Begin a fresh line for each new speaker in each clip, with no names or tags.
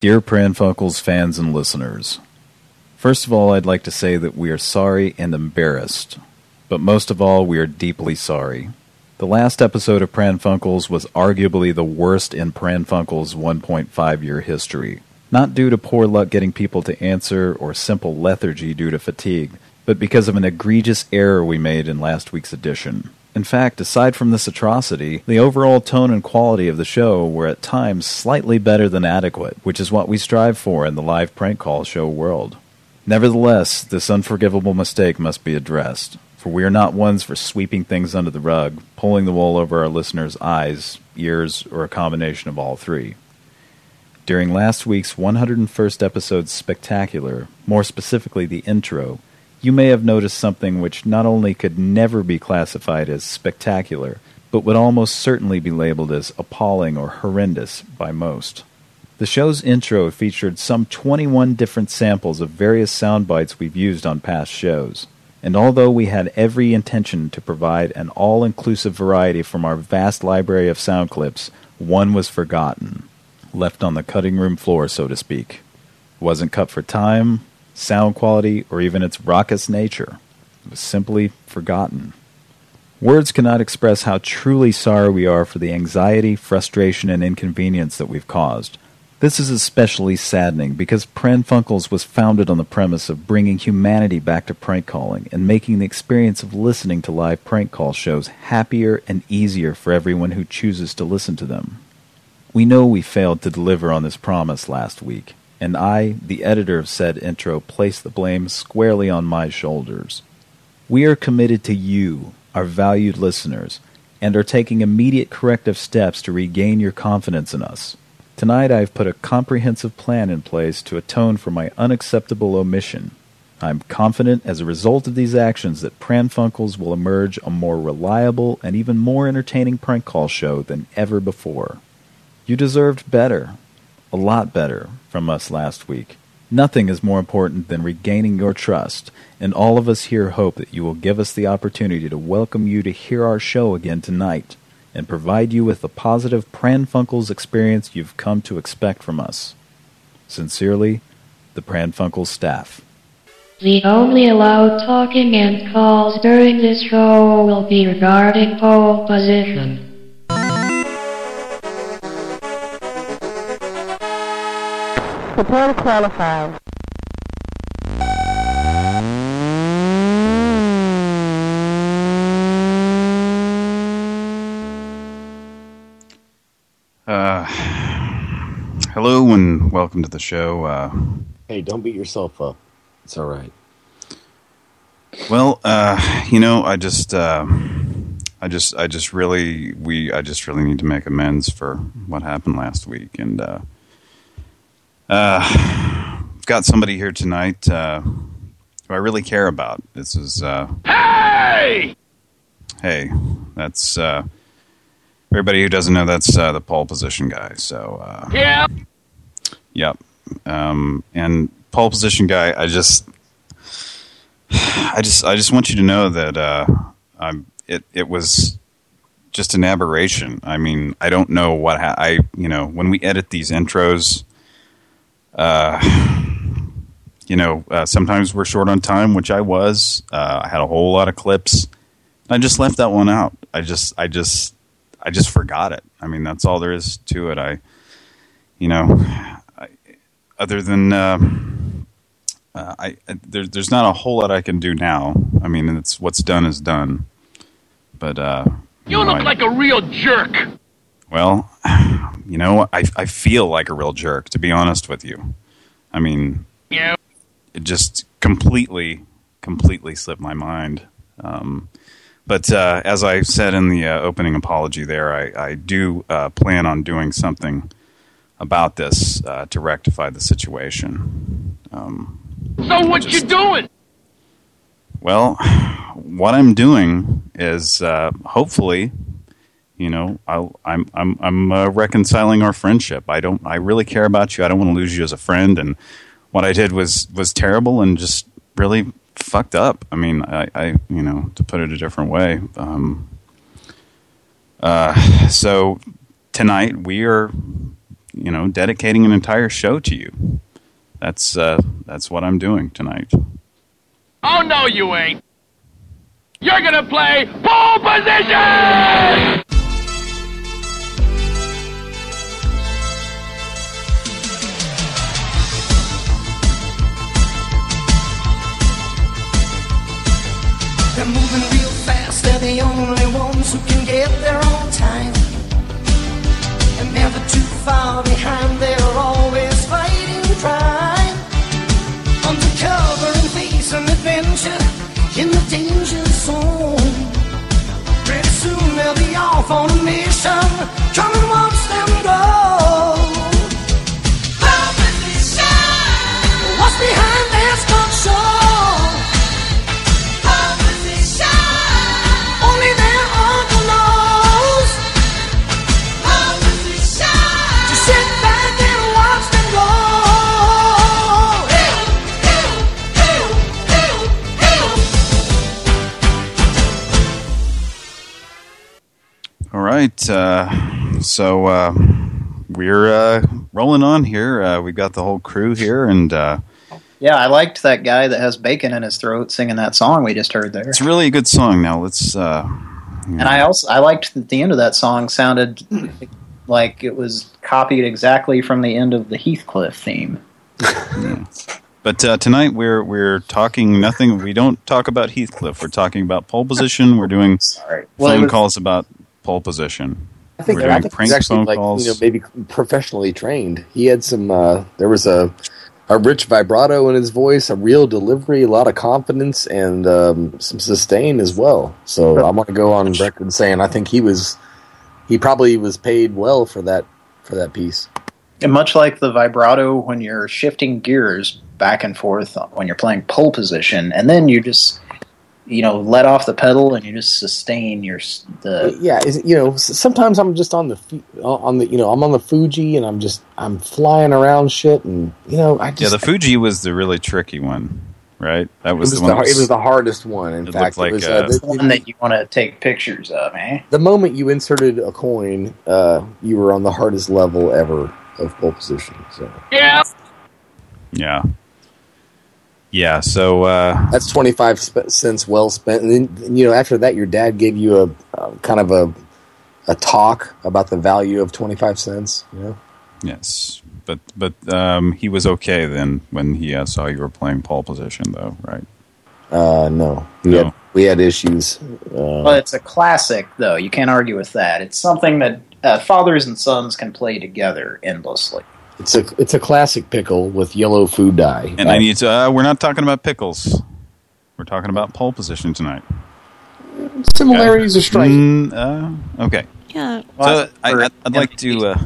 Dear Pranfunkels fans and listeners, first of all, I'd like to say that we are sorry and embarrassed, but most of all, we are deeply sorry. The last episode of Pranfunkels was arguably the worst in Pranfunkels' 1.5 year history. Not due to poor luck getting people to answer or simple lethargy due to fatigue, but because of an egregious error we made in last week's edition. In fact, aside from this atrocity, the overall tone and quality of the show were at times slightly better than adequate, which is what we strive for in the live prank call show world. Nevertheless, this unforgivable mistake must be addressed, for we are not ones for sweeping things under the rug, pulling the wool over our listeners' eyes, ears, or a combination of all three. During last week's 101st episode's spectacular, more specifically the intro, you may have noticed something which not only could never be classified as spectacular, but would almost certainly be labeled as appalling or horrendous by most. The show's intro featured some 21 different samples of various sound bites we've used on past shows. And although we had every intention to provide an all inclusive variety from our vast library of sound clips, one was forgotten. Left on the cutting room floor, so to speak. Wasn't cut for time, sound quality, or even its raucous nature. It was simply forgotten. Words cannot express how truly sorry we are for the anxiety, frustration, and inconvenience that we've caused. This is especially saddening because Pranfunkels was founded on the premise of bringing humanity back to prank calling and making the experience of listening to live prank call shows happier and easier for everyone who chooses to listen to them. We know we failed to deliver on this promise last week, and I, the editor of said intro, place the blame squarely on my shoulders. We are committed to you, our valued listeners, and are taking immediate corrective steps to regain your confidence in us. Tonight I have put a comprehensive plan in place to atone for my unacceptable omission. I am confident as a result of these actions that Pranfunkels will emerge a more reliable and even more entertaining prank call show than ever before. You deserved better, a lot better, from us last week. Nothing is more important than regaining your trust, and all of us here hope that you will give us the opportunity to welcome you to hear our show again tonight and provide you with the positive Pranfunkels experience you've come to expect from us. Sincerely, the Pranfunkels staff.
The only allowed talking and calls during this show will be regarding pole position.
Prepare to qualify.
Uh, hello and welcome to the show. Uh,
Hey, don't beat yourself up. It's all right.
well, uh, you know, I just, uh, I just, I just really, we, I just really need to make amends for what happened last week, and uh, got somebody here tonight uh, who I really care about. This is, uh, hey, hey, that's uh, everybody who doesn't know that's uh, the pole position guy. So, uh,
Yeah.
Yep. Um, and pole position guy, I just, I just, I just want you to know that uh, I'm. It it was just an aberration. I mean, I don't know what ha I. You know, when we edit these intros, you know, uh, sometimes we're short on time, which I was. Uh, I had a whole lot of clips. I just left that one out. I just, I just, I just forgot it. I mean, that's all there is to it. I, you know, I, other than uh, uh, I, I there, there's not a whole lot I can do now. I mean, it's what's done is done. But uh,
You
know,
look
I-
like a real jerk.
Well, you know, I I feel like a real jerk to be honest with you. I mean,
Yeah.
it just completely, completely slipped my mind. Um, but uh, as I said in the uh, opening apology there, I, I do uh, plan on doing something about this uh, to rectify the situation. Um,
So what you doing?
well, what I'm doing is uh, hopefully, you know, I'll, I'm I'm I'm uh, reconciling our friendship. I don't. I really care about you. I don't want to lose you as a friend. And what I did was was terrible and just really fucked up. I mean, I, I you know, to put it a different way. Um, uh, so tonight we are you know, dedicating an entire show to you. That's uh, that's what I'm doing tonight.
Oh, no, you ain't. You're gonna play pole position!
The only ones who can get there on time. And never too far behind, they're always fighting crime. Undercover and facing adventure in the danger zone. Pretty soon they'll be off on a mission. Come and
right, uh, so uh, we're uh, rolling on here. Uh, we've got the whole crew here, and uh,
Yeah, I liked that guy that has bacon in his throat singing that song we just heard there.
it's really a good song. Now let's. Uh,
And I also I liked that the end of that song sounded like it was copied exactly from the end of the Heathcliff theme.
But uh, tonight we're we're talking nothing. We don't talk about Heathcliff. We're talking about pole position. We're doing
Sorry. Well,
phone
was-
calls about pole position.
I think,
We're
I
doing
think
prank
he's actually
phone
like
calls.
you know maybe professionally trained. He had some. Uh, there was a a rich vibrato in his voice, a real delivery, a lot of confidence, and um, some sustain as well. So I want to go on record saying I think he was he probably was paid well for that for that piece.
And much like the vibrato when you're shifting gears back and forth when you're playing pole position, and then you just, you know, let off the pedal and you just sustain your the.
yeah, is, you know, sometimes I'm just on the on the you know I'm on the Fuji and I'm just I'm flying around shit and you know I just
Yeah, the Fuji was the really tricky one, right? That
it
was,
was,
the
the,
one. that
it was the hardest one. In
It
fact,
like,
it was,
uh,
the,
One that you want to take pictures of, eh?
the moment you inserted a coin, uh, you were on the hardest level ever of pole position. So
Yeah.
yeah, yeah. So uh,
that's twenty five sp- cents well spent. And then you know after that, your dad gave you a, a kind of a a talk about the value of twenty five cents. You know,
yes, but but um, he was okay then when he uh, saw you were playing pole position, though, right?
uh, no, we
No.
had we had issues.
Well,
Uh,
it's a classic, though. You can't argue with that. It's something that uh, fathers and sons can play together endlessly.
It's a it's a classic pickle with yellow food dye.
And I need to. Uh, we're not talking about pickles. We're talking about pole position tonight.
similarities are striking.
Mm, uh, okay.
Yeah.
Well,
So I, I'd, I'd like to. Uh,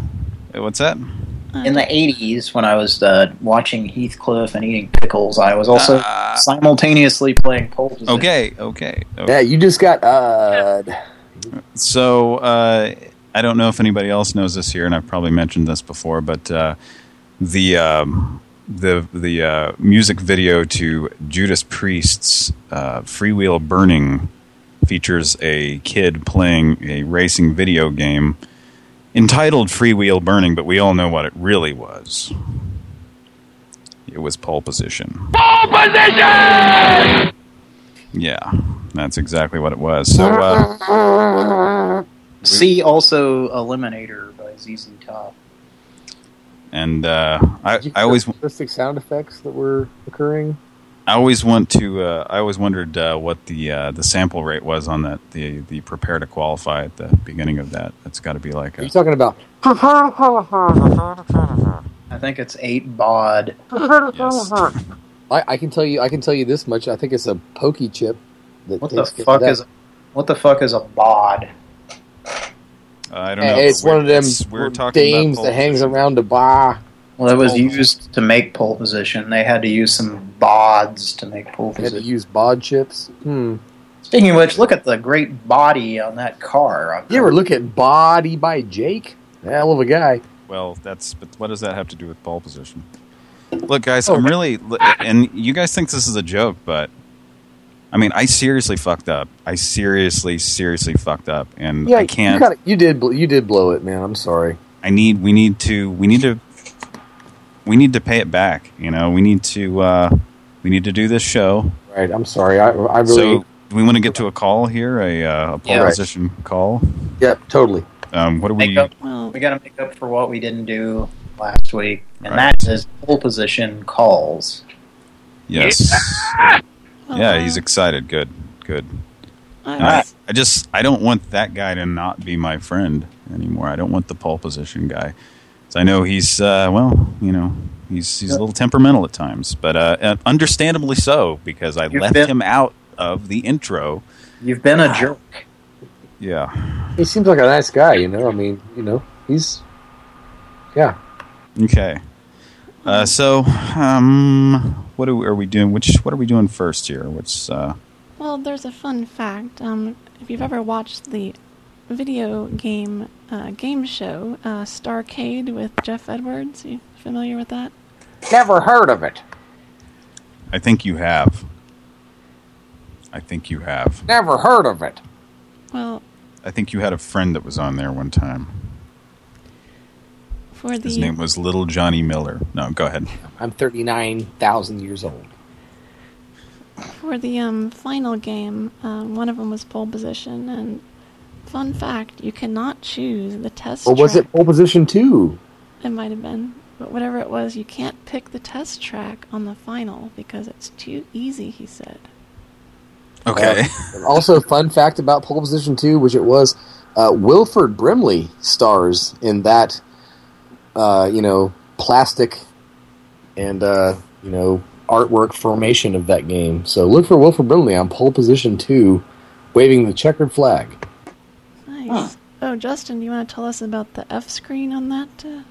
what's that?
In the 80s, when I was uh, watching Heathcliff and eating pickles, I was also simultaneously playing pole position.
Okay, okay. okay.
Yeah, you just got uh,
So uh, I don't know if anybody else knows this here, and I've probably mentioned this before, but uh, the um, the the uh, music video to Judas Priest's uh, "Freewheel Burning" features a kid playing a racing video game entitled "Freewheel Burning," but we all know what it really was. It was pole position.
Pole position!
Yeah, that's exactly what it was. So.
See also Eliminator by ZZ Top.
and uh, I,
Did you
I always
realistic sound effects that were occurring.
I always want to. Uh, I always wondered uh, what the uh, the sample rate was on that. The the prepare to qualify at the beginning of that. That's got to be like
Are
a.
you talking about?
I think it's 8 baud.
Yes.
I, I can tell you. I can tell you this much. I think it's a pokey chip. That
What the
takes care of
fuck
that.
is what the fuck is a baud?
I don't know.
It's one of them
it's- We're talking
dames that hangs
pole
around the bar.
Well, it was used to make pole position. They had to use some bods to make pole position.
They Had to use bod chips. Hmm.
Speaking of which, look at the great body on that car.
You ever look at Body by Jake? Hell of a guy.
Well, that's. But what does that have to do with pole position? Look, guys,
Oh,
I'm really. And you guys think this is a joke, but I mean, I seriously fucked up. I seriously, seriously fucked up, and
Yeah,
I can't.
You, kinda, you did. bl- You did blow it, man. I'm sorry.
I need we need to we need to we need to pay it back. You know, we need to uh, we need to do this show.
Right. I'm sorry. I I really.
So do we want to get to a call here, a, uh, a pole
Yeah.
position call?
Yep. Totally.
Um, what do we?
Up,
Well,
we got to make up for what we didn't do last week, and
Right.
that is pole position calls.
Yes.
well,
Yeah, he's excited. Good, good.
I
I, I just I don't want that guy to not be my friend anymore. I don't want the pole position guy. So I know he's uh, well, you know, he's he's a little temperamental at times, but uh, understandably so because I
You've
left
been-
him out of the intro.
You've been a jerk.
Yeah.
He seems like a nice guy. You know. I mean, you know, he's. Yeah.
Okay. Uh, so, um, what are we, are we doing? Which what are we doing first here? What's uh,
Well, there's a fun fact. Um, if you've ever watched the video game uh, game show uh, Starcade with Geoff Edwards, you familiar with that?
Never heard of it.
I think you have. I think you have.
Never heard of it.
Well,
I think you had a friend that was on there one time.
For
His name was Little Johnny Miller. No, go ahead.
I'm 39,000 years old.
for the um, final game, um, one of them was pole position, and fun fact, you cannot choose the test.
Or was
track.
it pole position two?
It might have been, but whatever it was, you can't pick the test track on the final because it's too easy. He said.
Okay.
Uh, also, fun fact about pole position two, which it was, uh, Wilford Brimley stars in that, uh, you know, plastic and uh, you know artwork formation of that game. So look for Wilford Brimley on pole position two, waving the checkered flag.
Nice. Oh, Justin, do you want to tell us about the F screen on that? Uh,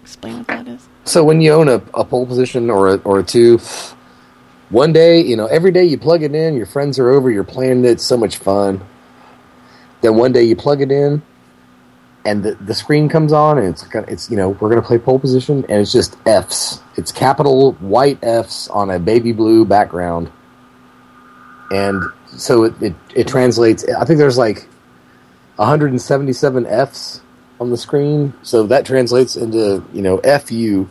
explain what that is.
So when you own a, a pole position or a, or a two, one day, you know, every day you plug it in, your friends are over, you're playing it, it's so much fun. Then one day you plug it in, and the, the screen comes on, and it's it's you know we're gonna play pole position, and it's just Fs. It's capital white Fs on a baby blue background, and so it it, it translates. I think there's like 177 Fs on the screen, so that translates into you know FU,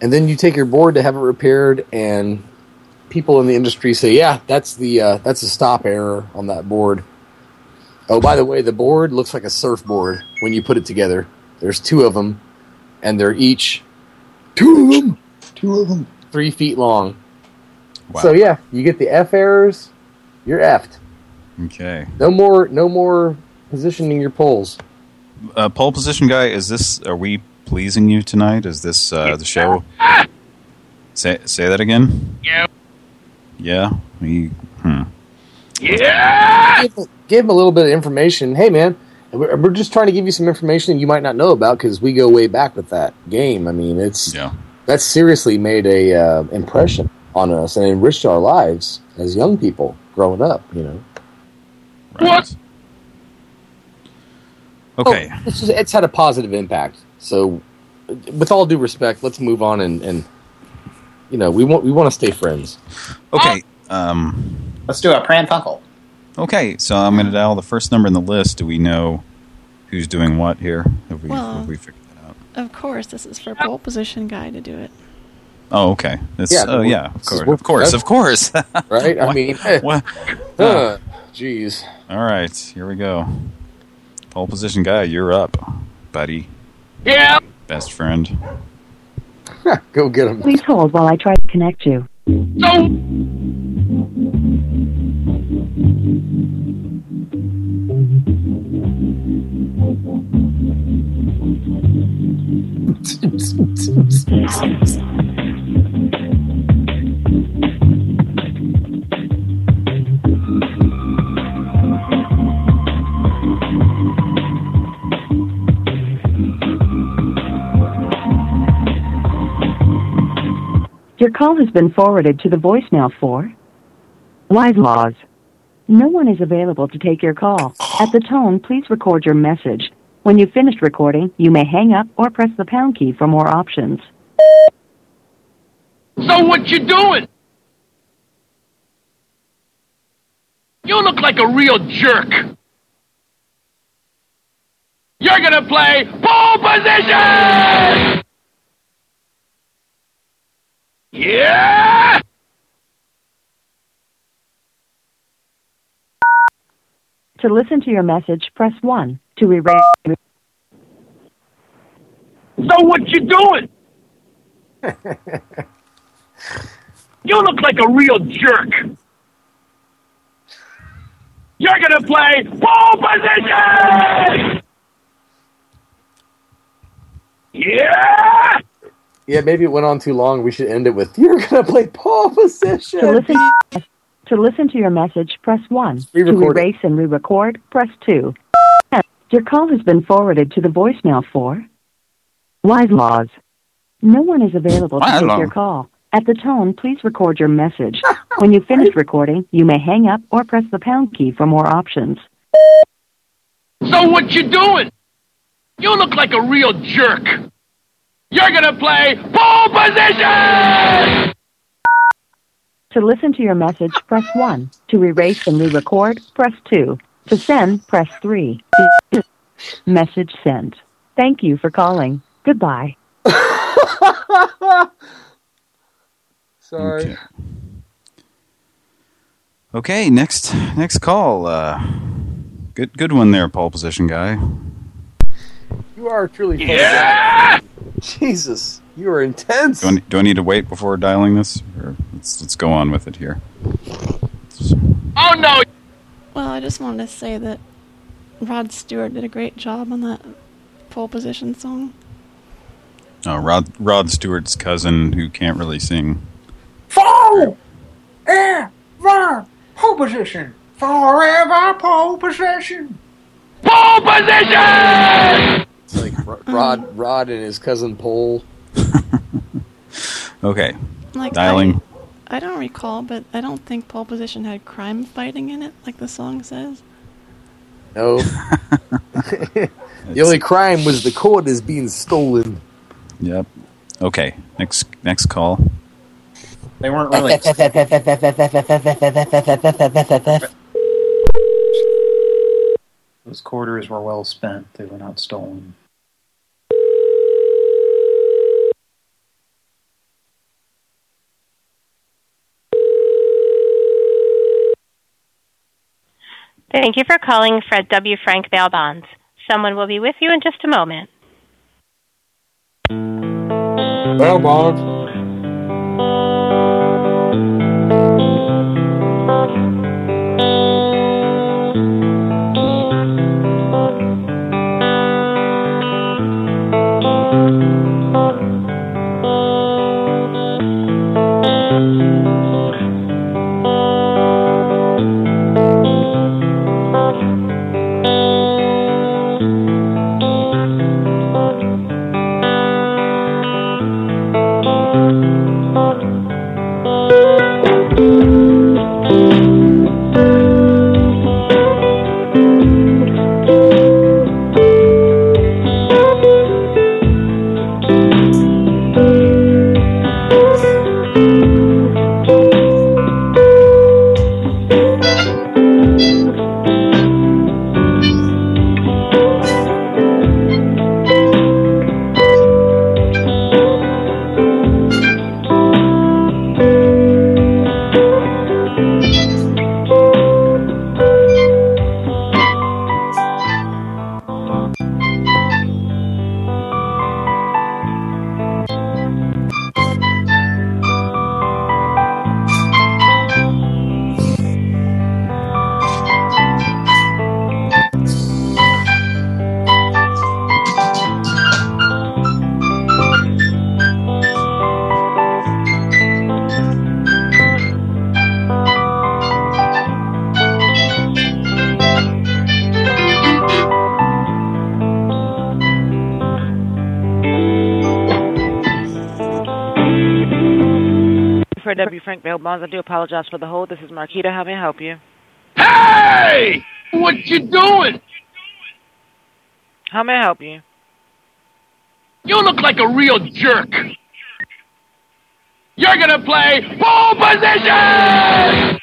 and then you take your board to have it repaired, and people in the industry say, yeah, that's the uh, that's a stop error on that board. Oh, by the way, the board looks like a surfboard when you put it together. There's two of them, and they're each two of them, two of them, three feet long.
Wow.
So yeah, you get the F errors, you're effed.
Okay.
No more, no more positioning your poles.
Uh, pole position guy, is this? Are we pleasing you tonight? Is this uh, the show? Say say that again.
Yeah.
Yeah. We. Hmm.
Yeah!
give, give them a little bit of information. Hey, man, we're, we're just trying to give you some information you might not know about because we go way back with that game. I mean, it's
Yeah.
that's seriously made a uh, impression on us and enriched our lives as young people growing up. You know,
Right.
What?
Okay.
Oh, it's, just, it's had a positive impact. So, with all due respect, let's move on and, and you know we want we want to stay friends.
Okay. Um.
Let's do a Pran Funkel.
Okay. So I'm going to dial the first number in the list. Do we know who's doing what here? Have we
Well-
have we figured that out?
Of course, this is for pole position guy to do it.
Oh, okay. It's,
Yeah,
oh, yeah. Of course. Of course. Of course.
Right? I mean,
what?
uh, jeez.
All right. Here we go. Pole position guy, you're up, buddy,
Yeah!
best friend.
Go get him.
Please hold while I try to connect you.
So,
Your call has been forwarded to the voicemail for Wise Laws. No one is available to take your call. At the tone, please record your message. When you've finished recording, you may hang up or press the pound key for more options.
so what you doing? You look like a real jerk. You're gonna play pole position! Yeah!
To listen to your message, press 1. To erase.
So what you doing? you look like a real jerk. You're gonna play pole position! Yeah!
Yeah, maybe it went on too long. We should end it with "You're gonna play pole position."
To listen, to listen to your message, press 1. To erase and re-record, press 2. Your call has been forwarded to the voicemail for Wise Laws. No one is available to
Wise
take your call. At the tone, please record your message. when you finish recording, you may hang up or press the pound key for more options.
So what you doing? You look like a real jerk. You're gonna play pole position!
To listen to your message, press 1. To erase and re-record, press 2. To send, press 3. Message sent. Thank you for calling. Goodbye.
Sorry.
Okay. Okay, next next call. Uh, good good one there, pole position guy.
You are truly.
Yeah!
Jesus, you are intense.
Do I, do I need to wait before dialing this, or let's let's go on with it here?
Oh no!
Well, I just wanted to say that Rod Stewart did a great job on that pole position song.
Oh, Rod Rod Stewart's cousin who can't really sing.
Four, ever pole position. Forever pole position.
Pole position!
It's like um, Rod, Rod, and his cousin Pole.
Okay,
Like
dialing.
I, I don't recall, but I don't think pole position had crime fighting in it, like the song says.
No, the only crime was the court is being stolen.
Yep. Okay, next next call.
They weren't really. Those quarters were well spent. They were not stolen.
Thank you for calling Fred W. Frank Bail Bonds. Someone will be with you in just a moment.
Well, Bond.
Frank Bail Bonds, I do apologize for the hold. This is Marquita. How may I help you?
Hey! What you doing?
How may I help you?
You look like a real jerk. You're gonna play full position!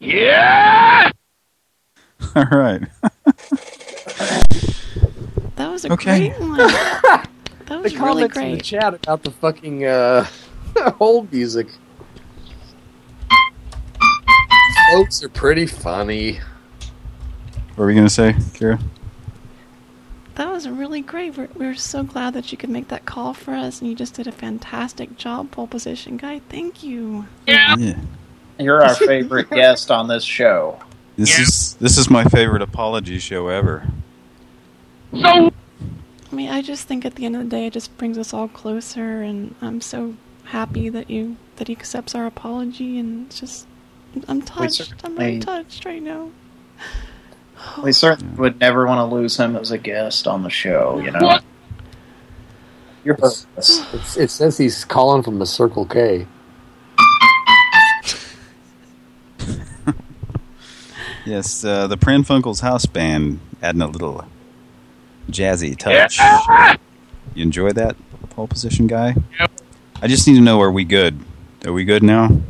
Yeah!
All right.
That was a
Okay.
great one. That
The
was really
comments in the chat about the fucking uh, hold music. Folks are pretty funny.
What were we going to say, Kira?
That was really great. We're, we're so glad that you could make that call for us, and you just did a fantastic job, pole position guy. Thank you.
Yeah.
You're our favorite guest on this show.
This is this is my favorite apology show ever.
So
I mean, I just think at the end of the day, it just brings us all closer, and I'm so happy that you that he accepts our apology, and it's just I'm touched. I'm really touched right now.
We certainly would never want to lose him as a guest on the show, you know?
What?
You're
It's, it's, it says he's calling from the Circle K.
Yes, uh, the Pran Funkels house band adding a little jazzy touch. You enjoy that pole position guy?
Yep.
I just need to know: Are we good? Are we good now?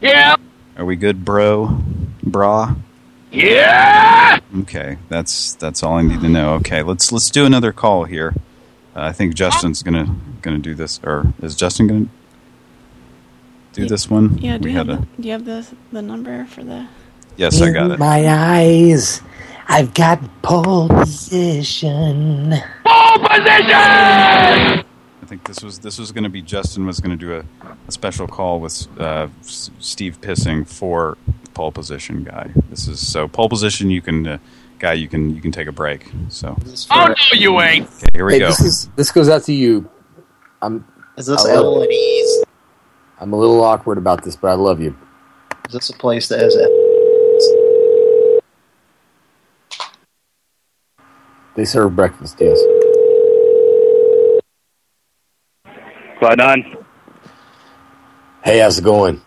Yeah.
Are we good, bro? Bra?
Yeah.
Okay, that's that's all I need to know. Okay, let's let's do another call here. Uh, I think Justin's gonna gonna do this, or is Justin gonna do this one?
Yeah, do
we
you have
had a
the, do you have the the number for the?
yes, I got it.
my eyes, I've got pole position.
Pole position.
I think this was this was going to be Justin was going to do a, a special call with uh, S- Steve Pissing for pole position guy. This is so pole position. You can uh, guy you can you can take a break. So
Oh no, you ain't.
okay, here we
Hey,
go.
this is this goes out to you. I'm
Is this
I
L and E's?
I'm a little awkward about this, but I love you.
Is this a place that has it?
They serve breakfast, yes.
Clyde nine.
Hey, how's it going?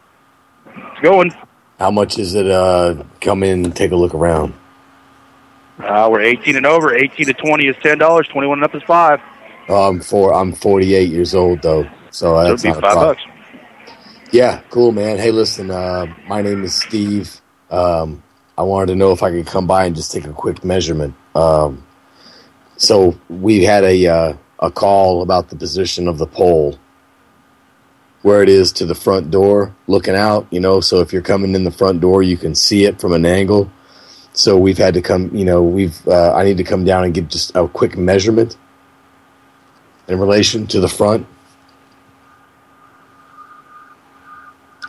It's going.
How much is it? Uh, come in and take a look around.
Uh, we're 18 and over. 18 to 20 is ten dollars. 21 and up is five.
Oh, I'm four. I'm 48 years old though, so
So
that's
it'd be five bucks.
Yeah, cool, man. Hey, listen, uh, my name is Steve. Um, I wanted to know if I could come by and just take a quick measurement. Um, so we had a uh, a call about the position of the pole, where it is to the front door, looking out. You know, so if you're coming in the front door, you can see it from an angle. So we've had to come. You know, we've uh, I need to come down and give just a quick measurement in relation to the front.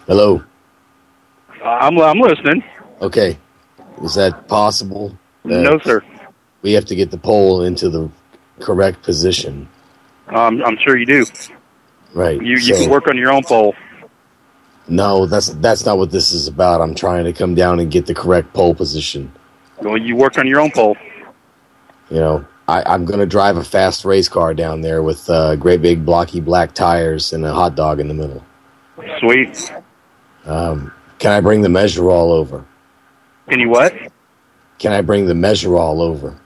Hello.
Uh, I'm I'm listening.
Okay. Is that possible? That
No, sir.
We have to get the pole into the correct position.
Um, I'm sure you do.
Right.
You you
so-
can work on your own pole.
No, that's that's not what this is about. I'm trying to come down and get the correct pole position.
Well, you work on your own pole.
You know, I, I'm going to drive a fast race car down there with uh, great big blocky black tires and a hot dog in the middle.
Sweet.
Um, can I bring the measure all over?
Can you what?
Can I bring the measure all over?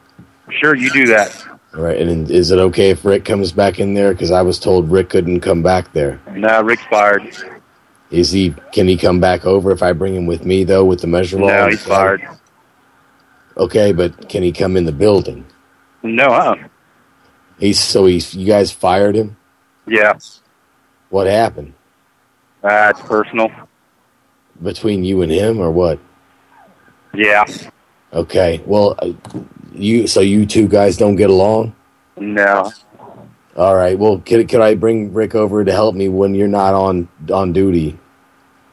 Sure, you do that.
All right. And is it okay if Rick comes back in there? Because I was told Rick couldn't come back there.
Nah, Rick's fired.
Is he? Can he come back over if I bring him with me though, with the measure roll?
No, he's fired.
Okay, but can he come in the building?
No, huh?
He's so he's. You guys fired him.
Yeah.
What happened uh,
That's personal.
between you and him, or what?
Yeah.
Okay. Well, uh, you. So you two guys don't get along.
No.
All right. Well, could could I bring Rick over to help me when you're not on on duty?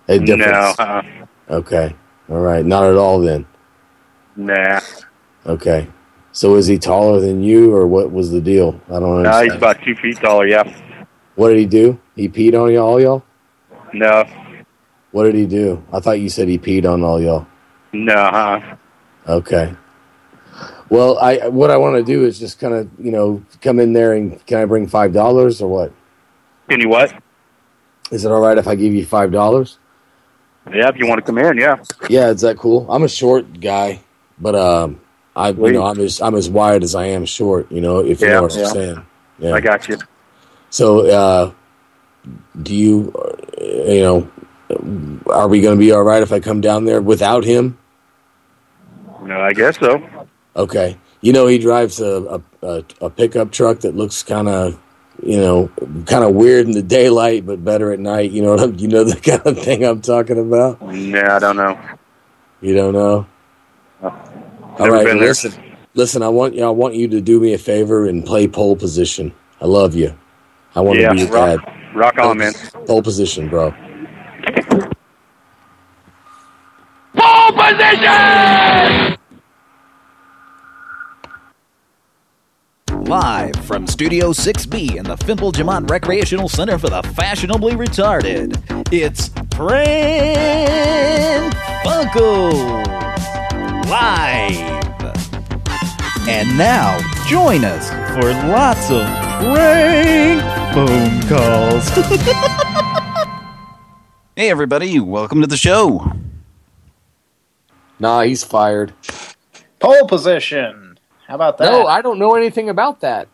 A
No. Uh,
Okay. All right. Not at all then.
nah.
Okay. So is he taller than you, or what was the deal? I don't
No,
understand.
he's about two feet taller. Yeah.
What did he do? He peed on y'all, y'all?
No.
What did he do? I thought you said he peed on all y'all.
No. Huh?
Okay. Well, I what I want to do is just kind of you know come in there and can I bring five dollars or what?
Can you what?
Is it all right if I give you five dollars?
Yeah, if you want to come in, yeah.
Yeah, is that cool? I'm a short guy, but um, I you know I'm as I'm as wide as I am short. You know, if you
Yeah,
know what
yeah.
I'm saying. Yeah.
I got you.
So, uh, do you, uh, you know, are we going to be all right if I come down there without him?
No, I guess so.
Okay.
You know, he drives a a, a, a pickup truck that looks kind of, you know, kind of weird in the daylight, but better at night. You know what I'm, you know the kind of thing I'm talking about.
Yeah, I don't know.
You don't know. All
Never
right,
been there.
listen, listen. I want you. I want you to do me a favor and play pole position. I love you. I want
Yeah,
to be your
rock-
dad.
rock on, man.
Pole position, bro.
Position!
Live from Studio 6B in the Fimple Jamont Recreational Center for the Fashionably Retarded, it's Pran Funkle Live. And now, join us for lots of prank phone calls.
Hey, everybody. Welcome to the show.
Nah, he's fired.
Pole position. How about that?
No, I don't know anything about that.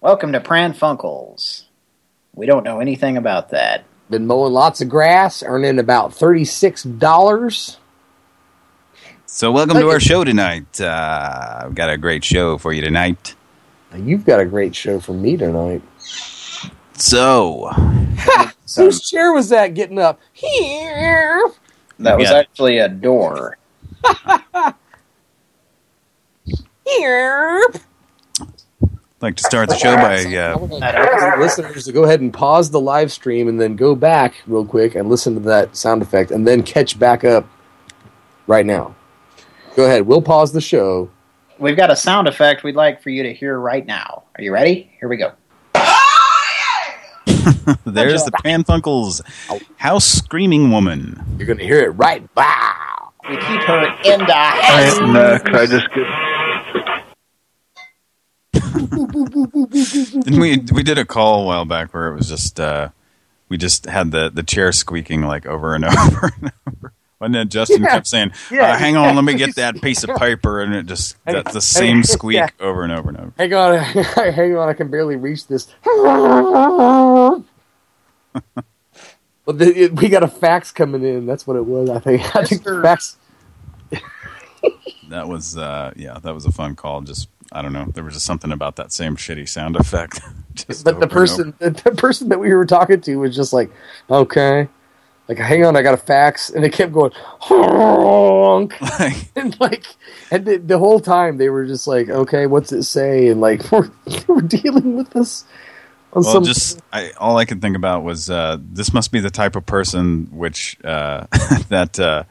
Welcome to Pran Funkels. We don't know anything about that.
Been mowing lots of grass, earning about thirty-six dollars.
So welcome to our show tonight. Uh, I've got a great show for you tonight.
You've got a great show for me tonight.
So,
Whose chair was that getting up? Here.
That was actually a door.
Here.
I'd like to start the show by uh,
listeners to go ahead and pause the live stream and then go back real quick and listen to that sound effect and then catch back up right now. Go ahead. We'll pause the show.
We've got a sound effect we'd like for you to hear right now. Are you ready? Here we go.
there's the Pran Funkels House Screaming Woman.
You're going to hear it right. Wow.
We keep her in the house.
No, I just get
Didn't we we did a call a while back where it was just uh, we just had the the chair squeaking like over and over and over. Wasn't it Justin
Yeah.
kept saying,
Yeah.
uh, "Hang on, let me get that piece of paper," and it just that's the same squeak
yeah.
over and over and over.
Hang on. Hang on. I can barely reach this. But the, it, we got a fax coming in. That's what it was. I think. I think the fax.
That was uh, yeah, that was a fun call. Just I don't know, there was just something about that same shitty sound effect.
But the person, the, the person that we were talking to was just like, okay, like, hang on, I got a fax, and it kept going honk, and like, and the, the whole time they were just like, okay, what's it say? And like, we're, we're dealing with this. On
well,
some,
just I, all I could think about was uh, this must be the type of person which uh, that uh,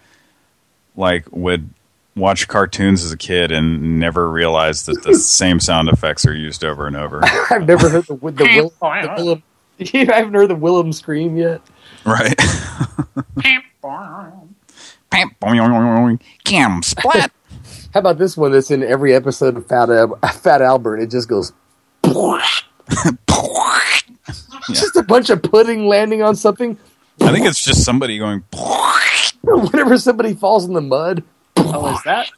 like would watch cartoons as a kid and never realize that the same sound effects are used over and over.
I've never heard the, the, Will, the Wilhelm. I haven't heard the Wilhelm scream yet.
Right. Cam splat.
How about this one that's in every episode of Fat, Al- Fat Albert? It just goes. Just a bunch of pudding landing on something.
I think it's just somebody going.
Whenever somebody falls in the mud.
Oh, is that?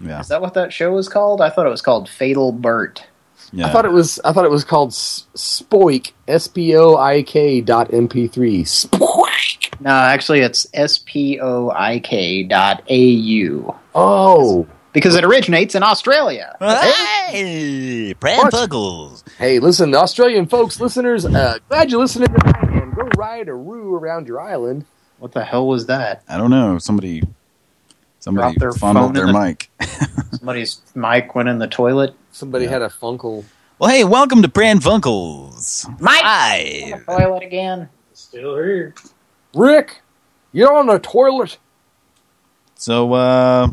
Yeah.
Is that what that show was called? I thought it was called Fatal Burt.
Yeah.
I thought it was. I thought it was called S- Spoik. S P O I K dot M P three. Spoik.
No, actually, it's S P O I K dot A U.
Oh,
because it originates in Australia.
Hey, Pran Puggles.
Hey, listen, Australian folks, listeners. Uh, glad you're listening tonight, and go ride a roo around your island.
What the hell was that?
I don't know. Somebody, somebody
Dropped their
fondled
phone
their
the-
mic.
Somebody's mic went in the toilet.
Somebody had a funkle.
Well, hey, welcome to Pran Funkels.
Mike,
Hi.
toilet again.
Still here.
Rick, you're on the toilet.
So, uh,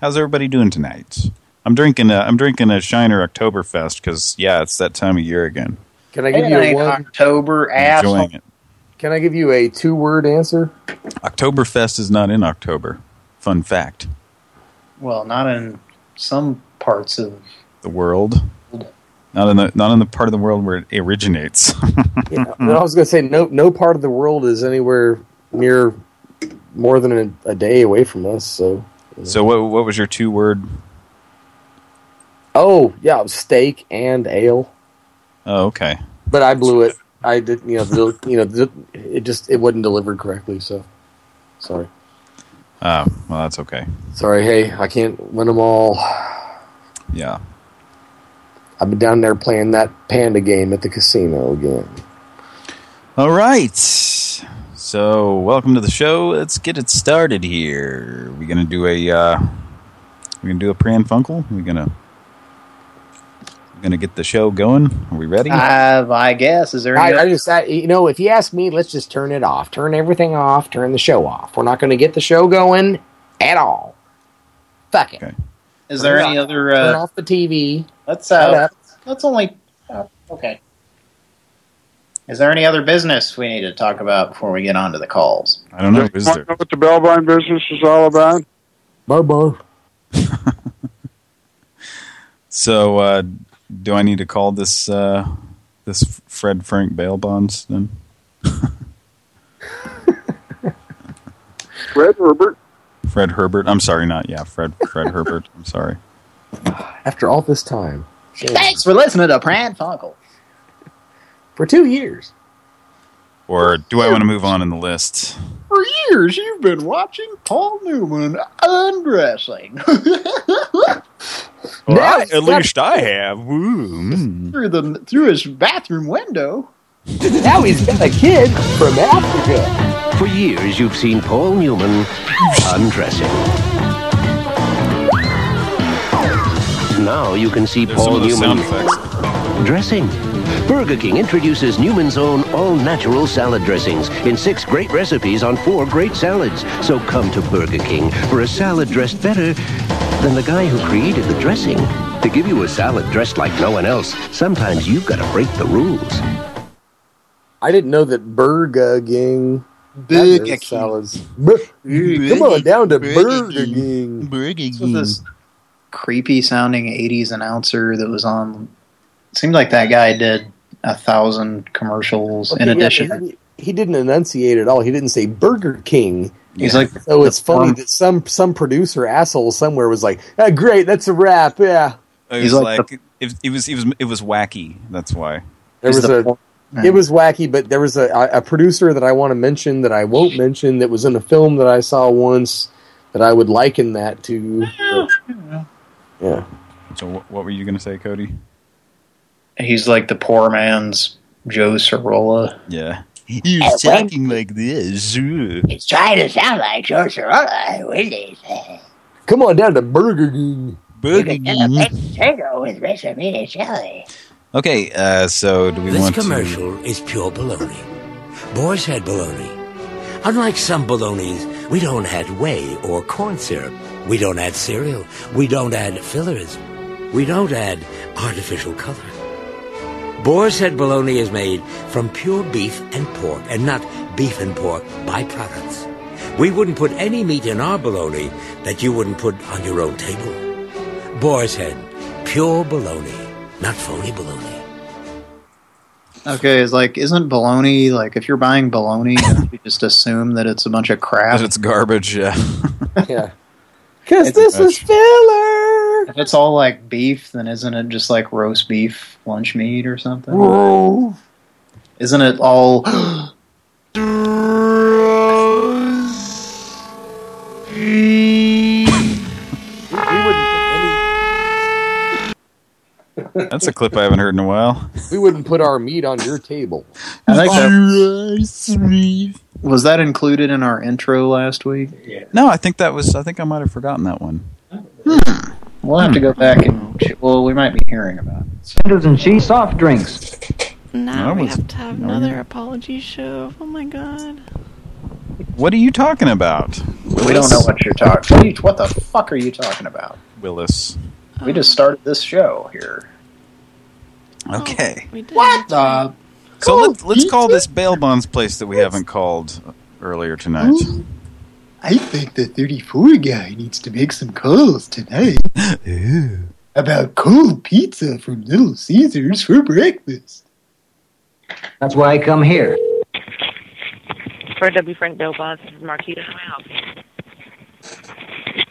how's everybody doing tonight? I'm drinking. A, I'm drinking a Shiner Oktoberfest because yeah, it's that time of year again.
Can I give
It
you a one?
October, asshole.
Enjoying it.
Can I give you a two-word answer?
Oktoberfest is not in October. Fun fact:
Well, not in some parts of.
the world, not in the not in the part of the world where it originates.
Yeah, no, I was going to say no. No part of the world is anywhere near more than a, a day away from us. So,
so, what what was your two word?
oh yeah, it was steak and ale.
Oh, okay.
But I blew it. I did, you know, the, you know, the, it just it wasn't delivered correctly. So, sorry,
Oh, well, that's okay.
sorry. Hey, I can't win them all.
Yeah.
I've been down there playing that panda game at the casino again.
All right. So, welcome to the show. Let's get it started here. We're gonna do a uh, we're gonna do a Pran Funkel. We're gonna we're gonna get the show going. Are we ready?
Uh, I guess. Is there?
I,
Any
I just, I, you know, if you ask me, let's just turn it off. Turn everything off. Turn the show off. We're not going to get the show going at all. Fuck it.
is there
Turn
any
it
other?
Turn
Uh,
off the TV.
let's.
Shut
Uh,
up.
let's only. Uh, okay. Is there any other business we need to talk about before we get on to the calls?
I don't know.
Want to know what the Bellbine business is all about?
Bye bye.
So, uh, do I need to call this uh, this Fred Frank bail bonds then?
Fred Herbert.
Fred Herbert. I'm sorry, not yeah. Fred Fred Herbert. I'm sorry.
After all this time.
Thanks for listening to Pran Funkel.
For two years.
Or do I want to move on in the list?
For years, you've been watching Paul Newman undressing
Well, I- at least I have. Woo.
through the through his bathroom window.
now he's got a kid from Africa.
For years, you've seen Paul Newman undressing. Now you can see
There's
Paul Newman
sound
dressing. Burger King introduces Newman's own all-natural salad dressings in six great recipes on four great salads. So come to Burger King for a salad dressed better than the guy who created the dressing. To give you a salad dressed like no one else, sometimes you've got to break the rules.
I didn't know that Burger King had
Burger King.
salads. Bur- Come on down to Burger King.
This was this creepy sounding '80s announcer that was on. Seemed like that guy did a thousand commercials in
Okay, yeah,
addition.
but he, he didn't enunciate at all. He didn't say Burger King.
He's like
so it's
the
funny that some some producer asshole somewhere was like, ah, "Great, that's a wrap." Yeah,
It
He's
was
like
like, it, it was it was it was wacky. That's why.
there was
the
a. It was wacky, but there was a, a producer that I want to mention that I won't mention that was in a film that I saw once that I would liken that to. but- yeah.
So what, what were you going to say, Cody?
He's like the poor man's Joe Cirola.
Yeah. He's was talking like this.
He's trying to sound like Joe Cirola, Wendy's.
Come on down to Burger King.
Burger
You can get a
King.
baked potato with bechamel jelly.
Okay, uh, so do we
This
want
commercial is pure baloney. Boar's Head baloney. Unlike some balonies, we don't add whey or corn syrup. We don't add cereal. We don't add fillers. We don't add artificial color. Boar's Head bologna is made from pure beef and pork, and not beef and pork byproducts. We wouldn't put any meat in our bologna that you wouldn't put on your own table. Boar's Head, pure bologna, not phony bologna.
Okay, it's like, isn't bologna like if you're buying bologna, you just assume that it's a bunch of crap?
That it's garbage, yeah.
yeah. Because this
a
is filler.
If it's all like beef, then isn't it just like roast beef lunch meat or something?
Whoa.
Isn't it all?
That's a clip I haven't heard in a while.
We wouldn't put our meat on your table.
I think that, was that included in our intro last week?
No, I think that was. I think I might have forgotten that one. Hmm.
We'll have to hmm. go back and well, we might be hearing about it.
Sanders and cheese soft drinks.
Now
That
we
was-
have to have
no,
another
you-
apology show. Oh my god.
What are you talking about?
We don't know what you're talking. What, what the fuck are you talking about?
Willis.
We just oh. started this show here.
Oh, okay.
What the?
Uh, so let's let's call this bail bonds place that we haven't called earlier tonight.
I think the 34 guy needs to make some calls tonight about cold pizza from Little Caesars for breakfast.
That's why I come here.
For W. Frank Bill Bonds, this is Marquita. How may I help you?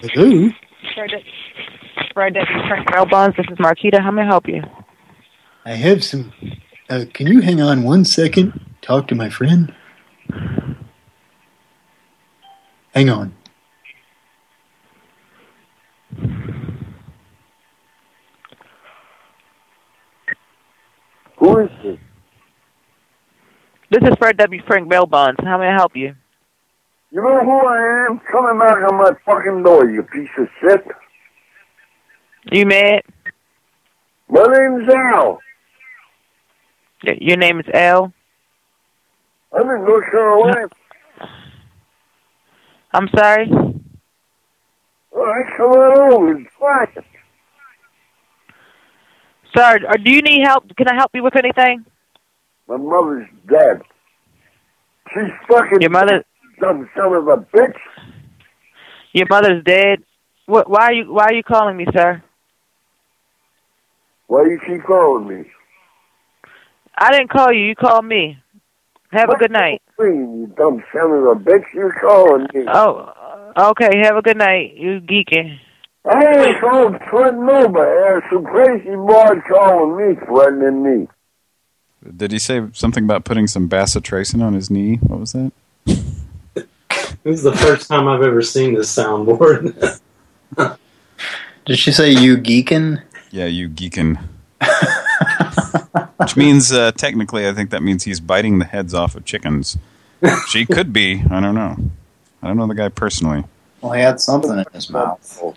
Hello?
For W. For W. Frank Bill Bonds, this is Marquita. How may I help you?
I have some. Uh, can you hang on one second? Talk to my friend. Hang on.
Who is this?
This is Fred W. Frank Bell Bonds. How may I help you?
You know who I am? Coming back on my fucking door, you piece of shit.
You mad?
My name's Al.
Your name is Al?
I'm in North Carolina.
I'm sorry.
All right, come on over. It's fine.
Sir, uh, do you need help? Can I help you with anything?
My mother's dead. She's fucking
Your mother,
dumb son of a bitch.
your mother's dead. What? Why are you? Why are you calling me, sir?
Why you keep calling me?
I didn't call you. You called me. Have a good night.
You dumb son of a bitch. You calling me?
Oh, okay. Have a good night. You geeking.
I ain't calling threatening nobody. There's some crazy boy calling me, threatening me.
Did he say something about putting some bacitracin on his knee? What was that?
This is the first time I've ever seen this soundboard.
Did she say you geeking?
Yeah, you geekin. Which means, uh, technically, I think that means he's biting the heads off of chickens. She could be. I don't know. I don't know the guy personally.
Well, he had something in his mouth.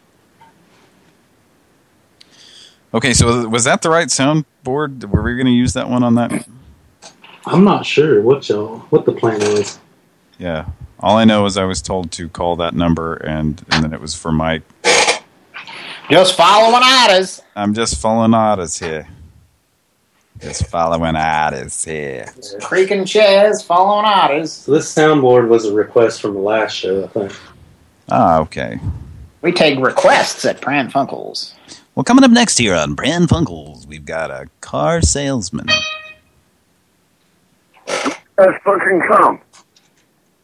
Okay, so was that the right soundboard? Were we going to use that one on that?
I'm not sure what y'all, what the plan was.
Yeah. All I know is I was told to call that number, and, and then it was for Mike.
Just following orders.
I'm just following orders here. Just following orders here.
Creaking chairs, following orders.
So this soundboard was a request from the last show, I think.
Ah, okay.
We take requests at Pran Funkels.
Well, coming up next here on Pran Funkels, we've got a car salesman.
That's fucking come.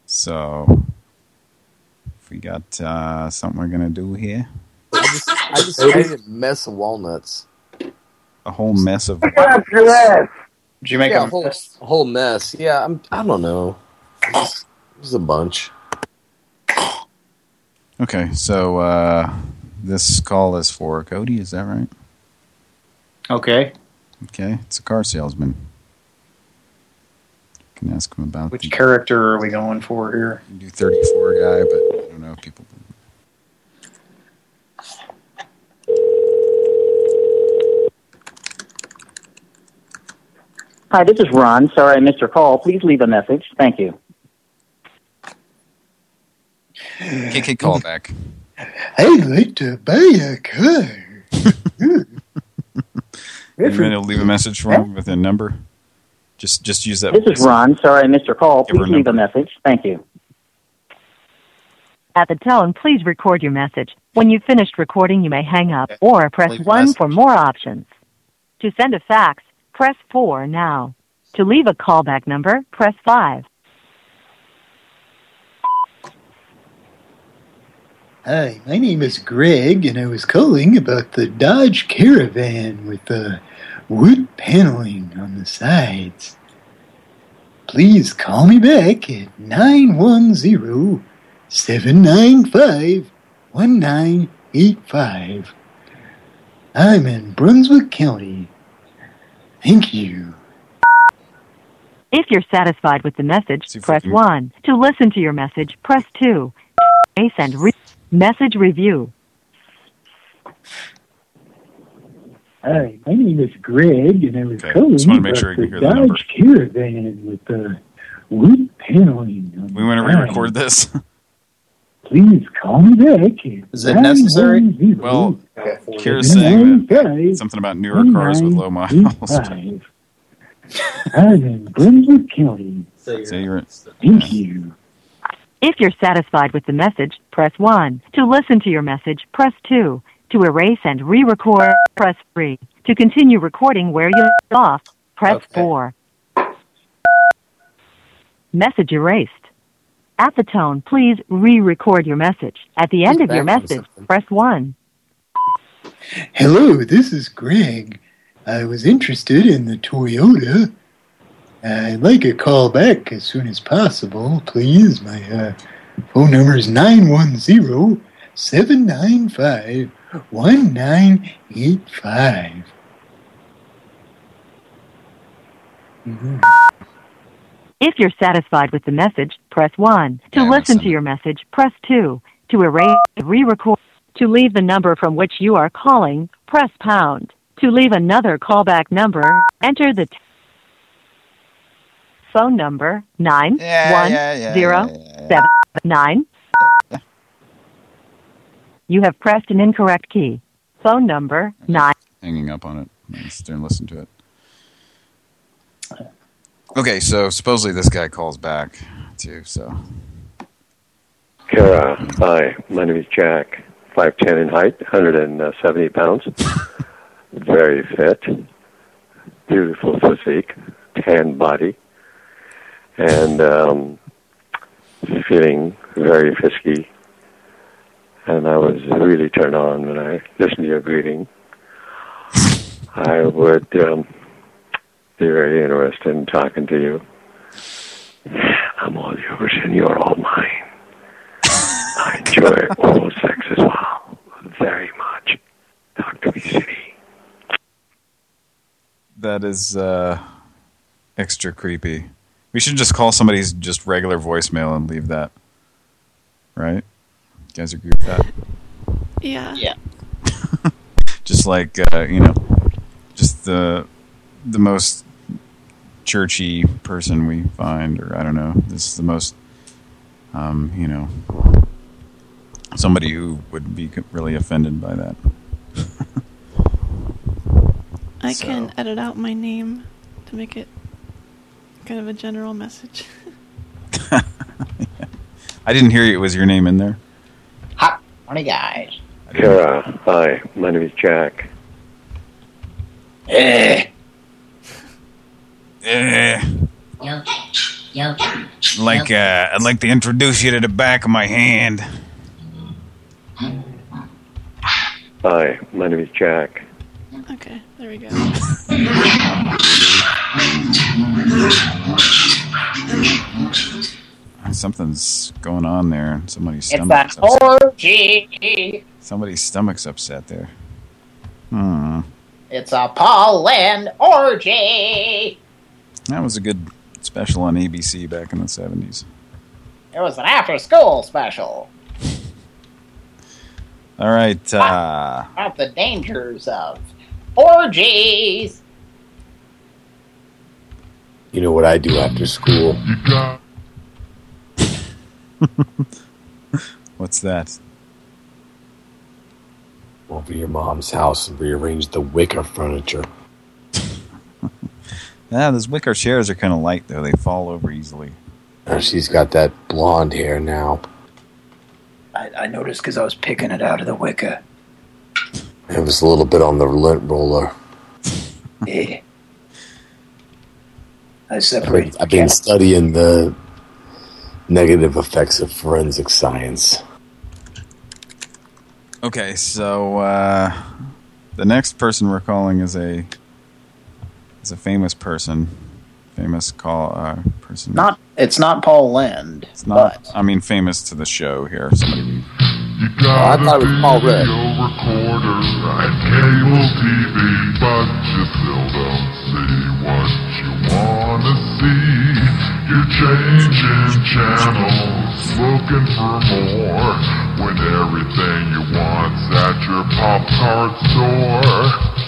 So, if we got uh, something we're going to do here,
I just, I just made a mess of walnuts.
A whole mess of...
That's your ass.
Did you make
yeah,
a
a whole, a whole mess? Yeah, I'm. I don't know. It was a bunch.
Okay, so uh, this call is for Cody, is that right?
Okay.
Okay, it's a car salesman. Can ask him about
Which
the
character are we going for here?
do 34 guy, but I don't know if people...
Hi, this is Ron. Sorry I missed your call. Please leave a message. Thank you.
KK call back.
I'd like to buy a car.
You going to leave a message for him with a number? Just just use that.
This is Ron. Sorry I missed your call.
Give
Please
a
leave a message. Thank you.
At the tone, please record your message. When you've finished recording, you may hang up or press
Leave
1 for more options. To send a fax, press 4 now. To leave a callback number, press 5.
Hi, my name is Greg, and I was calling about the Dodge Caravan with the wood paneling on the sides. Please call me back at 910 795 1985. I'm in Brunswick County. Thank you.
If you're satisfied with the message, press 1. To listen to your message, press 2. Ace and re- message review.
Hi, my name is Greg, and I was calling
just wanna make sure you
the
can hear the number.
Dodge Caravan with the wood paneling on
We want to re-record this.
Please call me back.
Is it necessary?
Well, Kira's saying that something about newer cars with low miles.
I'm in Brunswick County.
Say you're
Thank you.
If you're satisfied with the message, press 1. To listen to your message, press 2. To erase and re-record, press 3. To continue recording where you left off, press 4. Message erased. At the tone, please re-record your message. At the end
He's
of your message, press 1.
Hello, this is Greg. I was interested in the Toyota. I'd like a call back as soon as possible, please. My uh, phone number is 910 795 1985.
If you're satisfied with the message, press 1. To listen to your message, press 2. To erase, re-record, to leave the number from which you are calling, press pound. To leave another callback number, enter the t- phone number nine one zero seven nine. You have pressed an incorrect key. Phone number 9
Hanging up on it. Let's sit there and listen to it. Okay, so supposedly this guy calls back too. So
Kara, hi. My name is Jack. 5'10 in height, 170 pounds. Very fit. Beautiful physique. Tan body. And um, feeling very frisky. And I was really turned on when I listened to your greeting. I would um, very interested in talking to you. I'm all yours and you're all mine. I enjoy oral sex as well, very much. Talk to me, City.
that is uh, extra creepy. We should just call somebody's just regular voicemail and leave that. Right? You guys agree with that?
Yeah.
Yeah.
Just like uh, you know, just the the most churchy person we find, or I don't know. This is the most, um, you know, somebody who would be really offended by that.
I
So-
can edit out my name to make it kind of a general message.
I didn't hear it was your name in there.
Morning, guys.
Kara, hi. My name is Jack.
Eh.
Eh. Like, uh, I'd like to introduce you to the back of my hand.
Hi, my name is Jack.
Okay, there we go.
Something's going on there. Somebody's
It's an
stomach's upset.
orgy.
Somebody's stomach's upset there. Hmm.
It's a Poland orgy.
That was a good special on ABC back in the 70s.
It was an after-school special
All right. Uh,
about the dangers of orgies.
You know what I do after school?
what's that?
Over your mom's house and rearrange the wicker furniture.
Yeah, those wicker chairs are kind of light, though. They fall over easily.
Uh, she's got that blonde hair now.
I, I noticed because I was picking it out of the wicker.
It was a little bit on the lint roller.
Yeah. I
I've been, I've been studying the negative effects of forensic science.
Okay, so uh, the next person we're calling is a is a famous person, famous call uh, person.
Not. It's not Paul Lynde.
It's not. I mean, famous to the show here. Somebody.
Oh, I thought it was Paul Rudd.
recorder and cable TV, but you still don't see what you wanna see. You're changing channels, looking for more, when everything you want's at your pop card store.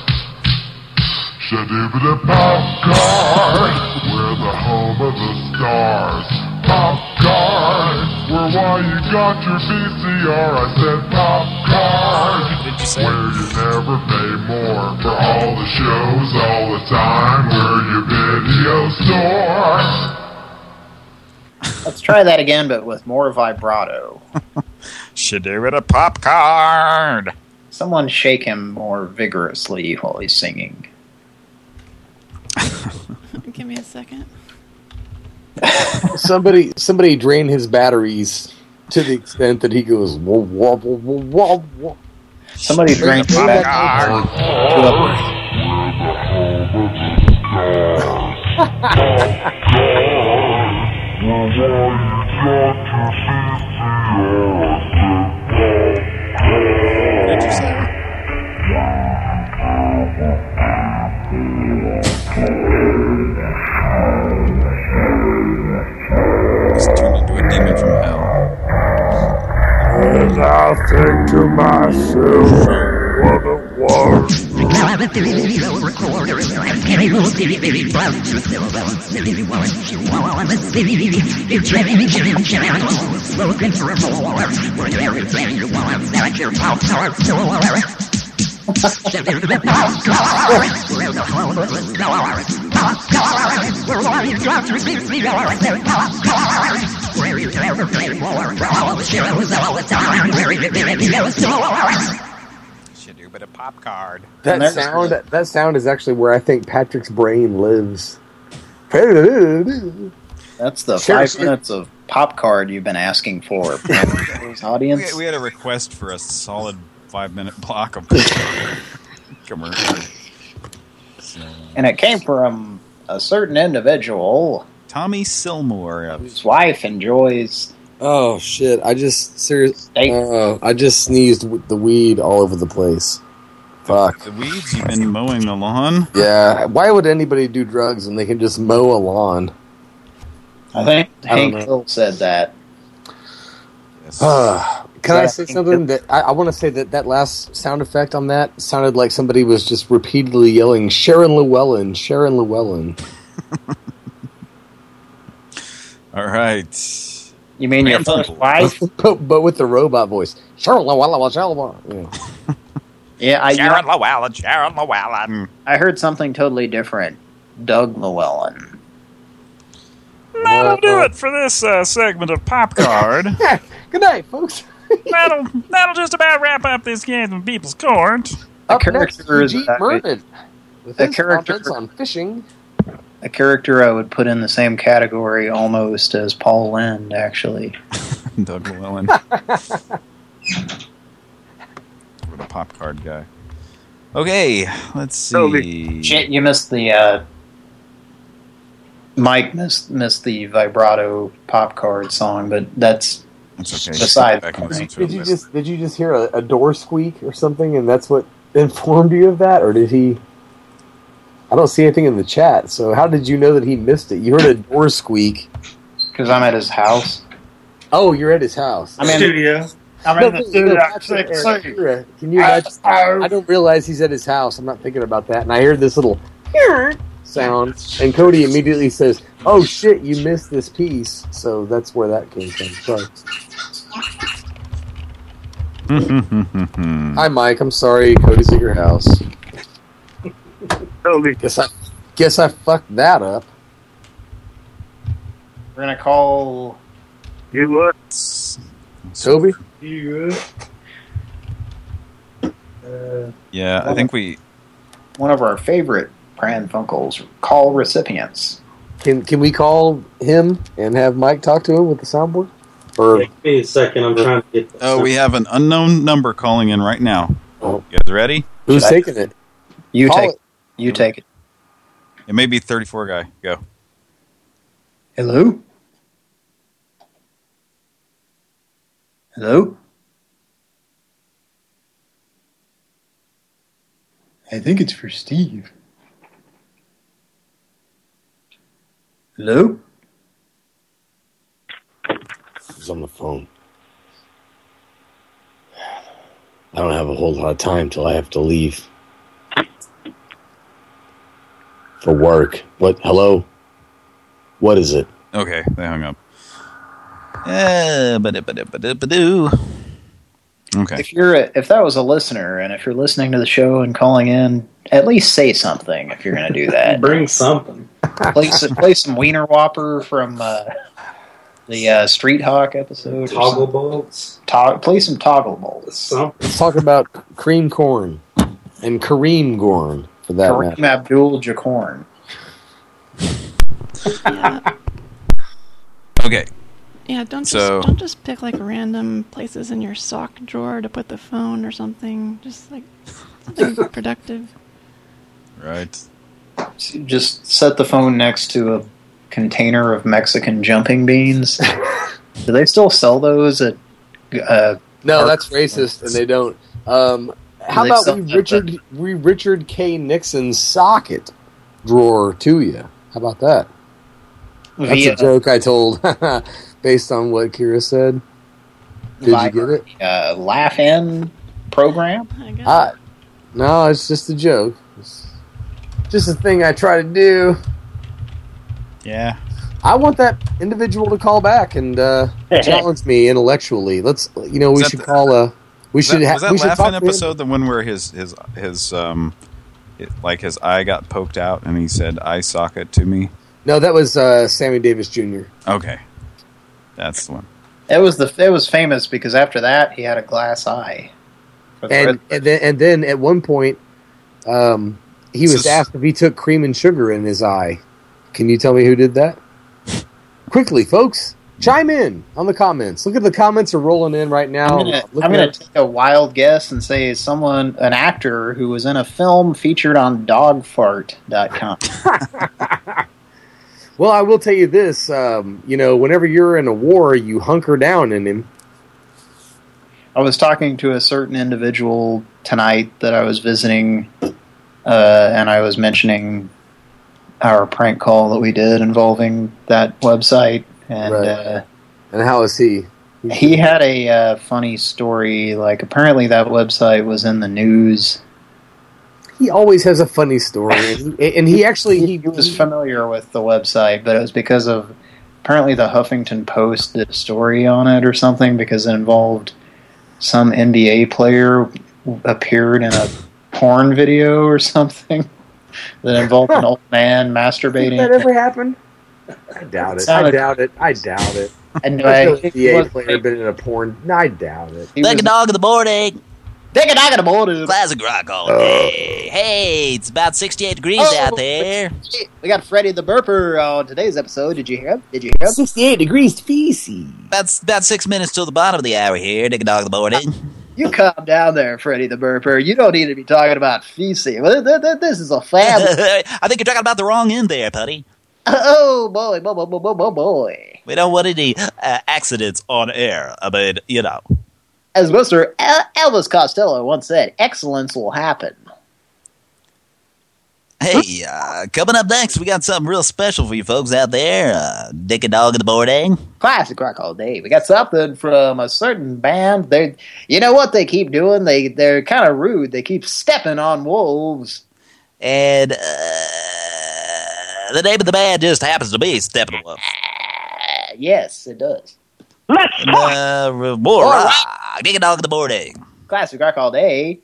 Shadooba Popcorn, we're the home of the stars. Popcorn, we're why you got your VCR. I said popcorn, where you never pay more for all the shows all the time. We're your video store.
Let's try that again, but with more vibrato.
Should do it a pop card.
Someone shake him more vigorously while he's singing.
Give me a second.
somebody, somebody drain his batteries to the extent that he goes whoa, whoa, whoa, whoa, whoa, whoa.
Somebody
Bring-
He's
turned
into
a
demon from hell.
And I think to myself, what a war.
Should do a bit of pop card.
That
there's
sound,
the-
that sound is actually where I think Patrick's brain lives.
That's the
Sure,
five
sure.
minutes of pop card you've been asking for,
We,
audience.
we had a request for a solid five minute block of commercial. So,
And it came from a certain individual
Tommy Silmore.
whose wife enjoys.
Oh shit! I just seriously, uh, I just sneezed with the weed all over the place. Fuck.
The weeds, you've been mowing the lawn?
Yeah. Why would anybody do drugs when they can just mow a lawn?
I think
I don't
Hank. Hill said that.
Uh, can
Is
I say something that I, I want to say that that last sound effect on that sounded like somebody was just repeatedly yelling Sharon Llewellyn, Sharon Llewellyn.
All right.
You mean your
Pran
first wife?
but, but with the robot voice, Sharon Llewellyn, Sharon Llewellyn. Yeah.
Yeah, I, you know,
Sharon Llewellyn, Sharon Llewellyn.
I heard something totally different. Doug Llewellyn.
That'll do it for this uh, segment of Pop Card.
Good night, folks.
That'll that'll just about wrap up this game in People's Court.
The
Up next,
character is
Eugene
uh,
Merman with
a
his
character-
comments on fishing.
a character I would put in the same category almost as Paul Lynde, actually.
Doug Llewellyn. We're the Pop Card guy. Okay, let's see.
Shit, you missed the uh, Mike missed missed the vibrato pop card song, but that's
That's okay.
beside
Back and listen to
Did you
later.
just did you just hear a, a door squeak or something, and that's what informed you of that, or did he? I don't see anything in the chat. So how did you know that he missed it? You heard a door squeak.
Because I'm at his house.
Oh, you're at his house.
I'm in
Studio. I'm
No,
in the
no,
studio.
no, Patrick, Eric, Can you imagine? I don't realize he's at his house. I'm not thinking about that. And I heard this little sound, and Cody immediately says, "Oh shit, you missed this piece." So that's where that came from. Sorry. Hi, Mike. I'm sorry. Cody's at your house. Guess I guess I fucked that up.
We're gonna call.
You what?
Toby.
You uh,
yeah, I think we.
one of our favorite Pran Funkels call recipients.
Can can we call him and have Mike talk to him with the soundboard? Or
Give me a second. I'm trying to get.
Oh, we have an unknown number calling in right now.
Oh.
You guys ready?
who's
Should I-
taking it?
You
Call
take.
it.
You take it.
It may be 34 guy. Go.
Hello. Hello.
I think it's for Steve.
Hello.
He's on the phone. I don't have a whole lot of time till I have to leave for work. What? Hello? What is it?
Okay, they hung up. Uh. Okay.
If you're a, if that was a listener, and if you're listening to the show and calling in, at least say something if you're going to do that.
Bring something.
play, some, play some Wiener Whopper from uh, the uh, Street Hawk episode.
Toggle bolts.
To- play some toggle bolts.
Something.
Let's talk about cream corn and Kareem Gorn for that
Kareem
matter.
Abdul Jacorn.
Yeah,
Okay.
yeah. Don't just don't just pick like random places in your sock drawer to put the phone or something. Just like something productive.
Right.
Just set the phone next to a container of Mexican jumping beans. Do they still sell those at? Uh,
No, that's racist, and they don't. Um, how
They
about
sell
we
that-
Richard we Richard K. Nixon's socket drawer to you? How about that? That's
Via-
a joke I told based on what Kira said. Did you get it?
Uh, Laugh-In program.
Uh, no, it's just a joke. It's just a thing I try to do.
Yeah.
I want that individual to call back and uh, challenge me intellectually. Let's, you know, we should
the-
call a. We
Was
should.
that,
ha-
was that
we should
laughing
talk to him.
episode the one where his his his um it, like his eye got poked out and he said eye socket to me?
No, that was uh, Sammy Davis Jr.
Okay, that's the one.
It was the it was famous because after that he had a glass eye.
And and then, and then at one point, um, he was
This is-
asked if he took cream and sugar in his eye. Can you tell me who did that? Quickly, folks, chime in on the comments. Look at the comments are rolling in right now.
I'm gonna,
Look
I'm
at-
gonna take a wild guess and say someone, an actor who was in a film featured on dogfart.com.
Well, I will tell you this. Um, you know, whenever you're in a war, you hunker down in him.
I was talking to a certain individual tonight that I was visiting, uh, and I was mentioning our prank call that we did involving that website, and
Right.
uh,
And how is he?
he had a uh, funny story. Like apparently that website was in the news.
He always has a funny story, and he, and he actually he,
he was familiar with the website, but it was because of apparently the Huffington Post did a story on it or something because it involved some NBA player appeared in a porn video or something that involved an old man masturbating.
Did that ever happen? I doubt it. I
Sounded-
doubt it. I doubt it.
Anyway,
There's no
it
NBA
was-
player been in a porn. No, I doubt it.
Take a dog in the morning.
Take a dog in the morning.
Classic rock all day. Hey, it's about 68 degrees
Oh,
out there.
We got Freddie the Burper on today's episode. Did you hear him? Did you hear him?
68 degrees feces.
That's about six minutes till the bottom of the hour here. Take a dog in the morning.
You calm down there, Freddie the Burper. You don't need to be talking about feces. Well, th- th- This is a family.
I think you're talking about the wrong end there, buddy.
oh, boy, boy, boy, boy, boy, boy, boy.
We don't want any uh, accidents on air. I mean, you know.
As Mr. El- Elvis Costello once said, excellence will happen.
Hey, uh, coming up next, we got something real special for you folks out there. Uh, Dick and dog in the morning.
Classic rock all day. We got something from a certain band. They, you know what they keep doing? They they're kind of rude. They keep stepping on wolves.
And uh, the name of the band just happens to be Steppenwolf.
Uh, yes, it does.
Let's uh, more
More
rock. Dick and dog in the morning.
Classic rock all day.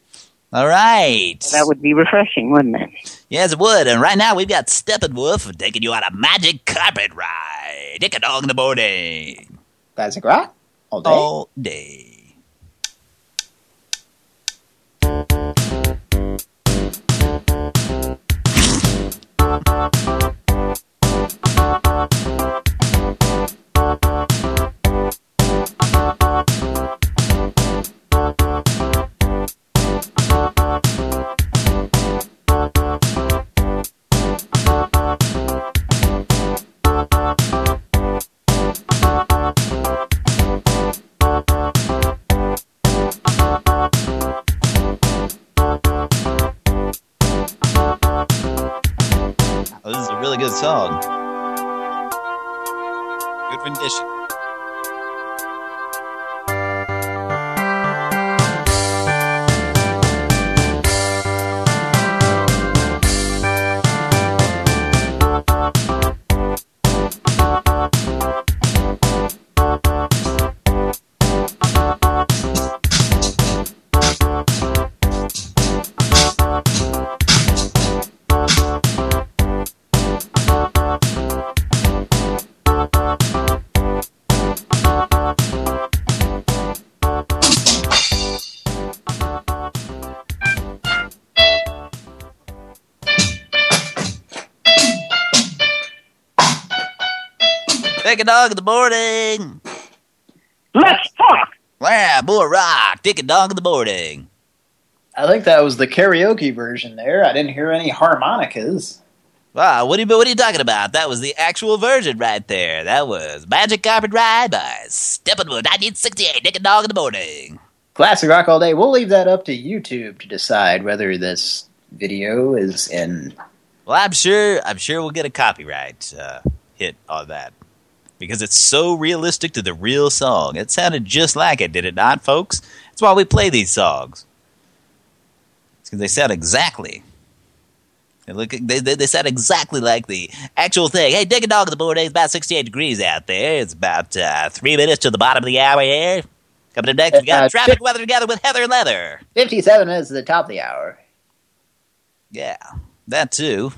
All right.
That would be refreshing, wouldn't it?
Yes, it would. And right now we've got Steppenwolf taking you on a magic carpet ride. Dick a dog in the morning.
Classic rock all day.
All day. Song. Good rendition. A dog in the morning.
Let's talk.
Yeah, more rock. Dick a dog in the morning.
I think that was the karaoke version there. I didn't hear any harmonicas.
Wow, what are you what are you talking about? That was the actual version right there. That was Magic Carpet Ride by Steppenwolf 1968. Dick a dog in the morning.
Classic rock all day. We'll leave that up to YouTube to decide whether this video is in.
Well, I'm sure I'm sure we'll get a copyright uh, hit on that. Because it's so realistic to the real song. It sounded just like it, did it not, folks? That's why we play these songs. It's because they sound exactly. They look. They, they, they sound exactly like the actual thing. Hey, dig a dog at the board. It's about 68 degrees out there. It's about uh, three minutes to the bottom of the hour here. Coming up next, we got
Uh,
traffic weather together with Heather and Leather.
57 minutes to the top of the hour.
Yeah, that too.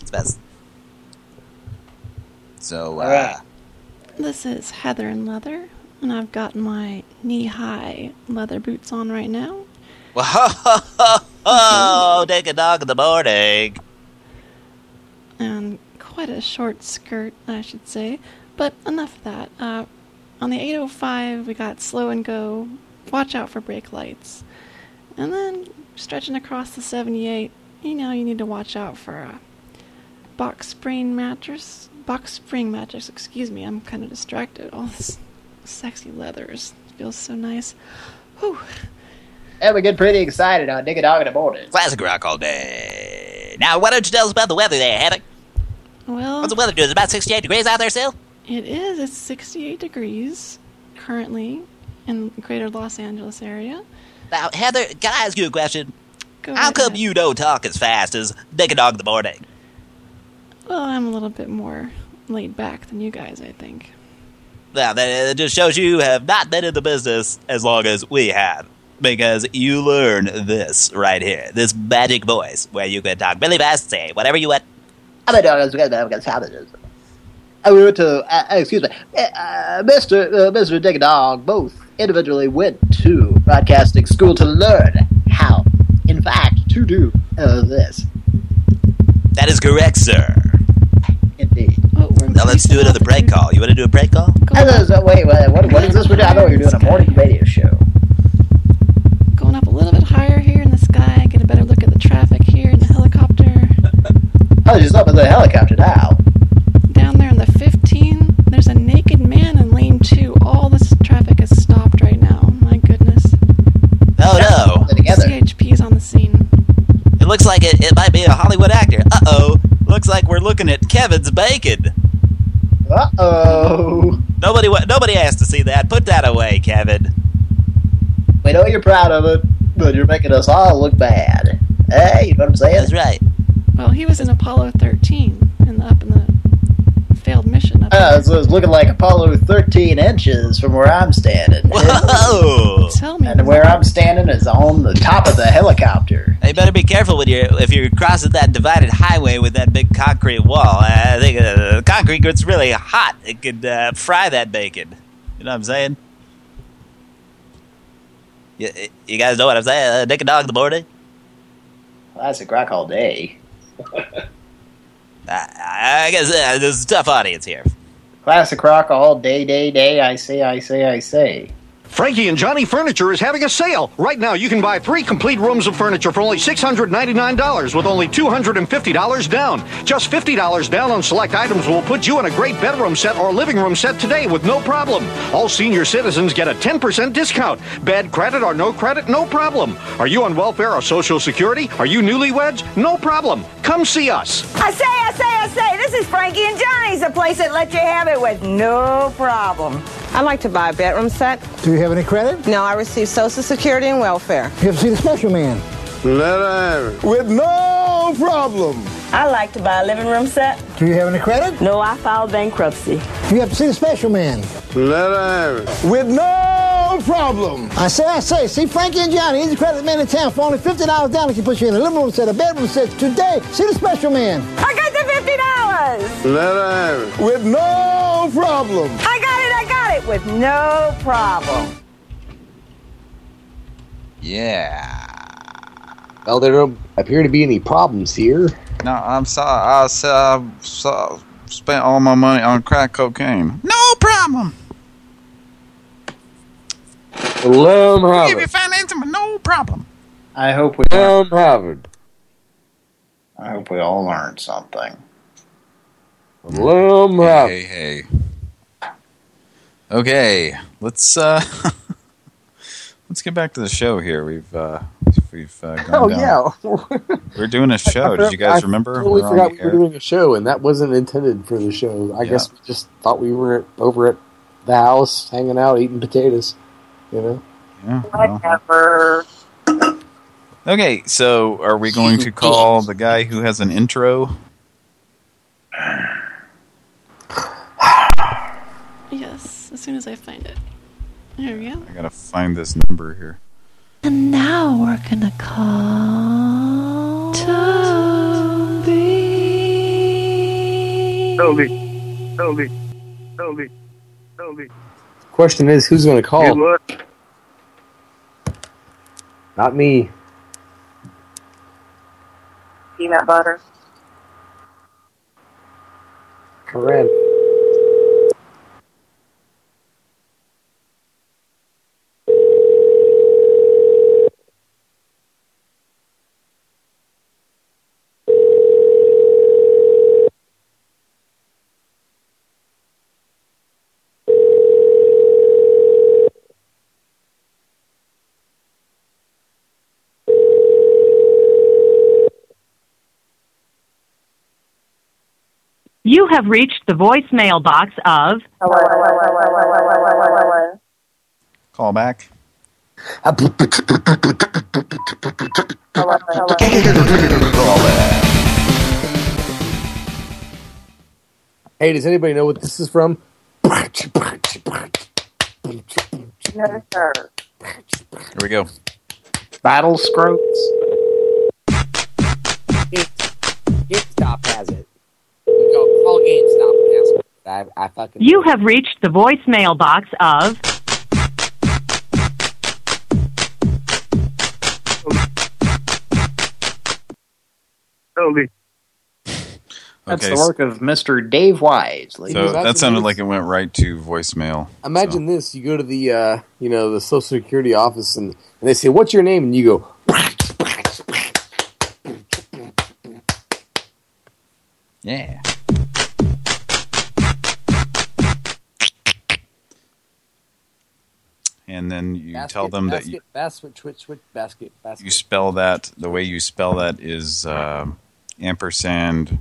It's best. So, uh,
This is Heather and Leather, and I've got my knee-high leather boots on right now.
oh, take a dog in the morning.
and quite a short skirt, I should say. But enough of that. Uh, on the 805, we got slow and go, watch out for brake lights. And then stretching across the 78, you know, you need to watch out for a box spring mattress. Box spring mattress, excuse me, I'm kind of distracted. All this sexy leathers feels so nice. Whew.
And we get pretty excited on Dig a Dog in the Morning.
Classic rock all day. Now, why don't you tell us about the weather there, Heather?
Well,
What's the weather doing? Is it about 68 degrees out there still?
It is. It's 68 degrees currently in the greater Los Angeles area.
Now, Heather, can I ask you a question?
Go
How
ahead,
come you don't talk as fast as Dick a Dog in the morning?
Well, I'm a little bit more laid back than you guys, I think.
Now, that it just shows you have not been in the business as long as we have. Because you learn this right here, this magic voice, where you can talk really fast, say whatever you want.
I'm a dog. I'm a dog. savages. I went to, uh, excuse me, uh, Mr. Uh, Mr. Dick a Dog both individually went to broadcasting school to learn how, in fact, to do uh, this.
That is correct, sir.
Indeed.
Now let's do another break call. You want to do a break call?
Uh, so wait, wait, what, what is this? we're doing? I thought we were doing a morning radio show.
Going up a little bit higher here in the sky, get a better look at the traffic here in the helicopter.
I was just up in the helicopter now.
Down there in the 15, there's a naked man in lane 2. All this traffic is stopped right now. My goodness.
Oh, no.
Together.
CHP is on the scene.
It looks like it, it might be a Hollywood actor. Uh-oh. Looks like we're looking at Kevin's bacon.
Uh-oh.
Nobody nobody asked to see that. Put that away, Kevin.
We know oh, you're proud of it, but you're making us all look bad. Hey, you know what I'm saying?
That's right.
Well, he was in Apollo 13 in the, up in the failed mission.
Uh, so it's looking like Apollo 13 inches from where I'm standing.
Whoa!
Tell me.
And where I'm standing is on the top of the helicopter.
You better be careful when you're if you're crossing that divided highway with that big concrete wall. I think uh, the concrete gets really hot. It could uh, fry that bacon. You know what I'm saying? You, you guys know what I'm saying? Uh, Dick a dog in the morning.
Classic rock all day.
I, guess uh, there's a tough audience here.
Classic rock all day, day, day. I say, I say, I say.
Frankie and Johnny Furniture is having a sale. Right now, you can buy three complete rooms of furniture for only $699 with only $250 down. Just $50 down on select items will put you in a great bedroom set or living room set today with no problem. All senior citizens get a 10% discount. Bad credit or no credit, no problem. Are you on welfare or Social Security? Are you newlyweds? No problem. Come see us.
I say, I say, I say, this is Frankie and Johnny's, the place that lets you have it with no problem. I'd like to buy a bedroom set.
Do you have any credit?
No, I receive Social Security and welfare.
You have to see the special man. Let her have it. With no problem.
I'd like to buy a living room set.
Do you have any credit?
No, I filed bankruptcy.
You have to see the special man. Let her have it. With no problem. I say, I say, see Frankie and Johnny, he's the credit man in town for only $50 down. He can put you in a living room set, a bedroom set today. See the special man.
I got the fifty dollars.
Let her have it. With no problem.
I got it, I got it with no problem.
Yeah.
Well, there don't appear to be any problems here.
No, I'm sorry. I said I saw, spent all my money on crack cocaine. No problem.
Let him have
Give you
it.
financing, but no problem.
I hope we.
Let him have it.
I hope we all learned something.
Let him have
Hey, hey, hey. Okay, let's uh, let's get back to the show here. We've uh, We've uh, gone
Oh
down.
yeah.
We're doing a show. Did you guys
I
remember?
totally
We're
forgot we were doing a show, and that wasn't intended for the show. I
Yeah.
guess we just thought we were over at the house, hanging out, eating potatoes. You know.
Yeah, well. Okay, so are we going to call the guy who has an intro?
Yes, as soon as I find it. There we go.
I gotta find this number here.
And now we're gonna call Toby.
Toby, Toby, Toby, Toby.
Question is, who's going to call?
Good.
Not me.
Peanut butter.
Corinne.
You have reached the voicemail box of
Call back.
Hey, does anybody know what this is from?
No, sir.
Here we go.
Battle Scroats.
GameStop has it. Go call GameStop and ask. I, I fucking.
You have reached the voicemail box of
Toby.
That's
Okay,
the work of Mr. Dave Wise. ladies
So that sounded
gentlemen.
like it went right to voicemail.
Imagine this: you go to the, uh, you know, the Social Security office, and, and they say, "What's your name?" And you go,
Yeah. And then you
basket,
tell them that
basket,
you,
basket, twitch, twitch, basket, basket.
you spell that, the way you spell that is um ampersand,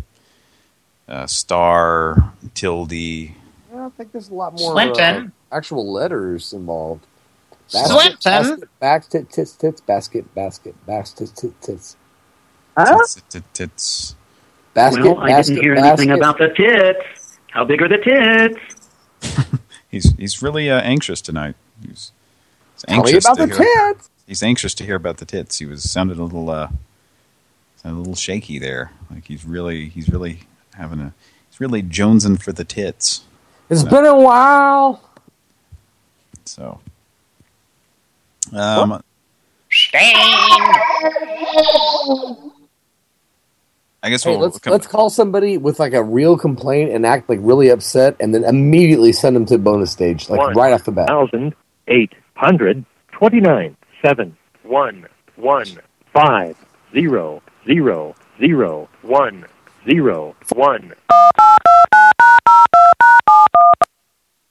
uh, star, tilde.
I don't think there's a lot more
Swinton.
uh, actual letters involved.
Swinton.
basket, basket, tits, tits, basket, basket, basket, tits, tits.
Tits, tits, tits.
Basket,
well, I
basket,
didn't hear
basket.
anything about the tits. How big are the tits?
He's he's really uh, anxious tonight. He's, he's
Tell me
anxious
about
to
the
hear,
tits.
He's anxious to hear about the tits. He was sounded a little uh, sounded a little shaky there. Like he's really he's really having a he's really jonesing for the tits.
It's
So-
been a while.
So, um, I guess
Hey,
we'll
let's
come,
let's call somebody with like a real complaint and act like really upset, and then immediately send them to bonus stage, like
One
right off the bat.
thousand eight hundred twenty-nine seven one one five zero zero zero one zero one.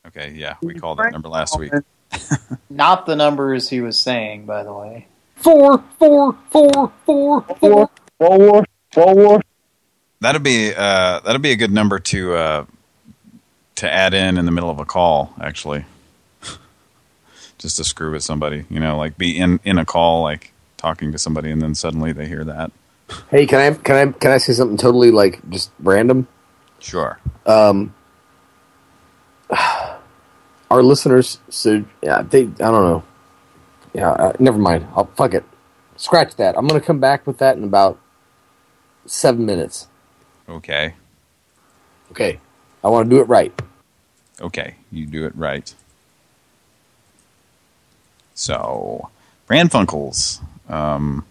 Okay, yeah, we called that number last week.
Not the numbers he was saying, by the way.
Four, four, four, four, four,
four, four.
That'd be uh, that'd be a good number to uh, to add in in the middle of a call, actually, just to screw with somebody. You know, like be in in a call, like talking to somebody, and then suddenly they hear that.
Hey, can I can I can I say something totally like just random?
Sure.
Um, our listeners, so yeah, they I don't know. Yeah, uh, never mind. I'll fuck it. Scratch that. I'm gonna come back with that in about seven minutes.
Okay.
Okay, I want to do it right.
Okay, you do it right. So, Pran Funkels. Um,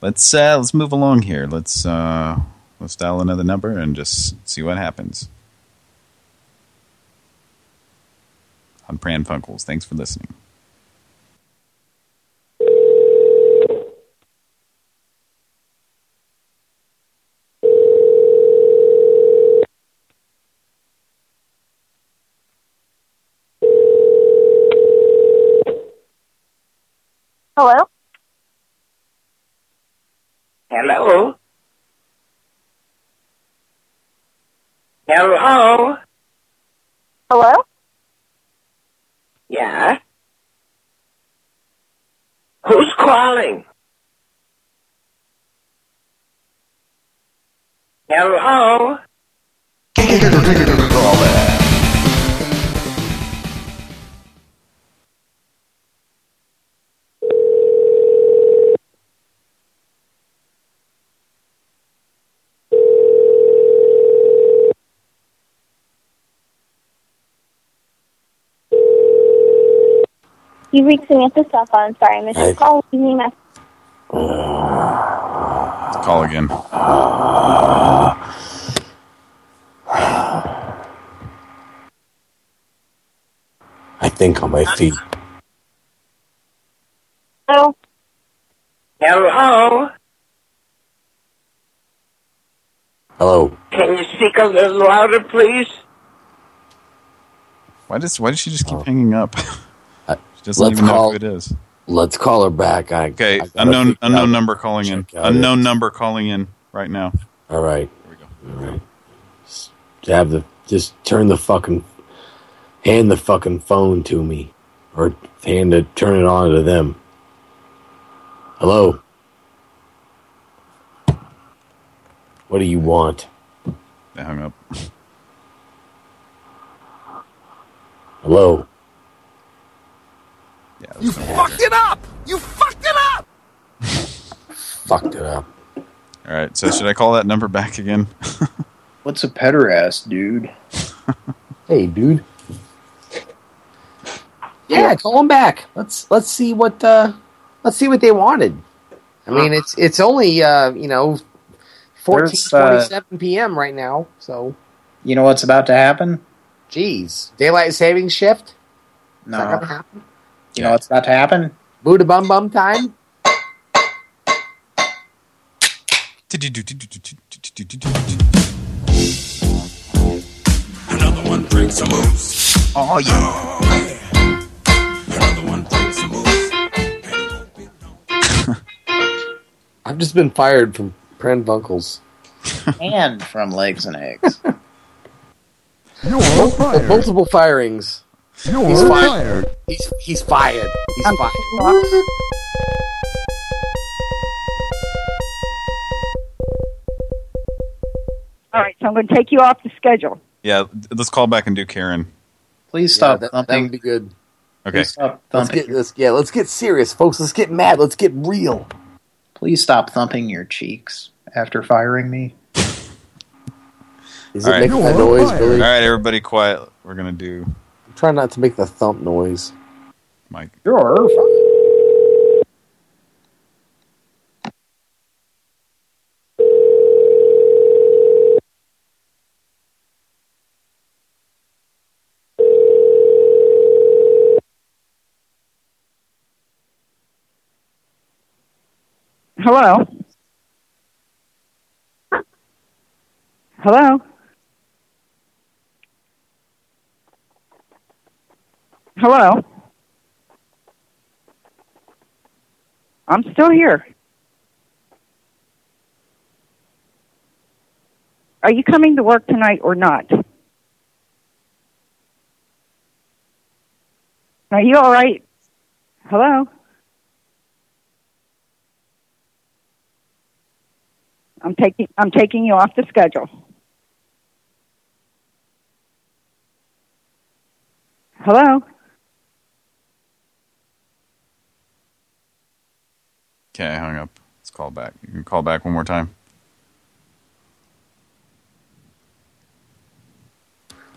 let's uh, let's move along here. Let's uh, let's dial another number and just see what happens. On Pran Funkels. Thanks for listening.
You reached Samantha's cell phone. Sorry, I missed your call. Leave me a message.
Call again.
I think on my feet.
Hello?
Hello?
Hello.
Can you speak a little louder, please?
Why does why does she just keep oh. hanging up?
Uh, let's
even know
call-
who it is.
Let's call her back. I,
Okay,
I
unknown unknown number calling in. Unknown
it.
number calling in right now.
All right. Here we go. All right. Just have the just turn the fucking hand the fucking phone to me, or hand it turn it on to them. Hello. What do you want?
They hung up.
Hello.
You
fucked it up! You fucked it up!
Fucked it up.
All right. So should I call that number back again?
What's a pederast, dude?
Hey, dude. Yeah, call them back. Let's let's see what uh let's see what they wanted. I mean, it's it's only uh you know fourteen
There's, uh,
p.m. right now. So
You know what's about to happen?
Jeez, daylight savings shift.
No.
Is that?
You know what's about to happen?
Buddha bum bum time.
Another one breaks a moose.
Oh
yeah. Another one breaks a moose.
I've just been fired from Pran Funkels.
and from Legs and Eggs.
multiple, multiple firings.
You're
he's
fired.
fired. He's he's fired. He's fired.
All right, so I'm going to take you off the schedule.
Yeah. Let's call back and do Karen.
Please
stop that, that would be good.
Okay.
stop
Let's get let's yeah, let's get serious, folks. Let's get mad. Let's get real.
Please stop thumping your cheeks after firing me.
Is
All
it
right.
making that noise, Billy?
right, everybody, quiet. We're gonna do
Try not to make the thump noise.
Mike.
Sure.
Hello? Hello? Hello? I'm still here. Are you coming to work tonight or not? Are you all right? Hello? I'm taking I'm taking you off the schedule. Hello?
Okay, I hung up. Let's call back. You can call back one more time.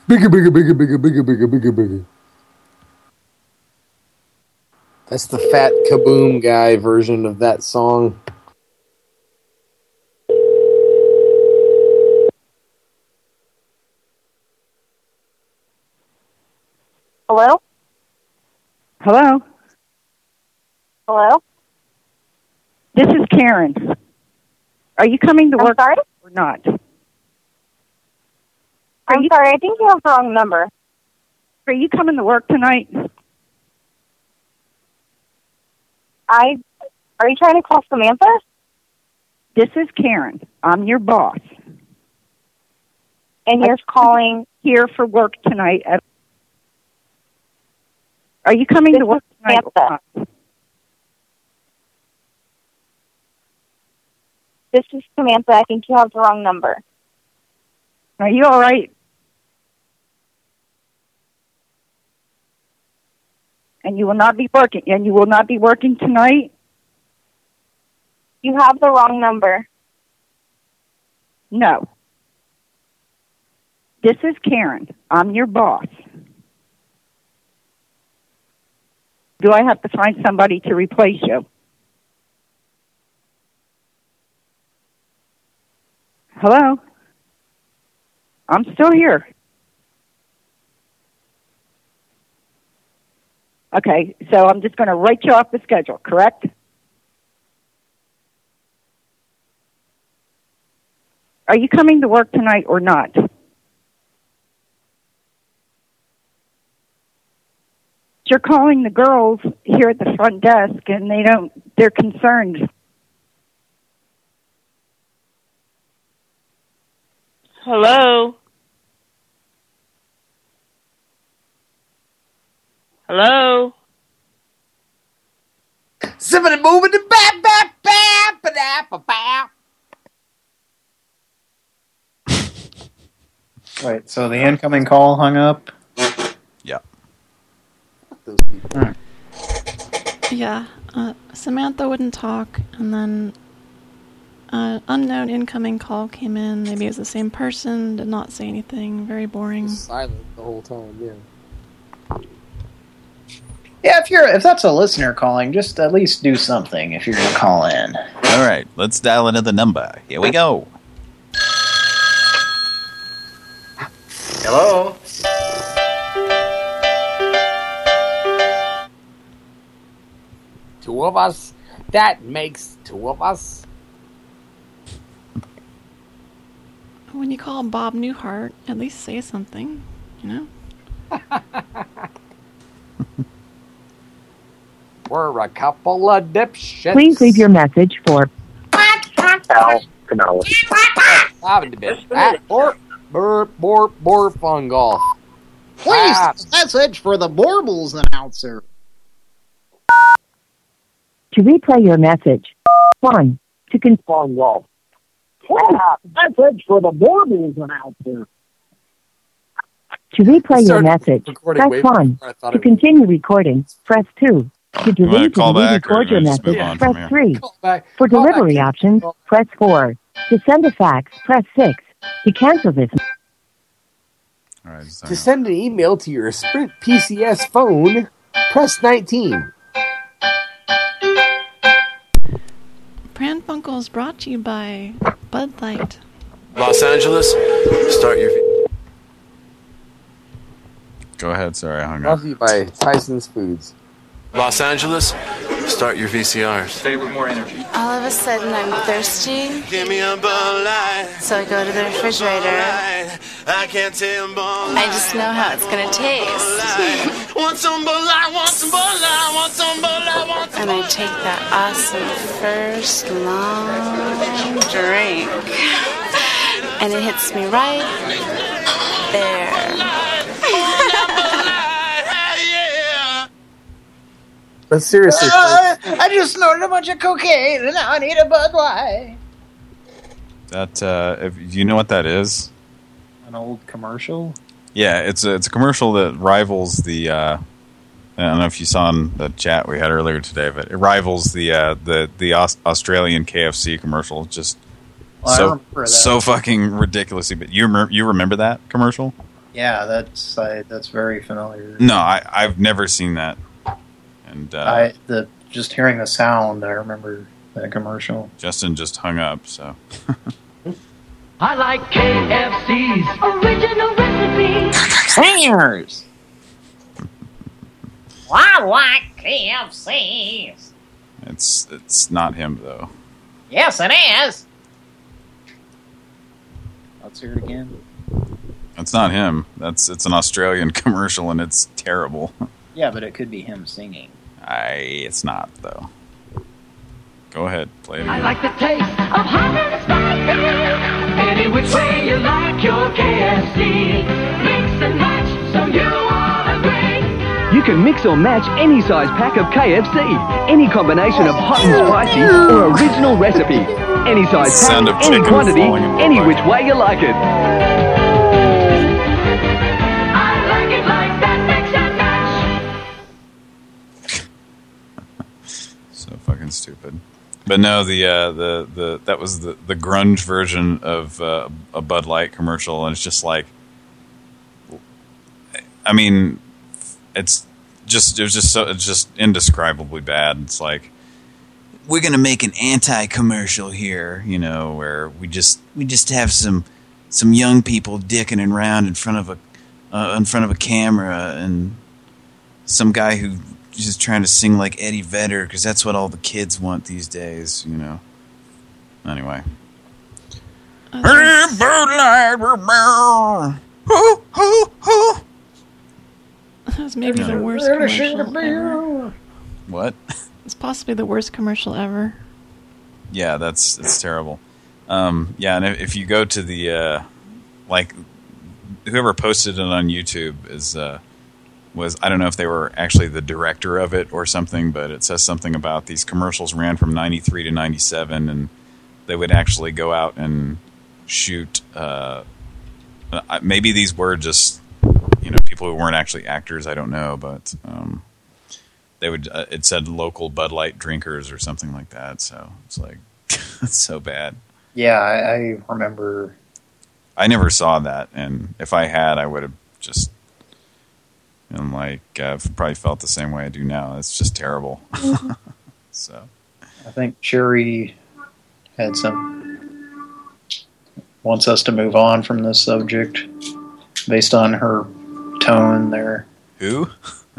Bigger, bigger, bigger, bigger, bigger, bigger, bigger, bigger. That's the fat kaboom guy version of that song.
Hello?
Hello?
Hello?
This is Karen. Are you coming to work
sorry?
or not?
I'm sorry, I think you have the wrong number.
Are you coming to work tonight?
I are you trying to call Samantha?
This is Karen. I'm your boss.
And you're calling
here for work tonight. At, are you coming to work tonight?
Samantha. This is Samantha. I think you have the wrong number.
Are you all right? And you will not be working. And you will not be working tonight.
You have the wrong number.
No. This is Karen. I'm your boss. Do I have to find somebody to replace you? Hello? I'm still here. Okay, so I'm just going to write you off the schedule, correct? Are you coming to work tonight or not? You're calling the girls here at the front desk and they don't, they're concerned.
Hello? Hello?
Somebody moving the bap bap bap bap bap bap.
Wait, so the incoming call hung up?
Yeah.
Those people.
Yeah, uh, Samantha wouldn't talk, and then uh, unknown incoming call came in. Maybe it was the same person. Did not say anything. Very boring.
Silent the whole time, yeah.
Yeah, if you're if that's a listener calling, just at least do something if you're gonna call in.
All right, let's dial into the number. Here we go.
Hello? Two of us? That makes two of us.
When you call Bob Newhart, at least say something. You know.
We're a couple of dipshits.
Please leave your message for
Al Canales. Having to be that borp, borp, borp, borp on golf.
Please,
Ah.
message for the Borbles announcer.
to replay your message. One to confirm well.
Message for the Borbles announcer.
To replay your message,
recording
press one.
before I thought
To
it-
continue recording, press two. To
wanna
delete
call
and
back or
re-record your message,
on from
press three. For
Call back.
delivery options, press four. To send a fax, press six. To cancel this,
All right.
To
on.
send an email to your Sprint PCS phone, press 19.
Pran Funkels is brought to you by Bud Light.
Los Angeles, start your.
Go ahead. Sorry, I hung
Brought
up.
to you by Tyson's Foods.
Los Angeles, start your VCRs. Stay with more energy.
All of a sudden, I'm thirsty,
Give me a Bud Light.
so I go to the refrigerator.
I can't tell Bud
I just know how it's gonna taste.
Want some Bud Light, want some Bud Light, want some Bud Light, want some
And I take that awesome first long drink, and it hits me right there.
But seriously,
Uh, I just snorted a bunch of cocaine and now I need a Bud Light.
That uh, if do you know what that is?
An old commercial?
Yeah, it's a it's a commercial that rivals the. Uh, I don't know if you saw in the chat we had earlier today, but it rivals the uh, the the Aus Australian KFC commercial. Just
Well,
so so fucking ridiculously. But you remember you remember that commercial?
Yeah, that's I, that's very familiar.
No, I I've never seen that. And uh,
I the just hearing the sound, I remember that commercial.
Justin just hung up. So
I like KFC's original recipe.
Singers. I like KFC's.
it's it's not him though.
Yes, it is.
Let's hear it again.
It's not him. That's it's an Australian commercial and it's terrible.
Yeah, but it could be him singing.
I it's not though. Go ahead, play it
I like the taste of hot and spicy. Any which way you like your KFC. Mix and match so you all agree.
You can mix or match any size pack of KFC. Any combination of hot and spicy or original recipe. Any size
Sound of
pack, any quantity,
falling in my
any which way you like it.
Fucking stupid. But no, the uh, the the that was the the grunge version of uh, a Bud Light commercial, and it's just like, I mean, it's just it was just so it's just indescribably bad. It's like we're gonna make an anti-commercial here, you know, where we just we just have some some young people dicking around in front of a uh, in front of a camera and some guy who just trying to sing like Eddie Vedder because that's what all the kids want these days, you know. Anyway.
That was maybe the worst commercial ever.
What?
It's possibly the worst commercial ever.
Yeah, that's that's terrible. Um, yeah, and if, if you go to the uh, like whoever posted it on YouTube is uh, was I don't know if they were actually the director of it or something, but it says something about these commercials ran from '93 to '97, and they would actually go out and shoot. Uh, uh, maybe these were just you know people who weren't actually actors. I don't know, but um, they would. Uh, it said local Bud Light drinkers or something like that. So it's like it's so bad.
Yeah, I, I remember.
I never saw that, and if I had, I would have just, and like, I've probably felt the same way I do now. It's just terrible. Mm-hmm. so,
I think Cherry had some wants us to move on from this subject based on her tone there.
who?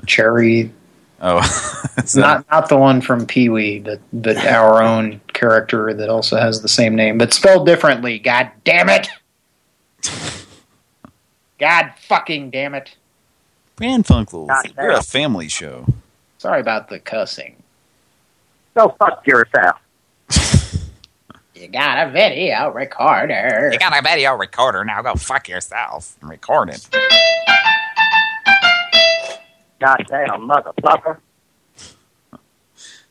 Cherry,
Oh,
not not the one from Pee Wee, but but our own character that also has the same name, but spelled differently. God damn it! God fucking damn it!
Pran Funkels,
God
we're a family show.
Sorry about the cussing.
Go fuck yourself.
You got a video recorder.
You got a video recorder, now go fuck yourself and record it.
Goddamn motherfucker.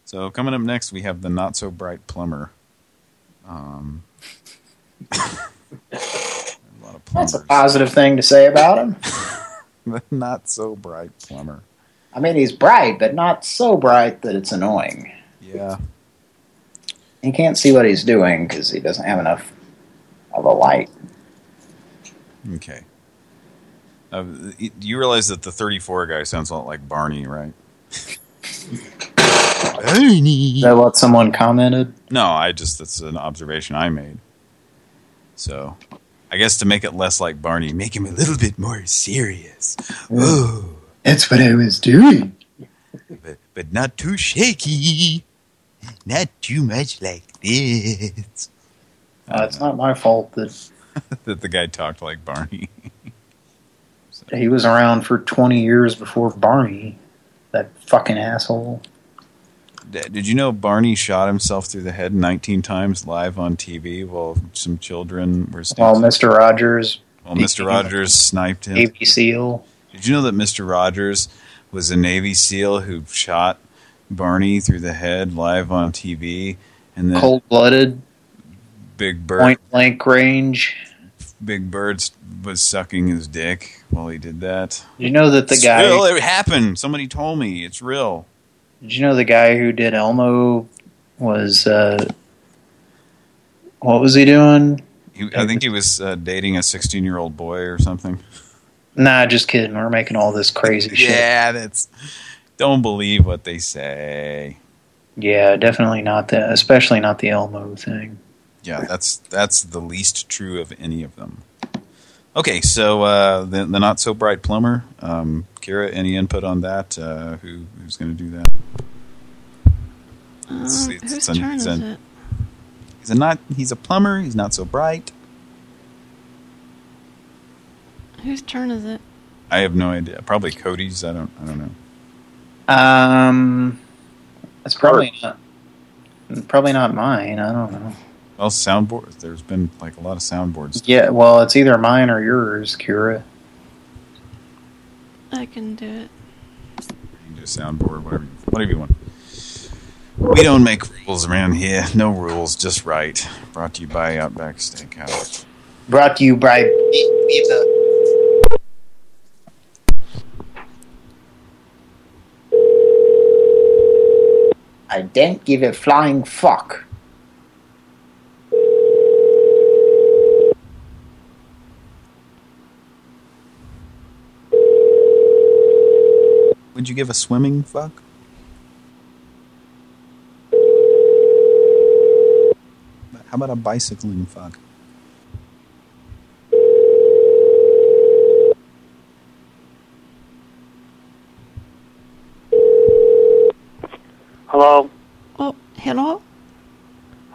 So coming up next, we have the not so bright plumber. Um, a lot of
That's a positive thing to say about him.
not so bright plumber.
I mean, he's bright, but not so bright that it's annoying.
Yeah.
He can't see what he's doing because he doesn't have enough of a light.
Okay. Uh, you realize that the 34 guy sounds a lot like Barney, right?
Is that what someone commented?
No, I just that's an observation I made. So, I guess to make it less like Barney, make him a little bit more serious. Whoa,
That's what I was doing.
but, but not too shaky. Not too much like this.
Uh, it's not my fault that
that the guy talked like Barney.
he was around for 20 years before Barney. That fucking asshole.
Did you know Barney shot himself through the head 19 times live on TV while some children were standing?
While Mr. Rogers
While Mr. Rogers sniped him.
Navy SEAL.
Did you know that Mr. Rogers was a Navy SEAL who shot Barney through the head live on TV? And then
Cold-blooded,
Big Bird,
point blank range.
Big Bird was sucking his dick while he did that.
You know that the
It's
guy?
real. It happened. Somebody told me. It's real.
Did you know the guy who did Elmo was? uh What was he doing?
He, I think he was uh, dating a 16-year-old boy or something.
Nah, just kidding. We're making all this crazy shit.
Yeah, that's. Don't believe what they say.
Yeah, definitely not that. Especially not the Elmo thing.
Yeah, that's that's the least true of any of them. Okay, so uh, the the not so bright plumber, um, Kira, any input on that? Uh, who who's going to do that?
Uh,
it's-
whose
it's
turn
it's
is
a-
it?
He's a not. He's a plumber. He's not so bright.
Whose turn is it?
I have no idea. Probably Cody's. I don't. I don't know.
Um, it's probably not. Probably not mine. I don't know.
Well, soundboard. There's been like a lot of soundboards.
Yeah, well, it's either mine or yours, Kira.
I can do it.
You can do a soundboard, whatever, whatever you want. We don't make rules around here. No rules, just right. Brought to you by Outback Steakhouse.
Brought to you by Viva. I don't give a flying fuck.
Would you give a swimming fuck? How about a bicycling fuck?
Hello?
Oh, hello?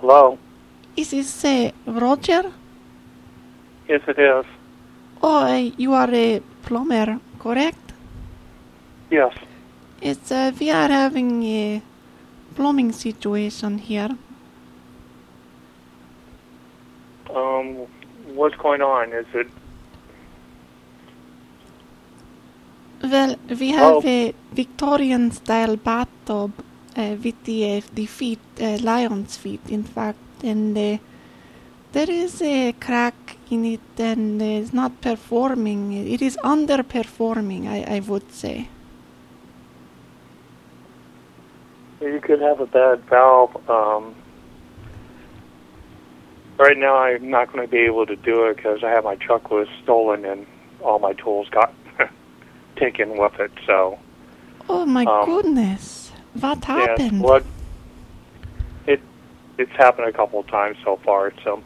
Hello?
Is this uh, Roger?
Yes, it is.
Oh, uh, you are a plumber, correct?
Yes.
It's uh, we are having a plumbing situation here.
Um, what's going on? Is it...
Well, we have
Oh.
a Victorian style bathtub uh, with the uh, the feet, uh, lion's feet, in fact, and uh, there is a crack in it, and uh, it's not performing. It is underperforming, I, I would say.
You could have a bad valve. Um, right now, I'm not going to be able to do it because I have my truck was stolen and all my tools got taken with it. So,
Oh my
Um,
goodness, what
yeah,
happened?
what it it's happened a couple of times so far. So,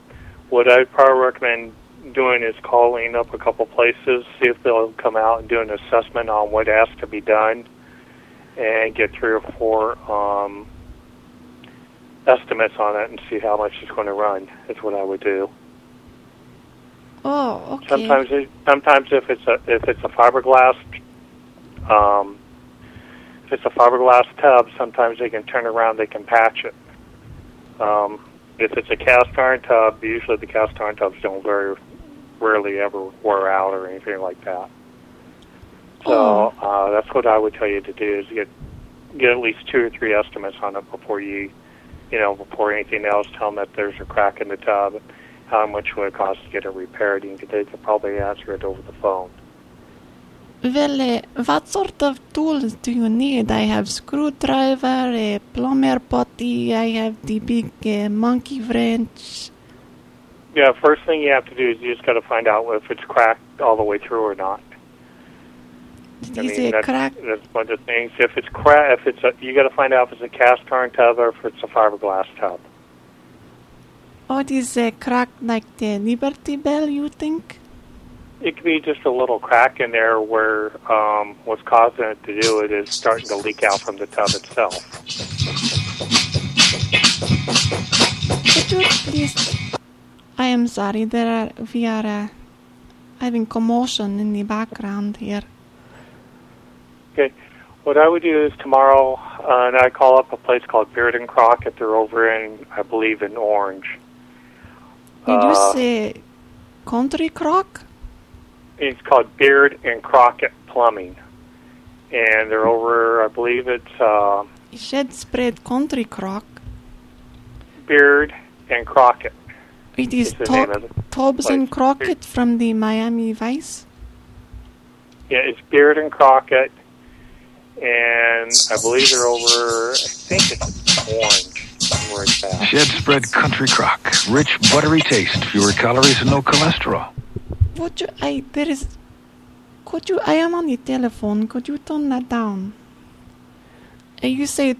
what I'd probably recommend doing is calling up a couple places, see if they'll come out and do an assessment on what has to be done, and get three or four um, estimates on it and see how much it's going to run. Is what I would do.
Oh, okay.
Sometimes, it, sometimes if it's a if it's a fiberglass, um, if it's a fiberglass tub, sometimes they can turn around, they can patch it. Um, if it's a cast iron tub, usually the cast iron tubs don't very rarely ever wear out or anything like that. So uh, that's what I would tell you to do is get get at least two or three estimates on it before you, you know, before anything else. Tell them that there's a crack in the tub, how much would it cost to get it repaired, and they could probably answer it over the phone.
Well, uh, what sort of tools do you need? I have screwdriver, a plumber putty, I have the big uh, monkey wrench.
Yeah, first thing you have to do is you just got to find out if it's cracked all the way through or not. I
Is
mean,
it
that's,
cracked?
that's one of the things. If it's crack, if it's a, you got to find out if it's a cast iron tub or if it's a fiberglass tub.
Oh, it is uh, cracked like the Liberty Bell, you think?
It could be just a little crack in there where um, what's causing it to do it is starting to leak out from the tub itself.
Could you please... I am sorry, there are, we are uh, having commotion in the background here.
Okay. What I would do is tomorrow, uh, and I call up a place called Beard and Crockett. They're over in, I believe, in Orange.
Did you
Uh,
say country crock?
It's called Beard and Crockett Plumbing, and they're over. I believe it's uh,
Shed spread country crock.
Beard and Crockett.
It is
name
to-
of it.
Tubbs and. Crockett from the Miami Vice.
Yeah, it's Beard and Crockett, and I believe they're over. I think it's Orange. Where it's at.
Shed spread country crock. Rich, buttery taste. Fewer calories and no cholesterol.
Would you, I, there is, could you, I am on the telephone, could you turn that down? You say,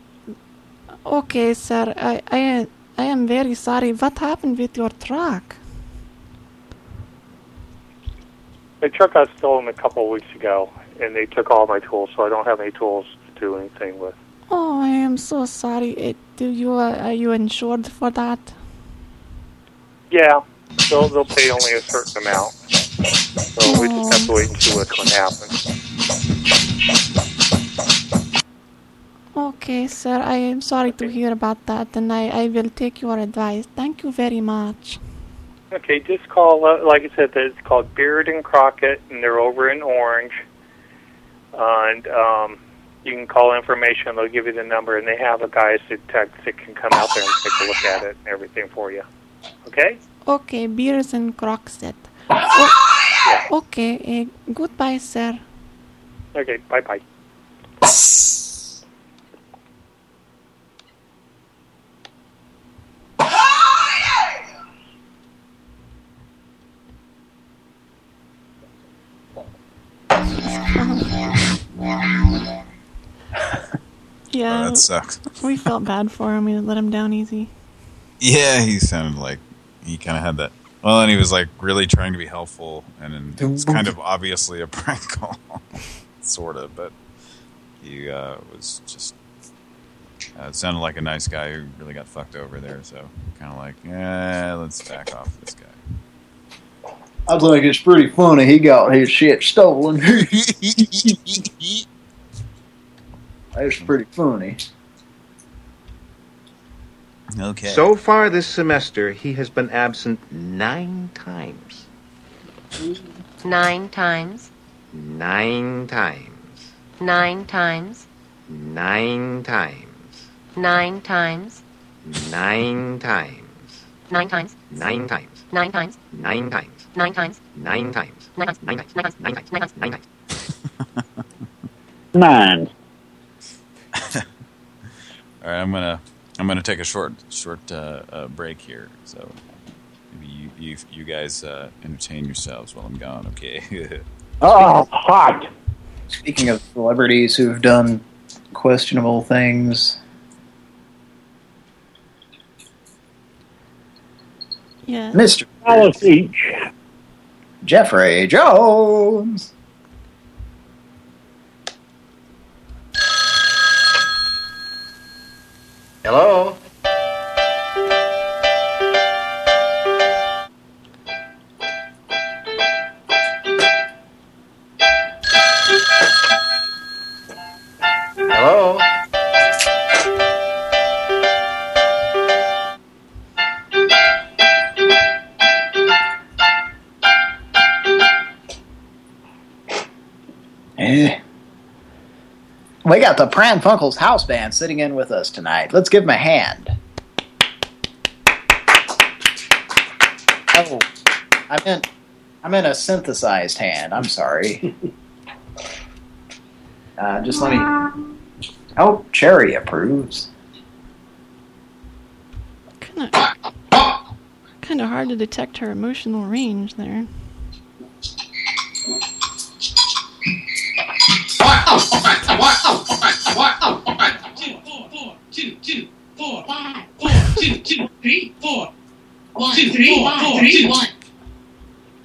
okay, sir, I, I, I am very sorry. What happened with your truck?
The truck got stolen a couple of weeks ago, and they took all my tools, so I don't have any tools to do anything with.
Oh, I am so sorry. Uh, do you, uh, are you insured for that?
Yeah, they'll they'll pay only a certain amount, so we just have to wait and see what's going to happen.
Okay, sir. I am sorry to hear about that, and I, I will take your advice. Thank you very much.
Okay, just call. Uh, like I said, it's called Beard and Crockett, and they're over in Orange. And um, you can call information. They'll give you the number, and they have a guy that text that can come out there and take a look at it and everything for you. Okay.
Okay, beers and Crockset. O- Okay, uh, goodbye, sir.
Okay. Bye bye.
Yeah.
Oh, that sucks.
We felt bad for him. We let him down easy.
Yeah, he sounded like he kind of had that. Well, and he was like really trying to be helpful, and then it's kind of obviously a prank call, sort of. But he uh, was just. Uh, it sounded like a nice guy who really got fucked over there. So kind of like, yeah, let's back off this guy.
I think it's pretty funny. He got his shit stolen. That's pretty funny.
Okay.
So far this semester, he has been absent nine times.
Nine times.
Nine times.
Nine times.
Nine times.
Nine times.
Nine times.
Nine times.
Nine times.
Nine times.
Nine times.
Nine times.
Nine times.
Nine times. Nine times. Nine times. Nine times. Nine times. Nine times.
Nine.
All right, I'm gonna I'm gonna take a short short uh, uh, break here. So maybe you you, you guys uh, entertain yourselves while I'm gone. Okay.
Oh, hot.
Speaking of celebrities who've done questionable things,
Yeah.
Mr. Jeffrey Jones.
Hello?
We got the Pran Funkels house band sitting in with us tonight. Let's give them a hand. Oh, I meant I meant a synthesized hand. I'm sorry. Uh, just let me. Oh, Cherry approves.
Kind of hard to detect her emotional range there.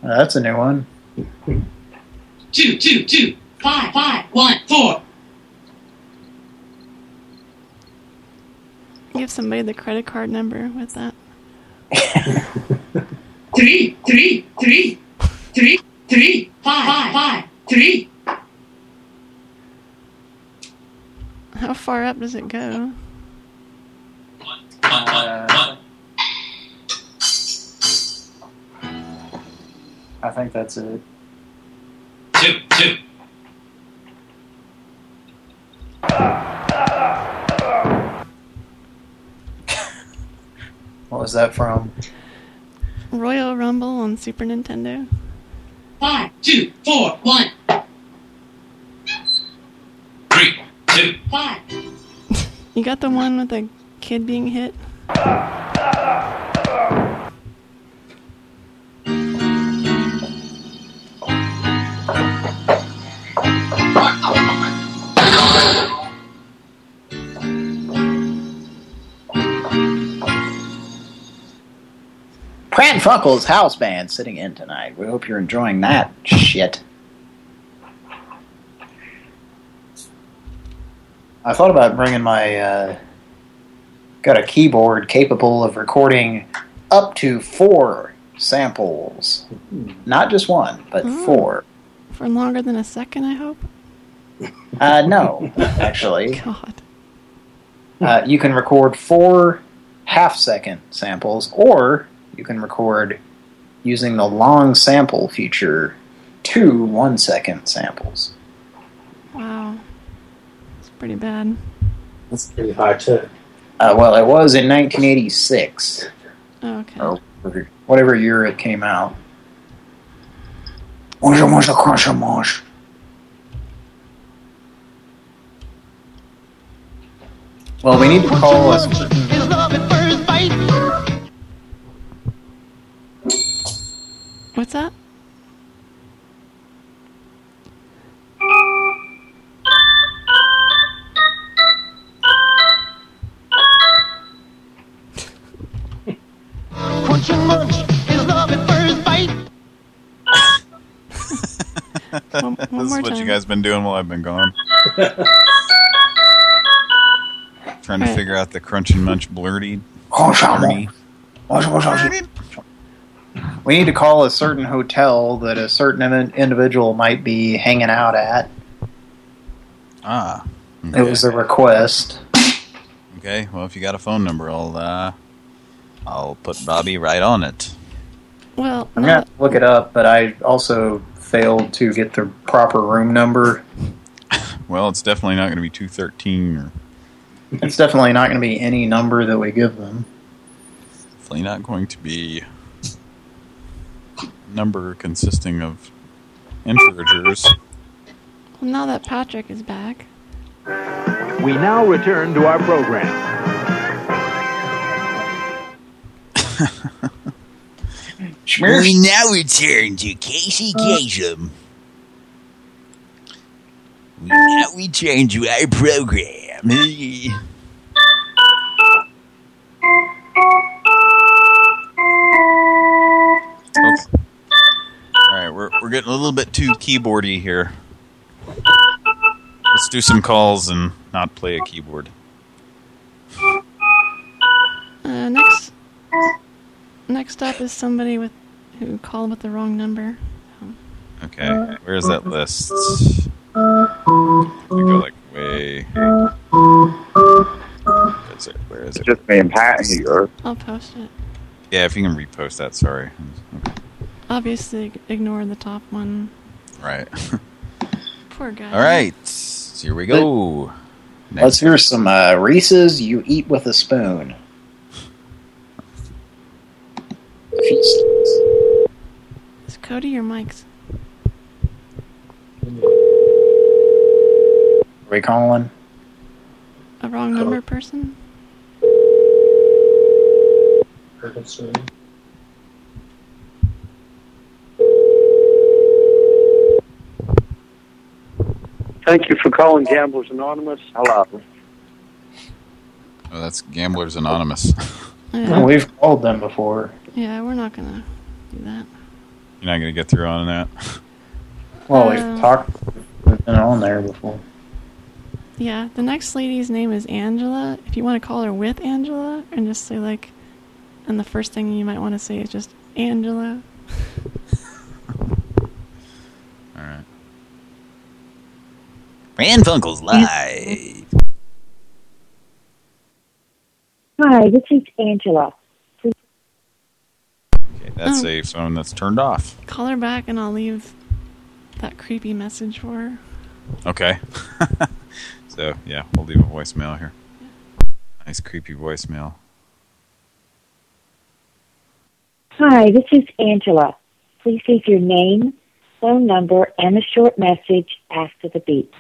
That's a new one.
Two, two, two, five, five, one, four.
Give somebody the credit card number with that.
Three, three, three, three, three, five, five, five, three.
How far up does it go?
Uh, I think that's it.
Two, two.
What was that from?
Royal Rumble on Super Nintendo.
Five, two, four, one. Three, two, five.
You got the one with the kid being hit?
Pran Funkel's house band sitting in tonight. We hope you're enjoying that shit. I thought about bringing my, uh, got a keyboard capable of recording up to four samples. Not just one, but
Oh.
four.
For longer than a second, I hope.
Uh, no, actually.
God.
Uh, you can record four half-second samples, or you can record using the long sample feature two one-second samples.
Wow. It's pretty bad.
That's pretty high, too.
Uh, well, it was in 1986,
Okay.
or whatever year it came out. Well, we need to call us.
What's that?
What you munch is love at first bite.
One, one
this
more
is what
time.
you guys been doing while I've been gone. Trying to
Right.
figure out the crunch and munch blurty.
Oh,
blurty.
We need to call a certain hotel that a certain individual might be hanging out at.
Ah.
It was a request.
Okay, well, if you got a phone number, I'll uh, I'll put Bobby right on it.
Well,
I'm gonna have to look it up, but I also failed to get the proper room number.
Well, it's definitely not going to be 213 or
It's definitely not going to be any number that we give them.
definitely not going to be number consisting of integers.
well, now that Patrick is back.
We now return to our program.
We now return to Casey Kasem. We now return to our program.
Okay. All right, we're we're getting a little bit too keyboardy here. Let's do some calls and not play a keyboard.
Uh, next, next up is somebody with who called with the wrong number.
Okay, where's that list? We go like way. Where is it? Where is it?
Just me and Pat here.
I'll post it.
Yeah, if you can repost that, sorry.
Obviously, ignore the top one.
Right.
Poor guy.
All right, here we go.
Let's hear some uh, Reese's You Eat with a Spoon. Feast.
Is Cody your mics?
Are we calling?
A wrong number person?
Thank you for calling Gamblers Anonymous. Hello.
Oh, that's Gamblers Anonymous.
Yeah.
We've called them before.
Yeah, we're not gonna do that.
You're not going to get through on that.
Well, we've
Uh,
talked we've been on there before.
Yeah, the next lady's name is Angela. If you want to call her with Angela, and just say like, and the first thing you might want to say is just Angela.
All right.
Pran Funkels live.
Hi, this is Angela.
Okay, that's oh. a phone that's turned off.
Call her back, and I'll leave that creepy message for her.
Okay. so, yeah, we'll leave a voicemail here. Nice creepy voicemail.
Hi, this is Angela. Please leave your name, phone number, and a short message after the beep.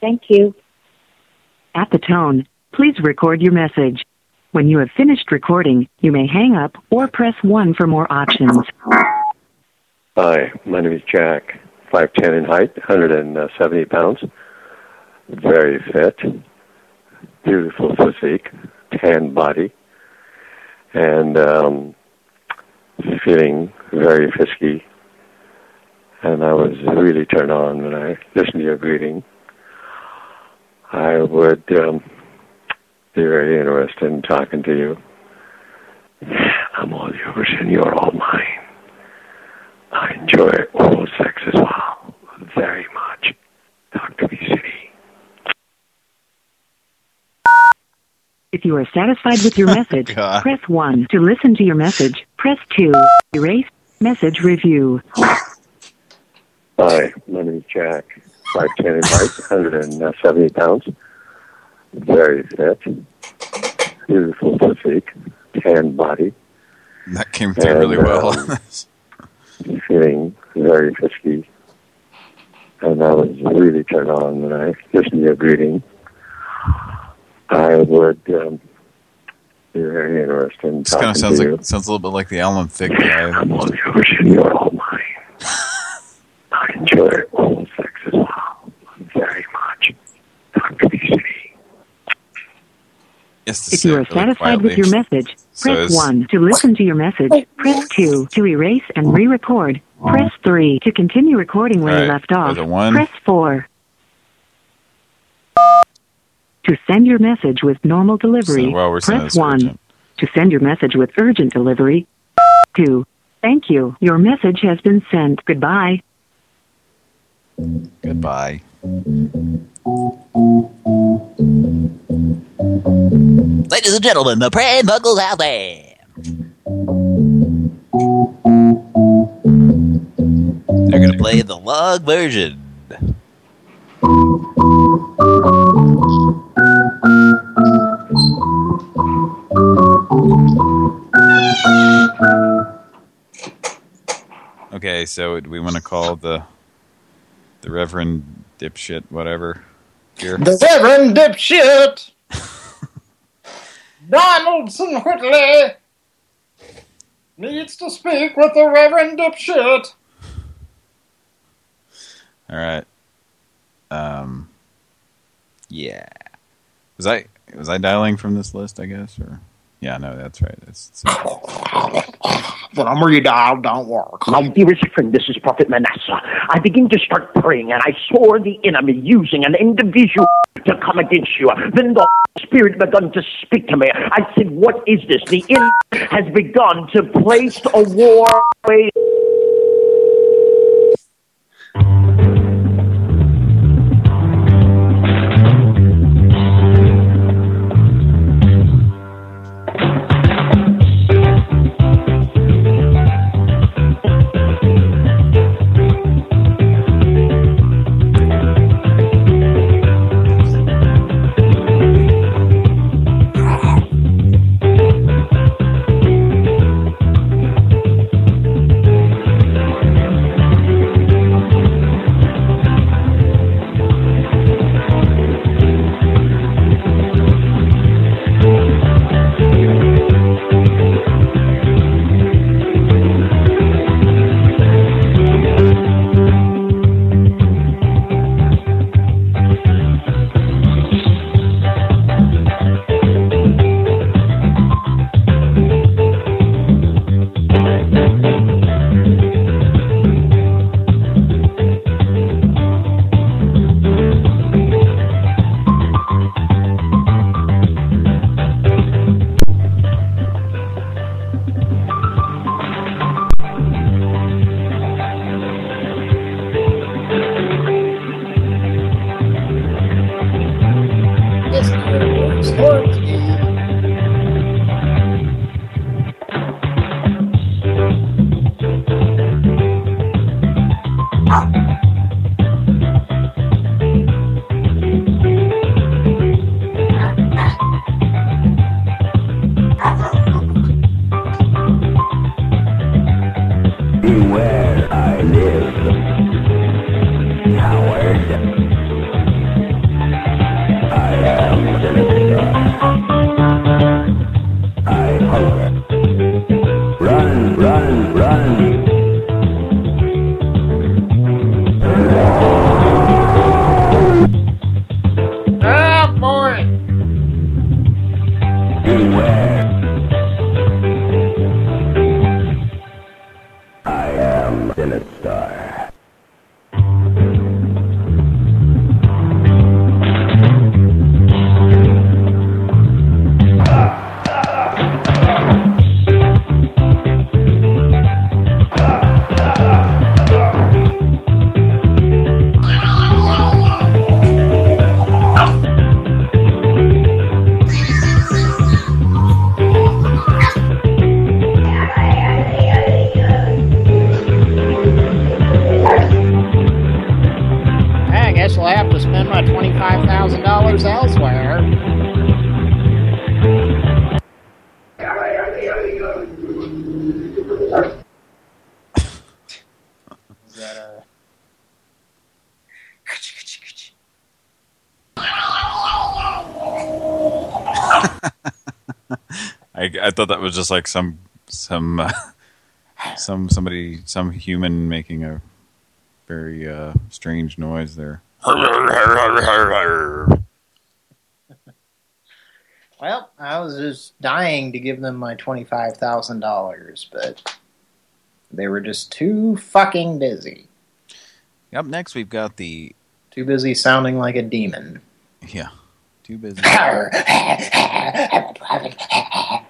Thank you.
At the tone, please record your message. When you have finished recording, you may hang up or press 1 for more options.
Hi, my name is Jack. 5'10 in height, 170 pounds. Very fit. Beautiful physique. Tan body. And um, feeling very frisky. And I was really turned on when I listened to your greeting. I would um, very interested in talking to you. I'm all yours and you're all mine. I enjoy oral sex as well, very much. Talk to me, City.
If you are satisfied with your oh, message,
God.
press 1. To listen to your message, press 2. Erase message review.
Hi, my name is Jack. 5'10 in height, 170 uh, pounds. Very fit. Beautiful physique. Tan body.
That came through really well.
um, feeling very frisky. And I was really turned on when I listened to your greeting. I would um, be very interested in
This kind of sounds like sounds a little bit like the Alan Thicke guy.
I'm on the ocean, you're all mine. I enjoy oral sex as well. Very much. Dr. BC.
Yes,
If you are
really
satisfied with your message,
So
press 1. To listen to your message, oh. press 2. To erase and oh. re-record, oh. press 3. To continue recording where
All
you left off,
there's a one.
press 4. To send your message with normal delivery,
So, well, we're saying
press 1.
urgent.
To send your message with urgent delivery, 2. Thank you. Your message has been sent. Goodbye.
Goodbye.
Ladies and gentlemen, the Pran Buckles out there. They're gonna play the log version.
Okay, so do we want to call the the Reverend dipshit whatever here?
The Reverend Dipshit! Donaldson Whitley needs to speak with the Reverend Dipshit.
All right. Um. Yeah. Was I was I dialing from this list? I guess or yeah, no, that's right. It's, it's
The number you dialed don't work.
My dearest friend, this is Prophet Manasseh. I begin to start praying, and I saw the enemy using an individual to come against you. Then the Spirit began to speak to me. I said, What is this? The enemy has begun to place a war.
Thought that was just like some some uh, some somebody some human making a very uh, strange noise there.
Well, I was just dying to give them my $25,000, but they were just too fucking busy.
Up next, we've got the
Too busy sounding like a demon.
yeah, too busy.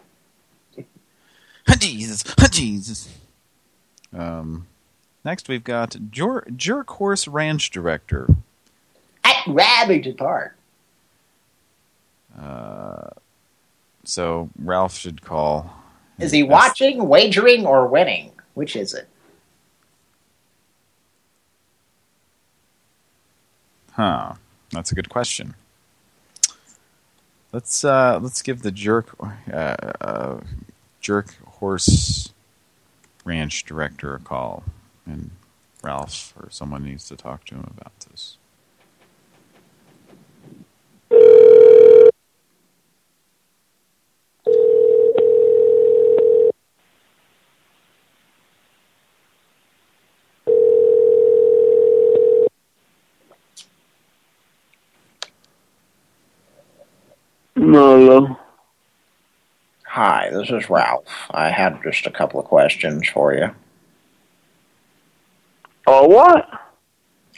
Jesus, Jesus. Um, next we've got Jor Jerk Horse Ranch Director.
At Ravage Park.
Uh, so Ralph should call.
Is he watching, wagering, or winning? Which is it?
Huh. That's a good question. Let's uh let's give the jerk uh, uh jerk horse ranch director a call and Ralph or someone needs to talk to him about this.
Hello.
Hi, this is Ralph. I had just a couple of questions for you.
Oh, what?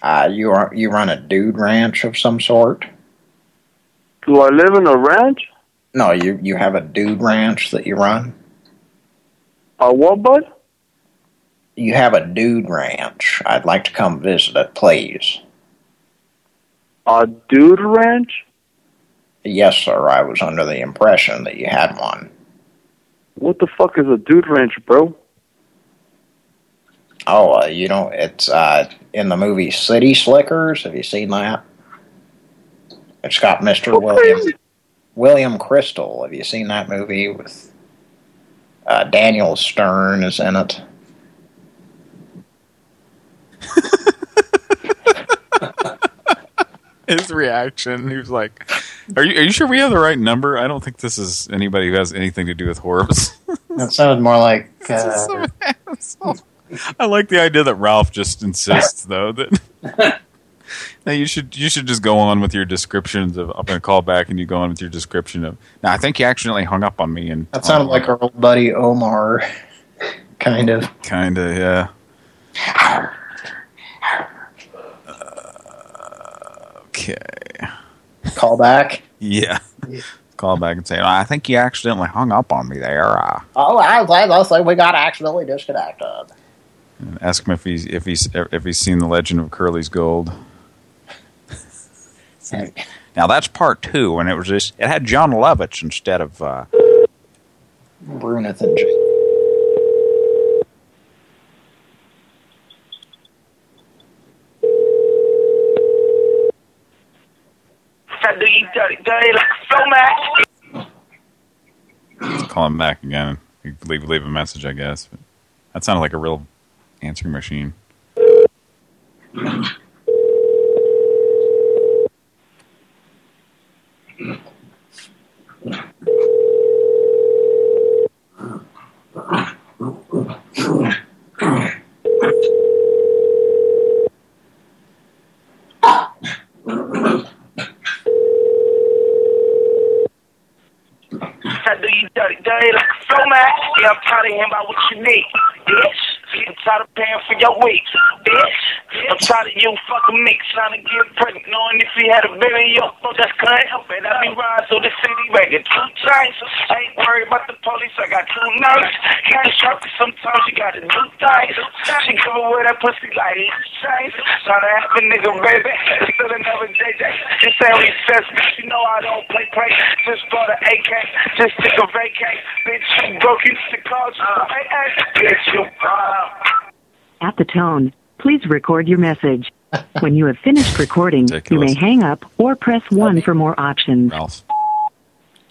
Uh, you are, you run a dude ranch of some sort?
Do I live in a ranch?
No, you you have a dude ranch that you run.
A what, bud?
You have a dude ranch. I'd like to come visit it, please.
A dude ranch?
Yes, sir. I was under the impression that you had one.
What the fuck is a dude ranch, bro?
Oh, uh, you know, it's uh, in the movie City Slickers. Have you seen that? It's got Mr. William William Crystal. Have you seen that movie with uh, Daniel Stern is in it?
His reaction, he was like, "Are you are you sure we have the right number? I don't think this is anybody who has anything to do with horrors."
That sounded more like uh,
I like the idea that Ralph just insists, though, that now you should you should just go on with your descriptions of. I'm going to call back, and you go on with your description of. Now, I think you accidentally hung up on me, and
that sounded like our old buddy Omar, kind of.
kind of yeah. Okay.
Call back.
Yeah. Call back and say, I think you accidentally hung up on me there. Uh,
Oh, I was like we got accidentally disconnected.
and ask him if he's if he's if he's seen the Legend of Curly's Gold. now that's part two, and it was just it had Jon Lovitz instead of uh,
Bruno
I do you dirty, dirty like a flow match.
call him back again. Leave leave a message, I guess. But that sounded like a real answering machine.
I do you dirty, dirty like a flow match. Yeah, I'm tired of hearing about what you need, bitch. I'm tired of paying for your weeks, bitch. I'm tired of you fucking me, trying to get pregnant, knowing if he had a baby, yo, fuck, that's couldn't help it. I be riding through the city, making two chains. Ain't worried about the police, I got two knives. Can't cause sometimes you gotta do things. She come with that pussy like it's chains. Trying to have a nigga, baby. Still another JJ. This ain't recess, bitch. You know I don't play, play. Just bought an AK, just took a vacay. Bitch, you broke, you to call you. Hey, hey, bitch, you uh,
At the tone, please record your message.
When you have finished recording, you may hang up or press 1 for more options.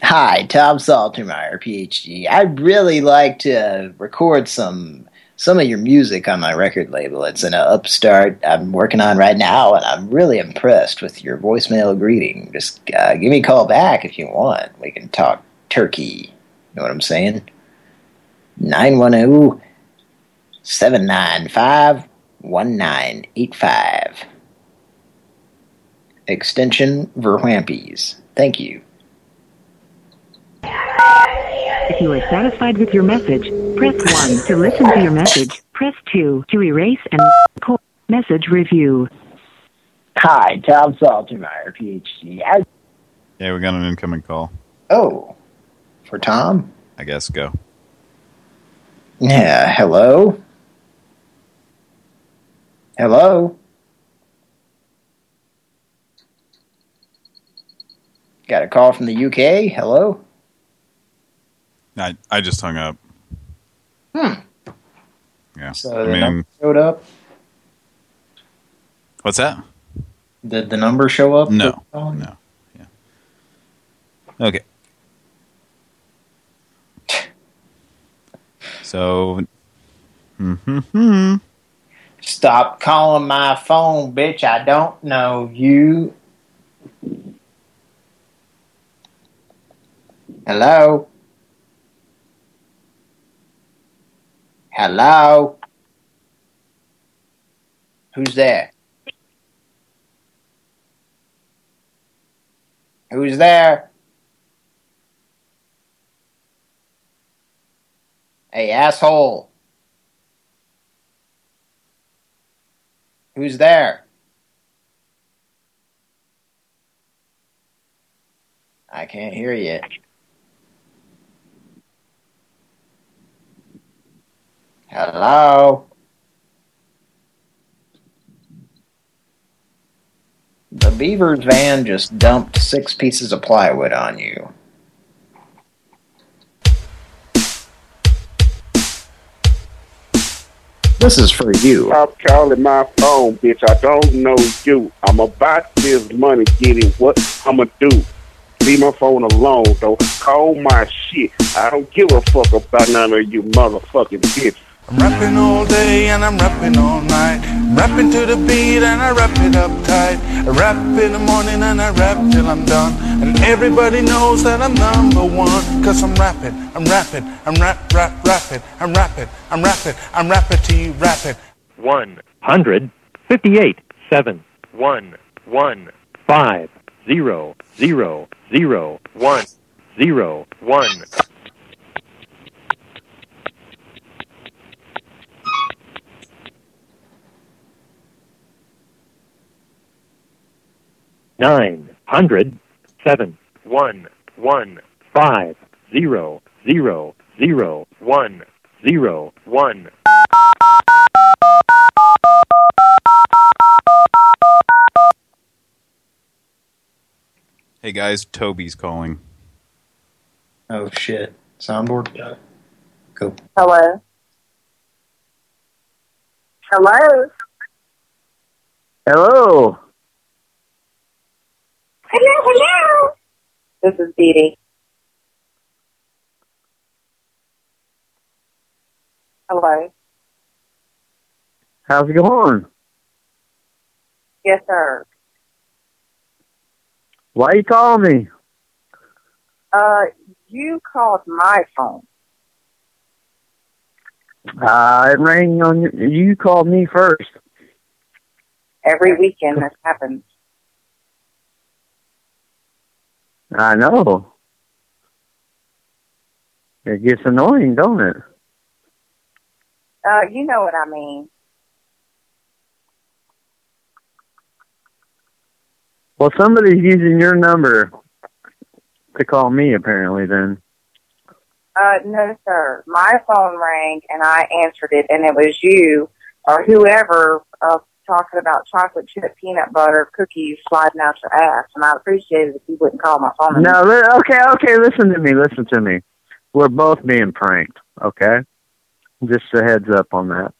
Hi, Tom Saltermeyer, PhD. I'd really like to record some some of your music on my record label. It's an upstart I'm working on right now, and I'm really impressed with your voicemail greeting. Just uh, give me a call back if you want. We can talk turkey. You know what I'm saying? 910 795 1985. Extension Verwampies. Thank you.
If you are satisfied with your message, press 1 to listen to your message. Press 2 to erase and call message review.
Hi, Tom Saltermeyer, PhD. I
Yeah, we got an incoming call.
Oh, for Tom?
I guess go.
Yeah, hello? Hello? Got a call from the UK? Hello?
I I just hung up.
Hmm.
Yeah.
So
I
the
mean,
number showed up?
what's that?
Did the number show up?
No. No. Yeah. Okay. So, hmm
Stop calling my phone, bitch. I don't know you. Hello? Hello? Who's there? Who's there? Hey, asshole. Who's there? I can't hear you. Hello? The Beavers van just dumped six pieces of plywood on you. This is for you.
Stop calling my phone, bitch. I don't know you. I'm about this money getting what I'ma do. Leave my phone alone, though. Call my shit. I don't give a fuck about none of you motherfucking bitches.
I'm rapping all day and I'm rapping all night. I'm rapping to the beat and I rap it up tight. I rap in the morning and I rap till I'm done. And everybody knows that I'm number one. Cause I'm rapping, I'm rapping, I'm rap, rap, rapping. I'm rapping, I'm rapping, I'm rapping to you rapping.
One hundred fifty-eight seven one one five zero zero zero one zero one. Nine hundred seven one one five zero zero zero one zero one.
Hey guys, Toby's calling.
Oh shit. Soundboard? Go.
Hello. Hello.
Hello.
Hello, hello. This is Dee Dee. Hello.
How's it going?
Yes, sir.
Why you calling me?
Uh, you called my phone.
Uh, it rang on you. you called me first.
Every weekend this happens.
I know. It gets annoying, don't it?
Uh, you know what I mean.
Well, somebody's using your number to call me, apparently, then.
Uh, no, sir. My phone rang and I answered it, and it was you or whoever uh, talking about chocolate chip peanut butter cookies sliding out your ass. And I appreciate it if you wouldn't call my phone.
No, li- okay, okay, listen to me, listen to me. We're both being pranked, okay? Just a heads up on that.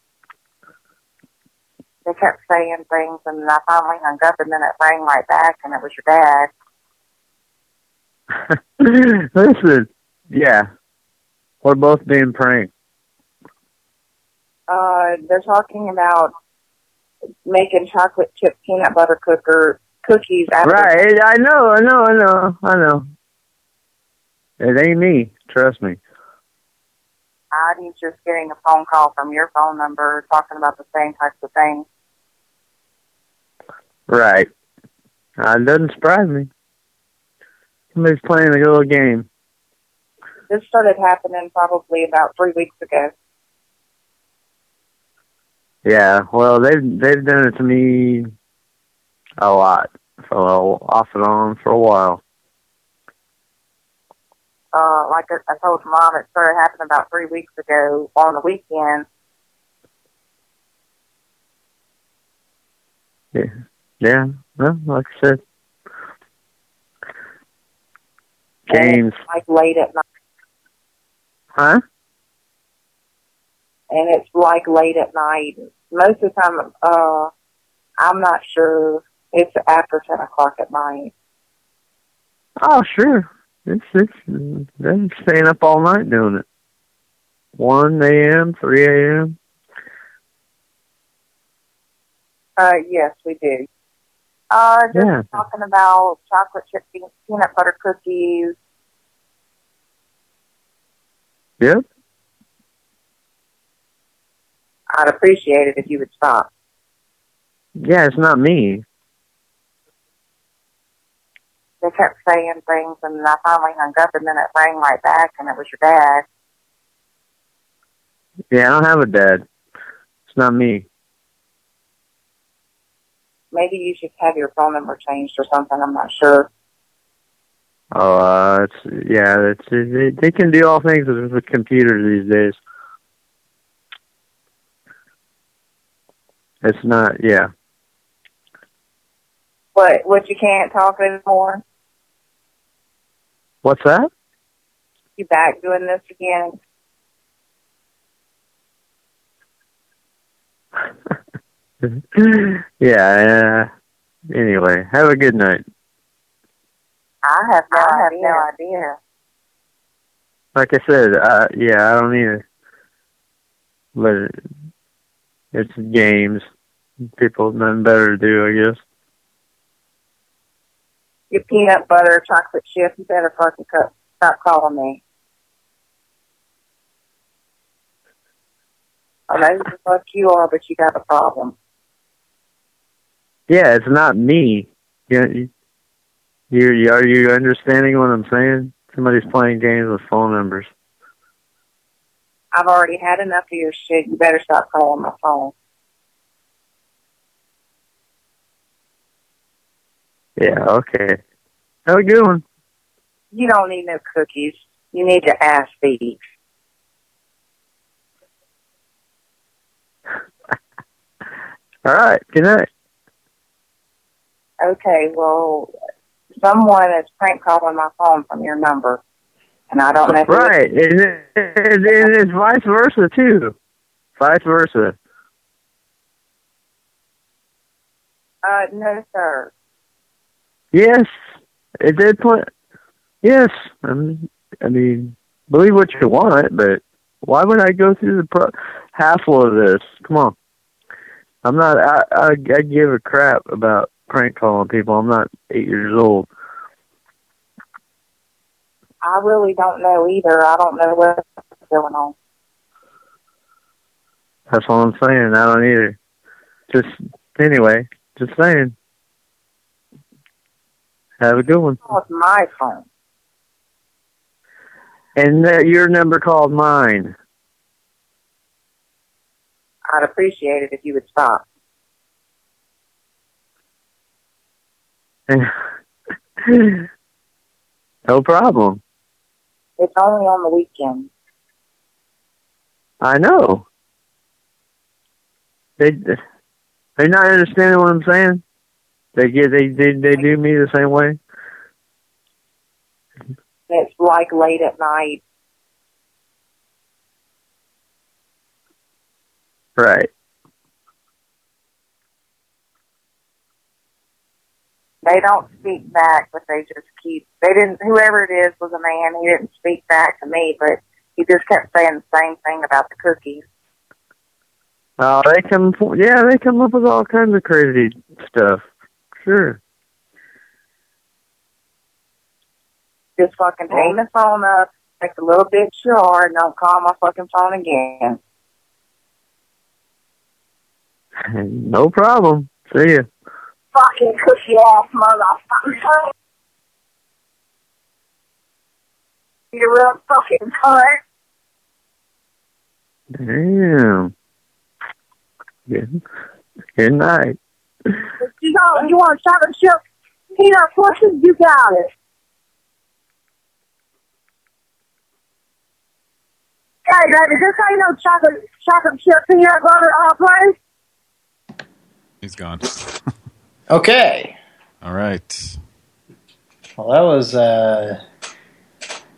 They kept saying things, and I finally hung up, and then it rang right back, and it was your dad.
Listen, yeah, we're both being pranked.
Uh, they're talking about making chocolate chip peanut butter cooker cookies. After
Right, I know, I know, I know, I know. It ain't me, trust me.
I was just getting a phone call from your phone number talking about the same types of things.
Right. Uh, it doesn't surprise me. Somebody's playing a little game.
This started happening probably about three weeks ago.
Yeah, well, they've they've done it to me a lot, so off and on for a while.
Uh, like I, I told mom, it started happening about three weeks ago on the weekend.
Yeah, yeah. Well, like I said, games,
like late at night,
huh?
And it's like late at night. Most of the time, uh, I'm not sure. It's after ten o'clock at night.
Oh, sure. It's it's they're staying up all night doing it. One a.m., three a.m.
Uh, yes, we do. Uh, just
Yeah.
talking about chocolate chip peanut butter cookies.
Yep.
I'd appreciate it if you would stop.
Yeah, it's not me.
They kept saying things, and I finally hung up, and then it rang right back, and it was your dad.
Yeah, I don't have a dad. It's not me.
Maybe you should have your phone number changed or something. I'm not sure.
Oh, uh, it's yeah, it's they, they can do all things with computers these days. It's not, yeah.
What? What? You can't talk anymore?
What's that?
You back doing this again?
yeah. Uh, anyway, have a good night.
I have no I have no idea.
Like I said, uh, yeah, I don't either. But it's games. People have nothing better to do, I guess.
Your peanut butter chocolate chip. You better fucking cut, stop calling me. I know who the fuck you are, but you got a problem.
Yeah, it's not me. You, you, you are you understanding what I'm saying? Somebody's playing games with phone numbers.
I've already had enough of your shit. You better stop calling my phone.
Yeah, okay. Have a good one.
You don't need no cookies. You need to ass these.
All right. Good night.
Okay, well, someone is prank calling my phone from your number, and I don't know.
Right. And, it, and it's vice versa, too. Vice versa.
Uh, no, sir.
Yes. It did play. Yes. I mean, I mean, believe what you want, but why would I go through the pro- hassle of this? Come on. I'm not, I, I, I give a crap about prank calling people. I'm not eight years old.
I really don't know either. I don't know what's going on.
That's all I'm saying. I don't either. Just, anyway, just saying. Have a good one.
It's my phone.
And uh, your number called mine.
I'd appreciate it if you would stop.
no problem.
It's only on the weekend.
I know. They they're not understanding what I'm saying. They get they they they do me the same way.
It's like late at night.
Right.
They don't speak back, but they just keep. They didn't. Whoever it is was a man. He didn't speak back to me, but he just kept saying the same thing about the cookies.
Oh, they come. Yeah, they come up with all kinds of crazy stuff. Sure.
Just fucking hang the phone up, take a little bit sure, and don't call my fucking phone again.
No problem. See ya.
Fucking cookie ass motherfucker. You're real fucking cunt.
Damn. Good. Good night.
If you don't, you want chocolate chip peanut pussy, you got it. Hey, baby, this how you know chocolate chocolate chip peanut butter all place?
He's gone.
Okay.
All right.
Well, that was uh,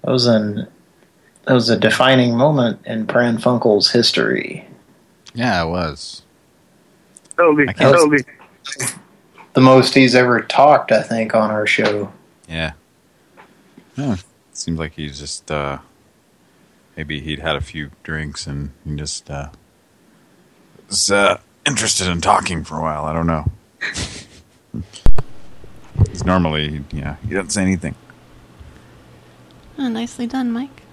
that was an that was a defining moment in Pran Funkel's history.
Yeah, it was.
Toby,
That was
Toby.
the most he's ever talked, I think, on our show.
Yeah. Yeah. Seems like he's just uh maybe he'd had a few drinks and he just uh was uh interested in talking for a while. I don't know. He's normally yeah, he doesn't say anything.
Oh, nicely done, Mike.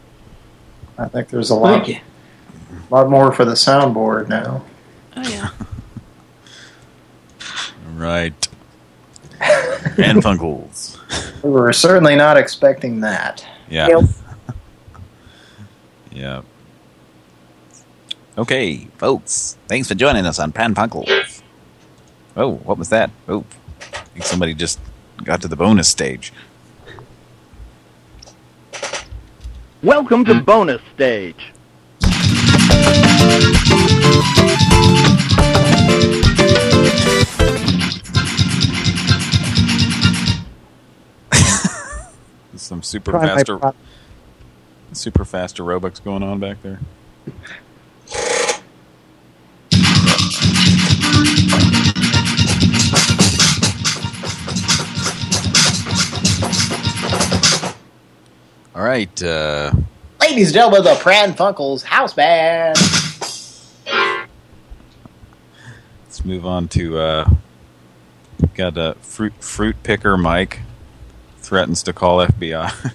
I think there's a lot,
Thank
lot more for the soundboard now.
Oh yeah.
Right. and Funkels.
We were certainly not expecting that.
Yeah.
Yep.
Yeah.
Okay, folks. Thanks for joining us on Pran Funkels. Oh, what was that? Oh, I think somebody just got to the bonus stage.
Welcome to hmm? bonus stage.
There's some super
Try
faster super fast aerobics going on back there. Right, uh
Ladies and gentlemen, the Pran Funkels house band.
Let's move on to uh we've got a fruit fruit picker Mike threatens to call FBI.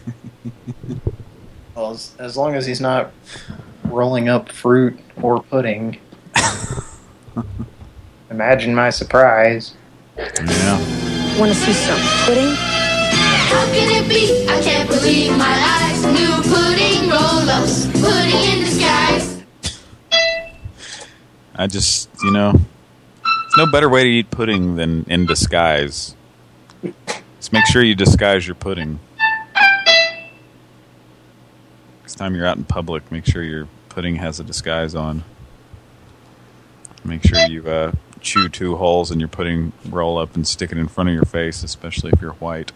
Well, as, as long as he's not rolling up fruit or pudding. Imagine my surprise.
yeah.
Want to see some pudding?
How can it be? I can't believe my eyes. New pudding roll-ups, pudding in disguise.
I just, you know, there's no better way to eat pudding than in disguise. Just make sure you disguise your pudding. Next time you're out in public, make sure your pudding has a disguise on. Make sure you uh, chew two holes in your pudding roll up and stick it in front of your face, especially if you're white.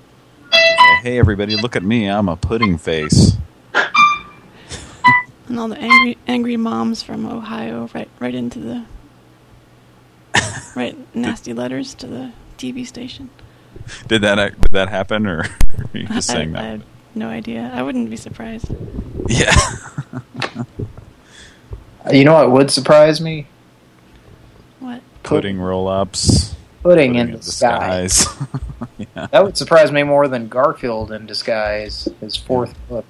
Say, hey, everybody, look at me. I'm a pudding face.
And all the angry angry moms from Ohio right right into the right nasty letters to the TV station.
Did that did that happen, or are you just
I,
saying
I
that?
have no idea. I wouldn't be surprised.
Yeah.
You know what would surprise me?
What?
Pudding roll-ups.
Pudding in
in
disguise.
yeah.
That would surprise me more than Garfield in disguise, his fourth book.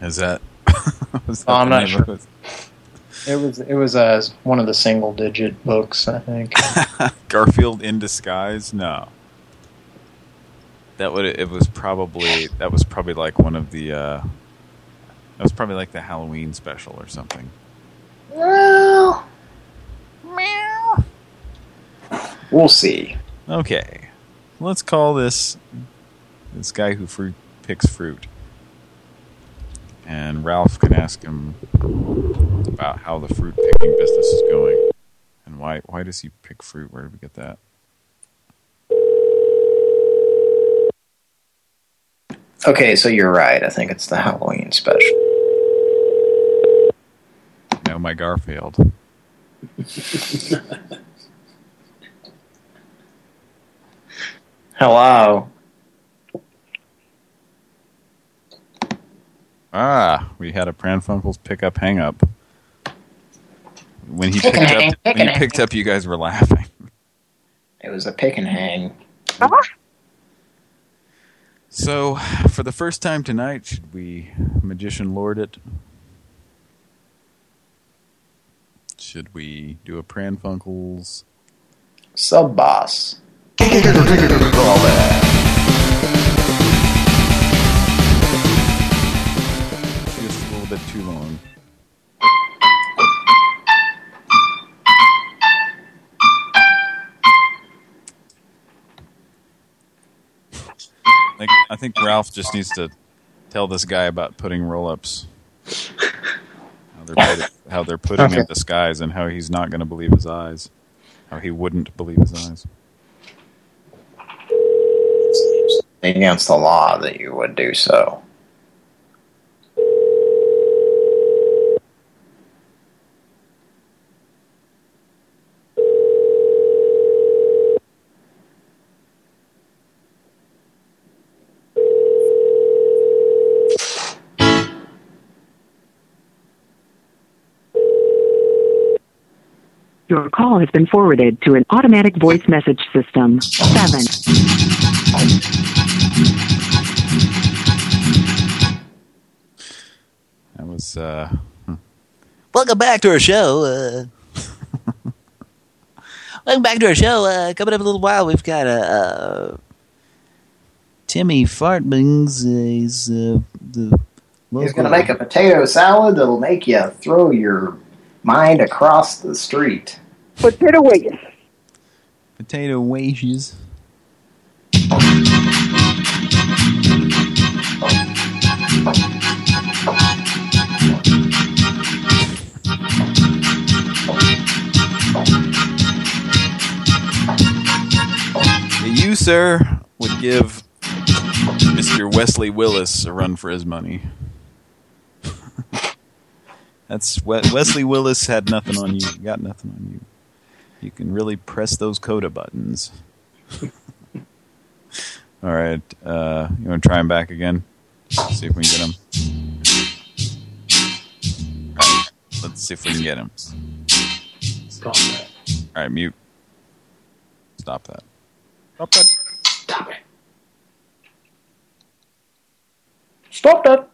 Is that? was
Oh, I'm not sure.
it?
It was it was uh, one of the single digit books, I think.
Garfield in disguise? No. That would it was probably that was probably like one of the uh that was probably like the Halloween special or something.
Well, we'll see.
Okay. Let's call this this guy who fruit picks fruit. And Ralph can ask him about how the fruit picking business is going. And why why does he pick fruit? Where did we get that?
Okay, so you're right. I think it's the Halloween special.
No, my Garfield.
Hello.
Ah, we had a Pran Funkel's pickup hang up. When he
Pick
picked
and hang,
up,
pick
when he picked up, you guys were laughing.
It was a pick and hang.
So, for the first time tonight, should we magician lord it? Should we do a Pran Funkel's?
Sub boss.
Just a little bit too long. I think, I think Ralph just needs to tell this guy about putting roll-ups. How they're, put, how they're putting
Okay.
in disguise and how he's not going to believe his eyes. How he wouldn't believe his eyes.
Against the law that you would do so.
Your call has been forwarded to an automatic voice message system. 7.
That was, uh...
Welcome back to our show. Uh, welcome back to our show. Uh, coming up in a little while, we've got uh, uh, Timmy Fartbings. Uh, he's uh, the
He's going to make a potato salad that'll make you throw your mind across the street.
Potato wedges.
Potato wedges. You, sir, would give Mr. Wesley Willis a run for his money. That's We- Wesley Willis had nothing on you. Got nothing on you. You can really press those coda buttons. All right, uh, you want to try him back again? See if we can get him. All right, let's see if we can get him.
Stop that.
All right, mute. Stop that. Stop that.
Stop it.
Stop that.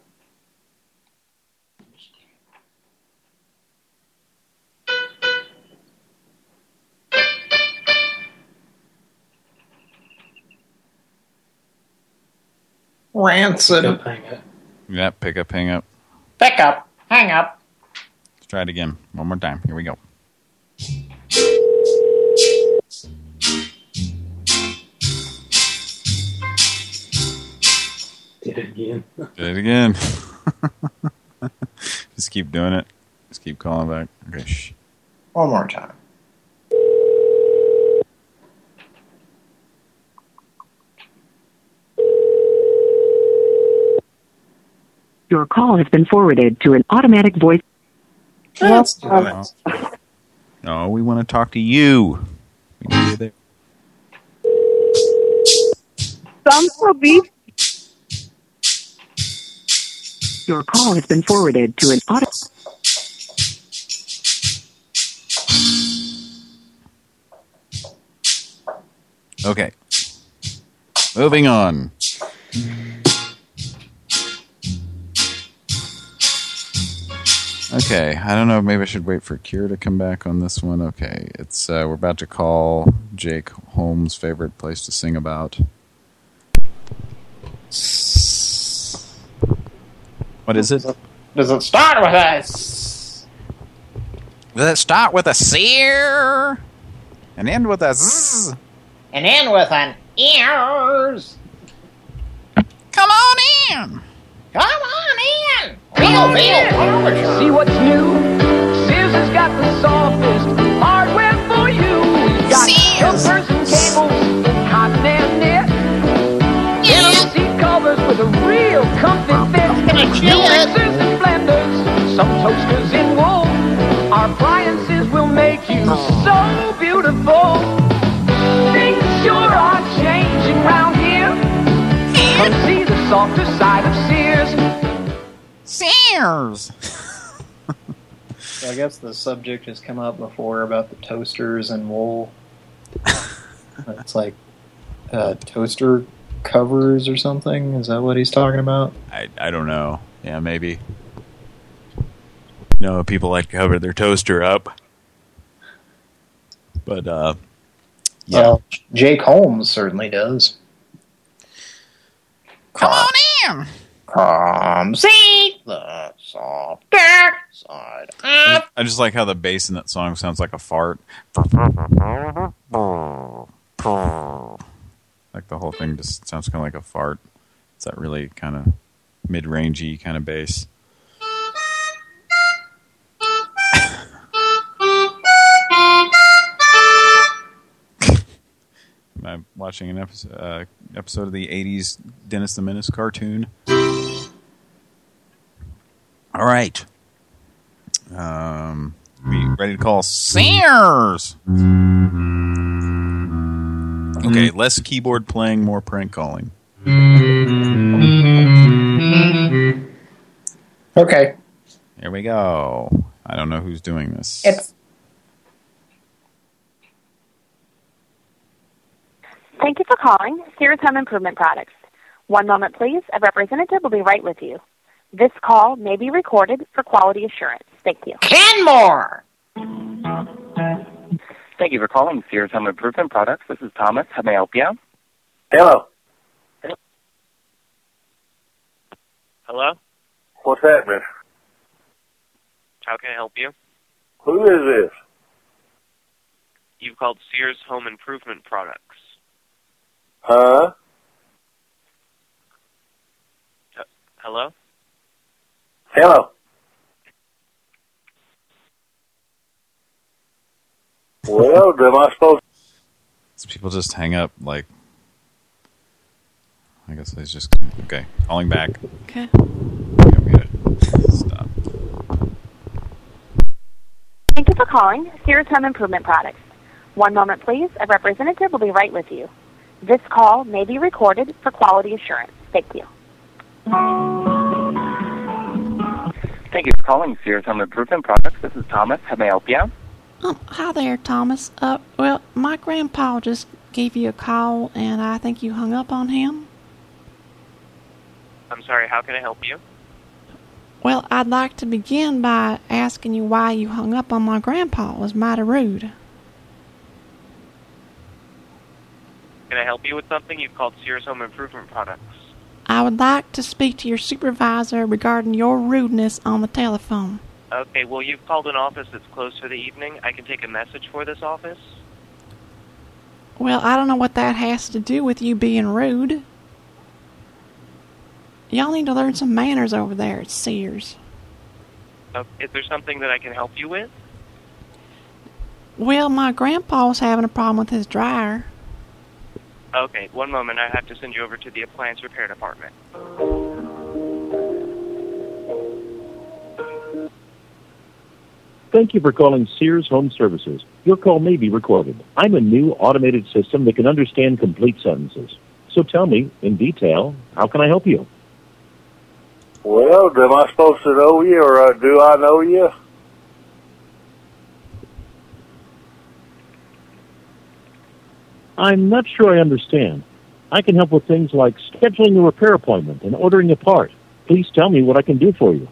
Rancid.
Pick up, hang up.
Yeah, pick up, hang up.
Pick up. Hang up.
Let's try it again. One more time. Here we go.
Did it again.
Did it again. Just keep doing it. Just keep calling back. Okay.
One more time.
Your call has been forwarded to an automatic voice.
No, no, we want to talk to you. We need you there.
Some for beef.
Your call has been forwarded to an auto.
Okay. Moving on. Okay, I don't know. Maybe I should wait for Kira to come back on this one. Okay, it's uh, we're about to call Jake Holmes' favorite place to sing about. What is it?
Does it start with us?
Does it start with a sear and end with a zzz?
And end with an ears.
Come on in.
Come on in. Real, real
See what's new? Sears has got the softest hardware for you. We've got jumpers and cables, cotton and knit. Denim seat covers with a real comfy fit. New mixers and blenders, some toasters in wool. Our appliances will make you so beautiful. Things sure are changing round here. Come see the softer side of Sears.
Sears.
I guess the subject has come up before about the toasters and wool. it's like uh, toaster covers or something. Is that what he's talking about?
I I don't know. Yeah, maybe. You know, people like to cover their toaster up. But uh yeah.
Well, Jake Holmes certainly does.
Come on in.
Come see the softer side
I just like how the bass in that song sounds like a fart. Like the whole thing just sounds kind of like a fart. It's that really kind of mid-rangey kind of bass. I'm watching an episode, uh, episode of the 80s Dennis the Menace cartoon? All right. Um, we ready to call Sears? Okay, less keyboard playing, more prank calling.
Okay.
Here we go. I don't know who's doing this.
It's
Thank you for calling Sears Home Improvement Products. One moment, please. A representative will be right with you. This call may be recorded for quality assurance. Thank you.
Kenmore!
Thank you for calling Sears Home Improvement Products. This is Thomas. How may I help you?
Hello.
Hello?
What's happening?
How can I help you?
Who is this?
You've called Sears Home Improvement Products.
Huh?
Uh, hello?
Hello. Well, am I supposed
So people just hang up like. I guess they just okay. Calling back.
Okay.
Stop.
Thank you for calling Sears Home Improvement Products. One moment, please. A representative will be right with you. This call may be recorded for quality assurance. Thank you.
Thank you for calling Sears Home Improvement Products. This is Thomas. How may I help you?
Oh, hi there, Thomas. Uh, well, my grandpa just gave you a call, and I think you hung up on him.
I'm sorry, how can I help you?
Well, I'd like to begin by asking you why you hung up on my grandpa. It was mighty rude.
Can I help you with something? You've called Sears Home Improvement Products.
I would like to speak to your supervisor regarding your rudeness on the telephone.
Okay, well, you've called an office that's closed for the evening. I can take a message for this office.
Well, I don't know what that has to do with you being rude. Y'all need to learn some manners over there at Sears.
Uh, is there something that I can help you with?
Well, my grandpa was having a problem with his dryer.
Okay, one moment. I have to send you over to the appliance repair department.
Thank you for calling Sears Home Services. Your call may be recorded. I'm a new automated system that can understand complete sentences. So tell me, in detail, how can I help you?
Well, am I supposed to know you, or uh, do I know you?
I'm not sure I understand. I can help with things like scheduling a repair appointment and ordering a part. Please tell me what I can do for you.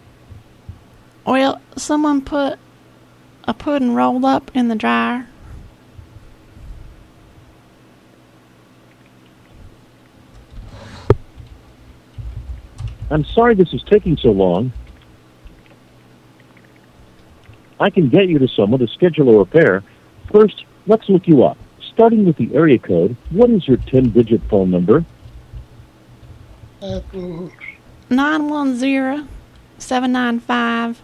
Well, someone put a pudding roll up in the dryer.
I'm sorry this is taking so long. I can get you to someone to schedule a repair. First, let's look you up. Starting with the area code, what is your 10-digit phone number?
Nine one zero seven nine five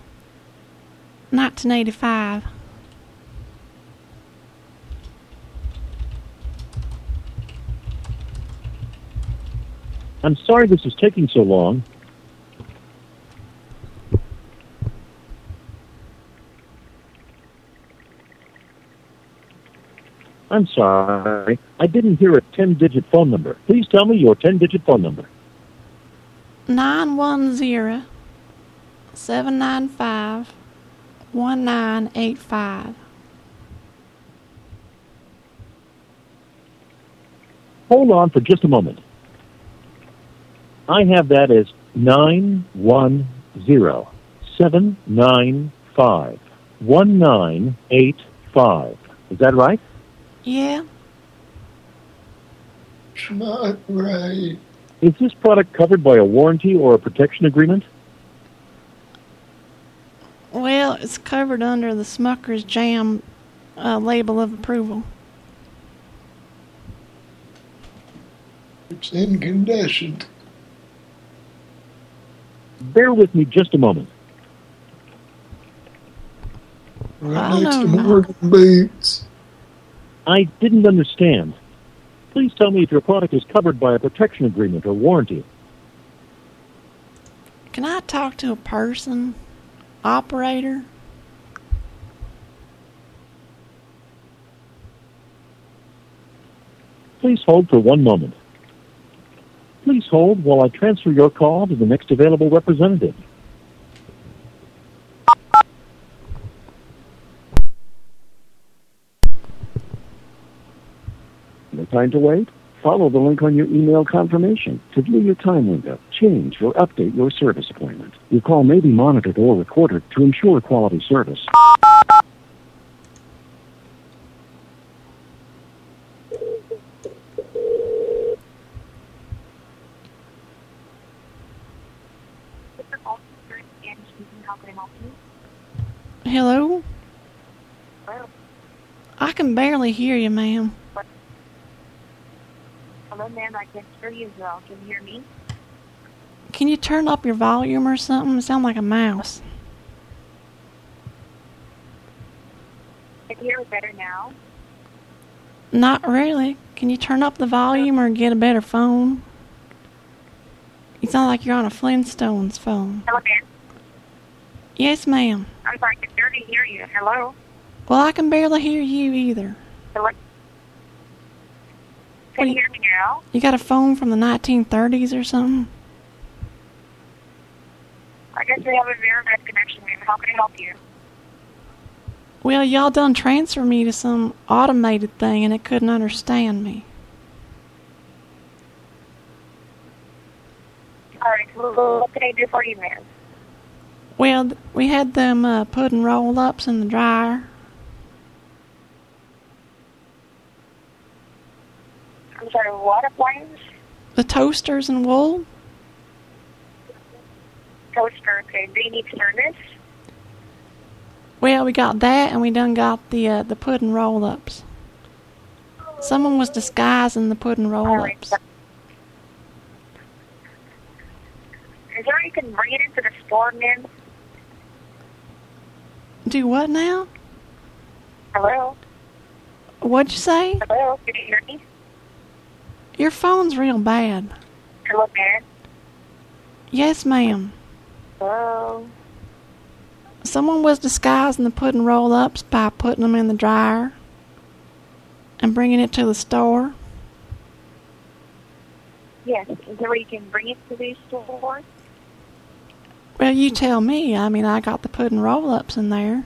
nineteen eighty five.
I'm sorry this is taking so long. I'm sorry. I didn't hear a 10-digit phone number. Please tell me your 10-digit phone number.
nine one zero seven nine five one nine eight five.
Hold on for just a moment. I have that as nine one zero seven nine five one nine eight five. Is that right?
Yeah.
It's not right.
Is this product covered by a warranty or a protection agreement?
Well, it's covered under the Smucker's Jam uh, label of approval.
It's incandescent.
Bear with me just a moment.
Right next to Morgan Boots.
I didn't understand. Please tell me if your product is covered by a protection agreement or warranty.
Can I talk to a person? Operator?
Please hold for one moment. Please hold while I transfer your call to the next available representative. No time to wait? Follow the link on your email confirmation to view your time window, change or update your service appointment. Your call may be monitored or recorded to ensure quality service.
Hello? I can barely hear you, ma'am.
Hello, ma'am. I can't hear you well. Can you hear me?
Can you turn up your volume or something? You sound like a mouse.
Can you hear better now?
Not really. Can you turn up the volume or get a better phone? You sound like you're on a Flintstones phone.
Hello, ma'am.
Yes, ma'am.
I'm sorry. I can barely hear you. Hello?
Well, I can barely hear you either.
Hello? Can you hear me now?
You got a phone from the 1930s or something?
I guess we have a very bad connection, ma'am. How can I help you?
Well, y'all done transfer me to some automated thing and it couldn't understand me.
All right. Well, what can I do for you, ma'am?
Well, we had them uh, pudding roll-ups in the dryer.
I'm sorry. What appliance?
The toasters and wool.
Toaster. Okay. Do you need service?
Well, we got that, and we done got the uh, the pudding roll-ups. Someone was disguising the pudding roll-ups.
Is there you can bring it into the store, ma'am?
Do what now?
Hello?
What'd you say?
Hello? Can you hear me?
Your phone's real bad.
Hello, ma'am?
Yes, ma'am.
Hello?
Someone was disguising the pudding roll-ups by putting them in the dryer and bringing it to the store.
Yes. Is there where you can bring it to the store?
Well, you tell me. I mean, I got the pudding roll-ups in there.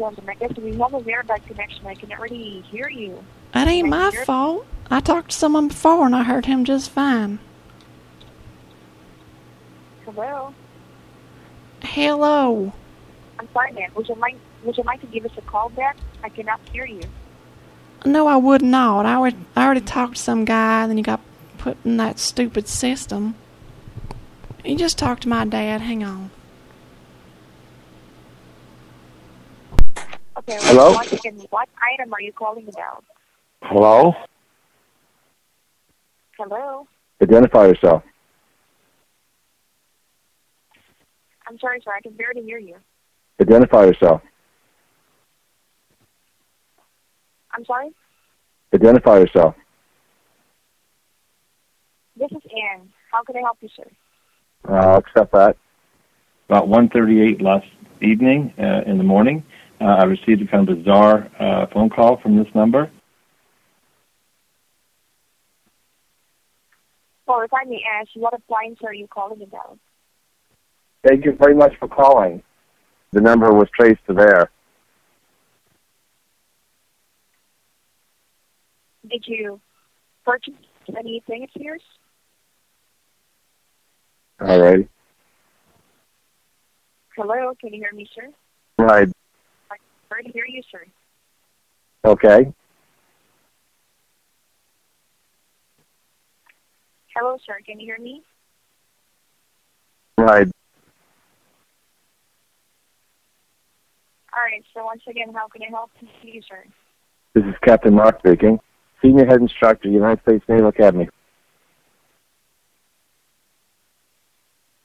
I guess we have a very bad connection. I can already hear you.
That ain't my fault. I talked to someone before and I heard him just fine.
Hello?
Hello.
I'm sorry, ma'am. Would you like Would you like to give us a call back? I cannot hear you.
No, I would not. I would. I already talked to some guy, and then you got put in that stupid system. You just talked to my dad. Hang on.
Okay.
Hello?
Once what item are you calling about?
Hello?
Hello?
Identify yourself.
I'm sorry, sir. I can barely hear you.
Identify yourself.
I'm sorry?
Identify yourself.
This is Ann. How can I help you, sir?
Uh, I'll accept that.
About 1.38 last evening uh, in the morning, uh, I received a kind of bizarre uh, phone call from this number.
Or if I may ask, what appliance are you calling about?
Thank you very much for calling. The number was traced to there.
Did you purchase anything of yours?
All right.
Hello, can you hear me, sir?
Right.
I can hear you, sir.
Okay.
Hello, sir, can you hear me?
Right.
All right, so once again, how can I help you, sir?
This is Captain Mark speaking. Senior Head Instructor, United States Naval Academy.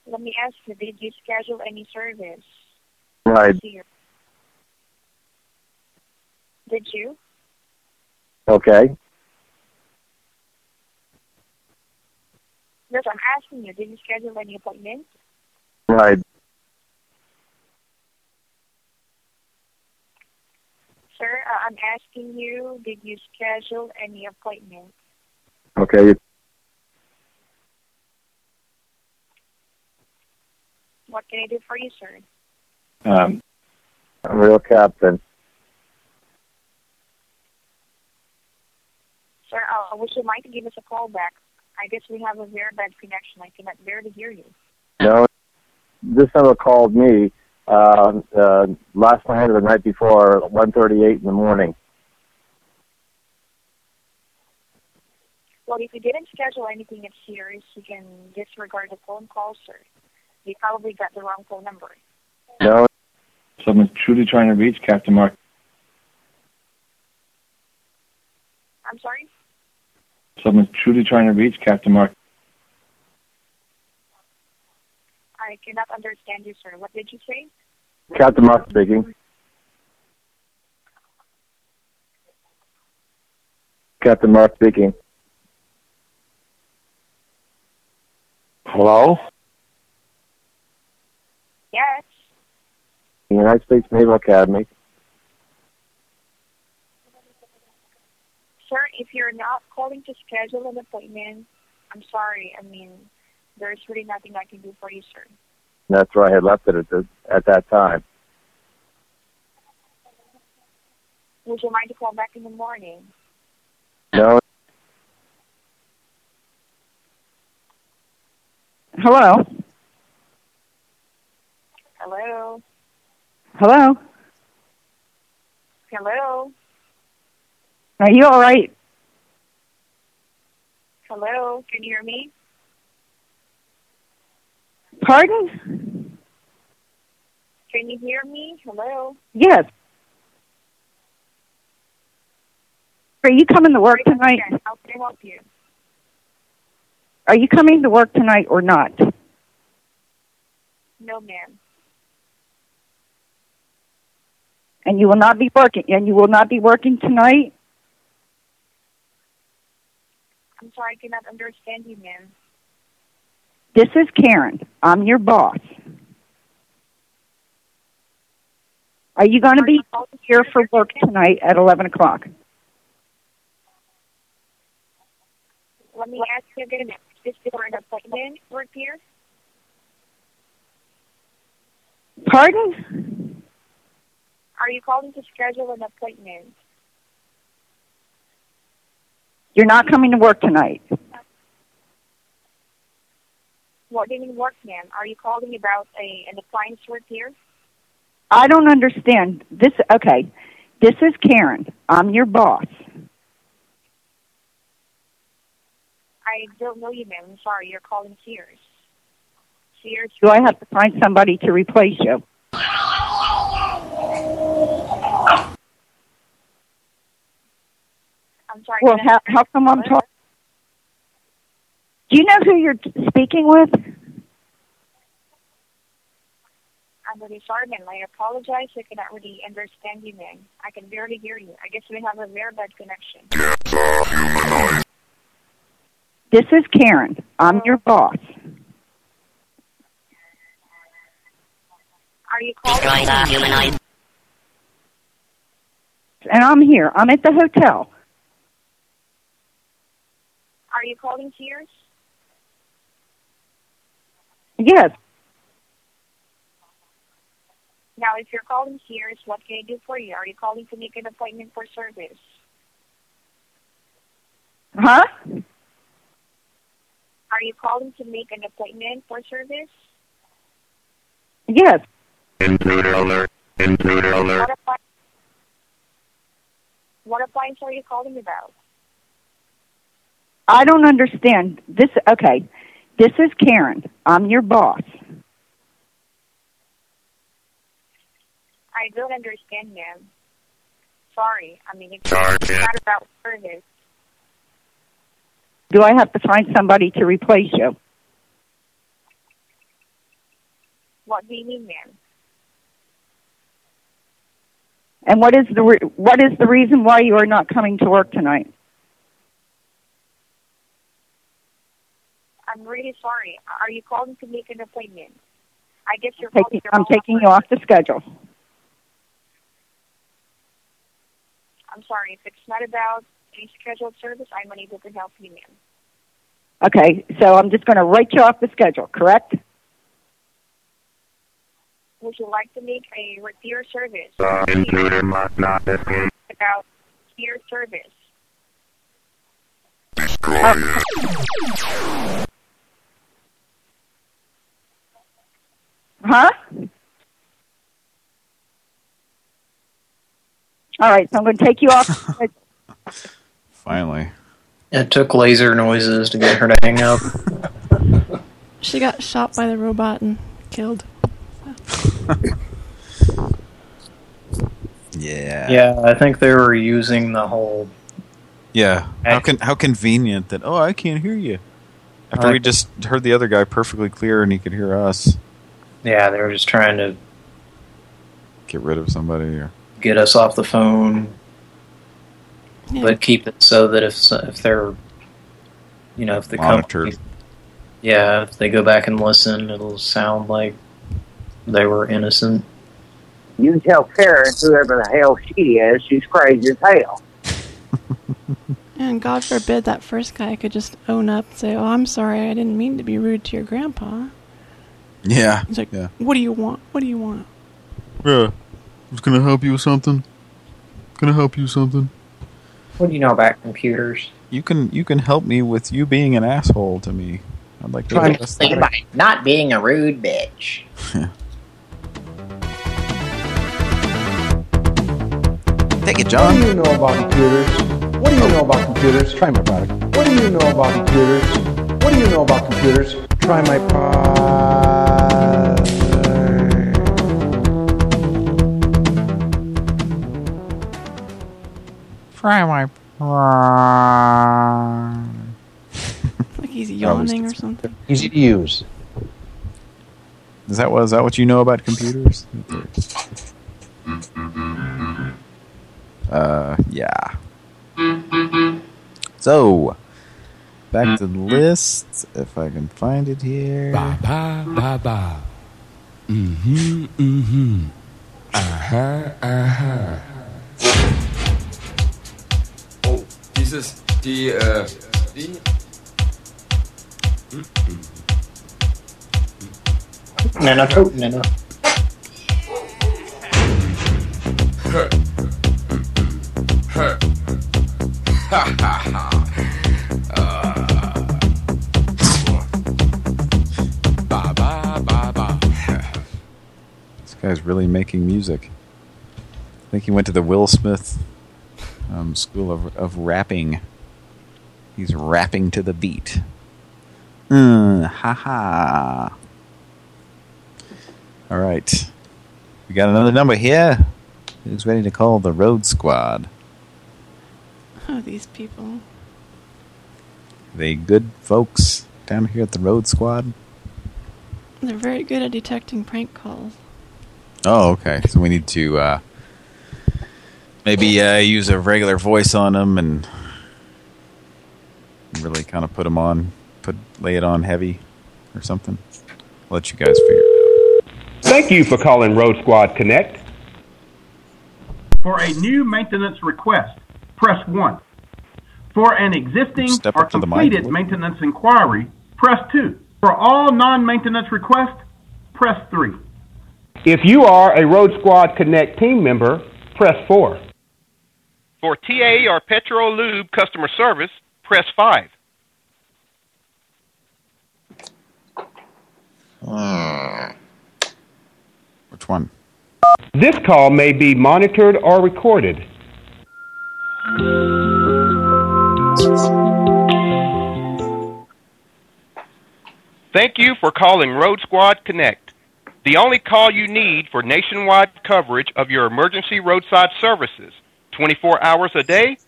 Let me ask you, did you schedule any service?
Right.
Here? Did you?
Okay.
Yes, I'm asking you, did you schedule any appointment?
Right.
Sir, uh, I'm asking you, did you schedule any appointment?
Okay.
What can I do for you, sir?
Um, I'm real captain.
Sir, uh, would you mind to give us a call back? I guess we have a very bad connection. I cannot barely hear you.
No, this number called me uh, uh, last night or the night before, 1.38 in the morning.
Well, if you didn't schedule anything at Sears, you can disregard the phone call, sir. You probably got the wrong phone number.
No,
Someone's truly trying to reach Captain Mark.
I'm sorry?
Someone's truly trying to reach Captain Mark.
I cannot understand you, sir. What did you say?
Captain Mark speaking. Captain Mark speaking. Hello?
Yes.
United States Naval Academy.
Sir, if you're not calling to schedule an appointment, I'm sorry. I mean, there's really nothing I can do for you, sir.
That's where I had left it at, the, at that time.
Would you mind to call back in the morning?
No,
Hello?
Hello?
Hello?
Hello?
Are you all right?
Hello? Can you hear me?
Pardon?
Can you hear me? Hello?
Yes. Are you coming to work tonight?
Yes, How can I help you?
Are you coming to work tonight or not?
No, ma'am.
And you will not be working. And you will not be working tonight.
I'm sorry, I cannot understand you, ma'am.
This is Karen. I'm your boss. Are you going to be here for work tonight at 11 o'clock?
Let me ask you again. Is this for an appointment work here?
Pardon?
Are you calling to schedule an appointment?
You're not coming to work tonight.
What do you mean work, ma'am? Are you calling about a an appliance repair? here?
I don't understand. This okay. This is Karen. I'm your boss.
I don't know you, ma'am. I'm sorry. You're calling Sears. Sears.
Do I have to find somebody to replace you?
I'm sorry.
Well, how, how come I'm talking? Do you know who you're speaking with?
I'm really sorry, ma'am. I apologize. I cannot really understand you, ma'am. I can barely hear you. I guess we have a very bad connection.
Uh, this is Karen. I'm oh. your boss.
Are you calling?
And I'm here. I'm at the hotel.
Are you calling Sears?
Yes.
Now, if you're calling Sears, what can I do for you? Are you calling to make an appointment for service?
Huh?
Are you calling to make an appointment for service?
Yes.
Intruder alert. Intruder alert. What, appliance, what appliance are you calling about?
I don't understand. This okay. This is Karen. I'm your boss.
I don't understand, ma'am. Sorry. I mean, it's not about service.
Do I have to find somebody to replace you?
What do you mean, ma'am?
And what is the re- what is the reason why you are not coming to work tonight?
I'm really sorry. Are you calling to make an appointment? I guess you're
Taking,
calling the
I'm
wrong
taking you off the schedule.
I'm sorry. If it's not about any scheduled service, I'm unable to help you, ma'am.
Okay, so I'm just going to write you off the schedule, correct?
Would you like to make a repair service?
Uh, intruder must not escape.
About repair service.
Huh? All right, so I'm going to take you off.
Finally.
It took laser noises to get her to hang up.
She got shot by the robot and killed.
Yeah.
Yeah, I think they were using the whole.
Yeah. How con how convenient that. Oh, I can't hear you. After
I-
we just heard the other guy perfectly clear and he could hear us.
Yeah, they were just trying to
Get rid of somebody or.
get us off the phone,
Yeah.
but keep it so that if if they're, you know, if the
Monitored.
company, yeah, if they go back and listen, it'll sound like they were innocent.
You tell Karen, whoever the hell she is, she's crazy as hell.
And God forbid that first guy could just own up and say, "Oh, I'm sorry, I didn't mean to be rude to your grandpa."
Yeah.
He's like,
yeah.
"What do you want? What do you want?"
Yeah. It's gonna help you with something. Gonna help you with something.
What do you know about computers?
You can you can help me with you being an asshole to me. I'd like to
Trying to
discuss
think
that.
about not being a rude bitch.
Take it,
What
John.
do you know about computers? What do you know about computers? Try my product. What do you know about computers? What do you know about computers? Try my product.
Try my
Like he's yawning or something.
Easy to use.
Is that what is that what you know about computers? Uh, yeah. So, back to the list, if I can find it here.
Ba ba ba ba. Mm-hmm, mm-hmm. Aha, aha. Oh, dieses, die, äh, die...
Nana, tote,
ba.
This guy's really making music. I think he went to the Will Smith um, School of, of Rapping. He's rapping to the beat. Mm, ha ha. All right. We got another number here. Who's ready to call the Road Squad?
Oh, these people.
They good folks down here at the Road Squad?
They're very good at detecting prank calls.
Oh, okay. So we need to uh, maybe uh, use a regular voice on them and really kind of put them on, put lay it on heavy or something. I'll let you guys figure it out.
Thank you for calling Road Squad Connect.
For a new maintenance request, press 1. For an existing
Step
or
up to the mic.
completed maintenance inquiry, press 2. For all non-maintenance requests, press 3.
If you are a Road Squad Connect team member, press 4.
For TA or Petro Lube customer service, press 5. Hmm.
Which one?
This call may be monitored or recorded.
Thank you for calling Road Squad Connect, the only call you need for nationwide coverage of your emergency roadside services, 24 hours a day,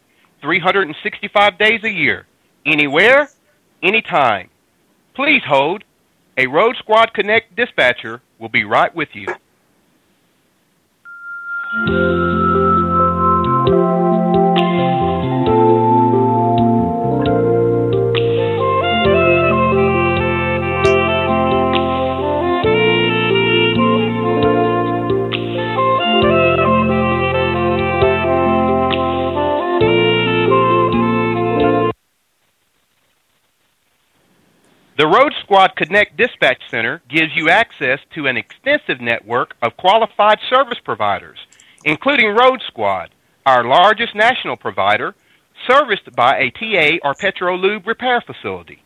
365 days a year, anywhere, anytime. Please hold. A Road Squad Connect dispatcher will be right with you. The Road Squad Connect Dispatch Center gives you access to an extensive network of qualified service providers, including Road Squad, our largest national provider, serviced by a TA or Petro Lube repair facility.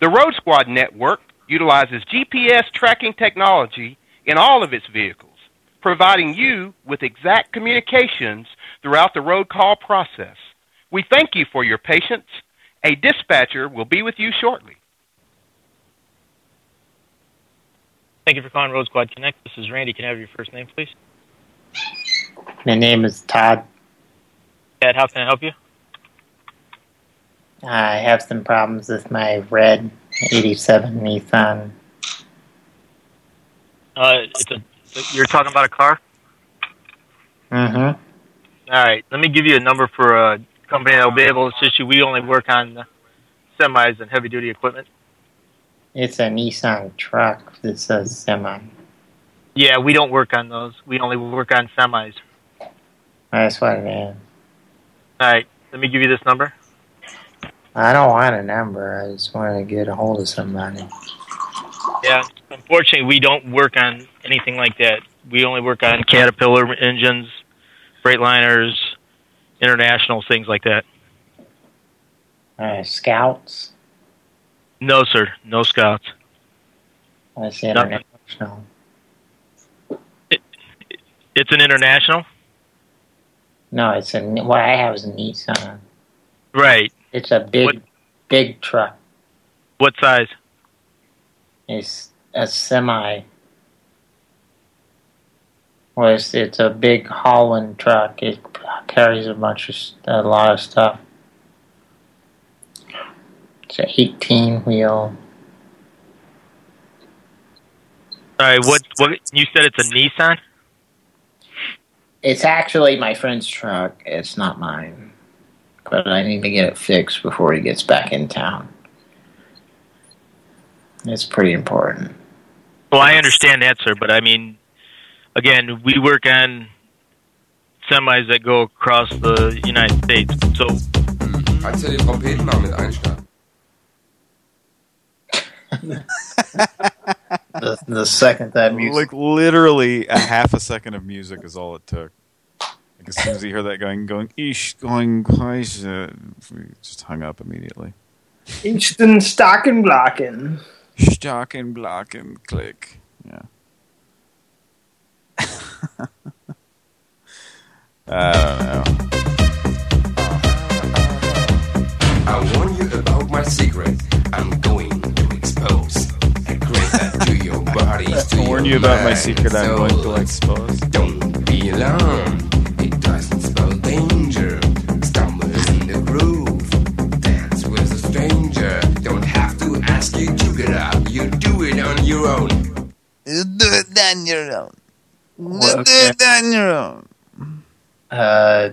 The Road Squad network utilizes GPS tracking technology in all of its vehicles, providing you with exact communications throughout the road call process. We thank you for your patience. A dispatcher will be with you shortly.
Thank you for calling Road Squad Connect. This is Randy. Can I have your first name, please?
My name is Todd.
Ed, how can I help you?
I have some problems with my red 87 Nissan.
Uh, it's a. You're talking about a car.
Mm-hmm.
All right. Let me give you a number for a company that will be able to assist you. We only work on semis and heavy duty equipment.
It's a Nissan truck that says semi.
Yeah, we don't work on those. We only work on semis.
That's what it is.
All right. Let me give you this number.
I don't want a number. I just want to get a hold of somebody.
Yeah. Unfortunately, we don't work on anything like that. We only work on Caterpillar engines, Freightliners, international things like that.
Uh, scouts.
No, sir. No scouts.
That's
Nothing.
international.
It's an international.
No, it's a what I have is a Nissan.
Right.
It's a big, big truck.
What size?
It's a semi. Well, it's, it's a big Holland truck. It carries a bunch of a lot of stuff. It's a 18 wheel.
All right. What? What? You said it's a Nissan.
It's actually my friend's truck. It's not mine. But I need to get it fixed before he gets back in town. It's pretty important.
Well, I understand that, sir, but I mean, again, we work on semis that go across the United States. So
Kannst du die Trompeten mal mit einstarten?
The, the second that music...
Like literally a half a second of music is all it took. Like as soon as you hear that going, going, ish, going, ish, uh, we just hung up immediately.
Instant stocking blocking.
Starken, blocken, click. Yeah. I don't know.
I warn you about my secret. I'm going to your to
I warn you about my secret I'm going to
souls.
expose.
Don't be alarmed. It doesn't spell danger. Stumble in the groove. Dance with a stranger. Don't have to ask you to get up. You do it on your own.
You do it on your own.
Well,
You do it on your own.
Uh,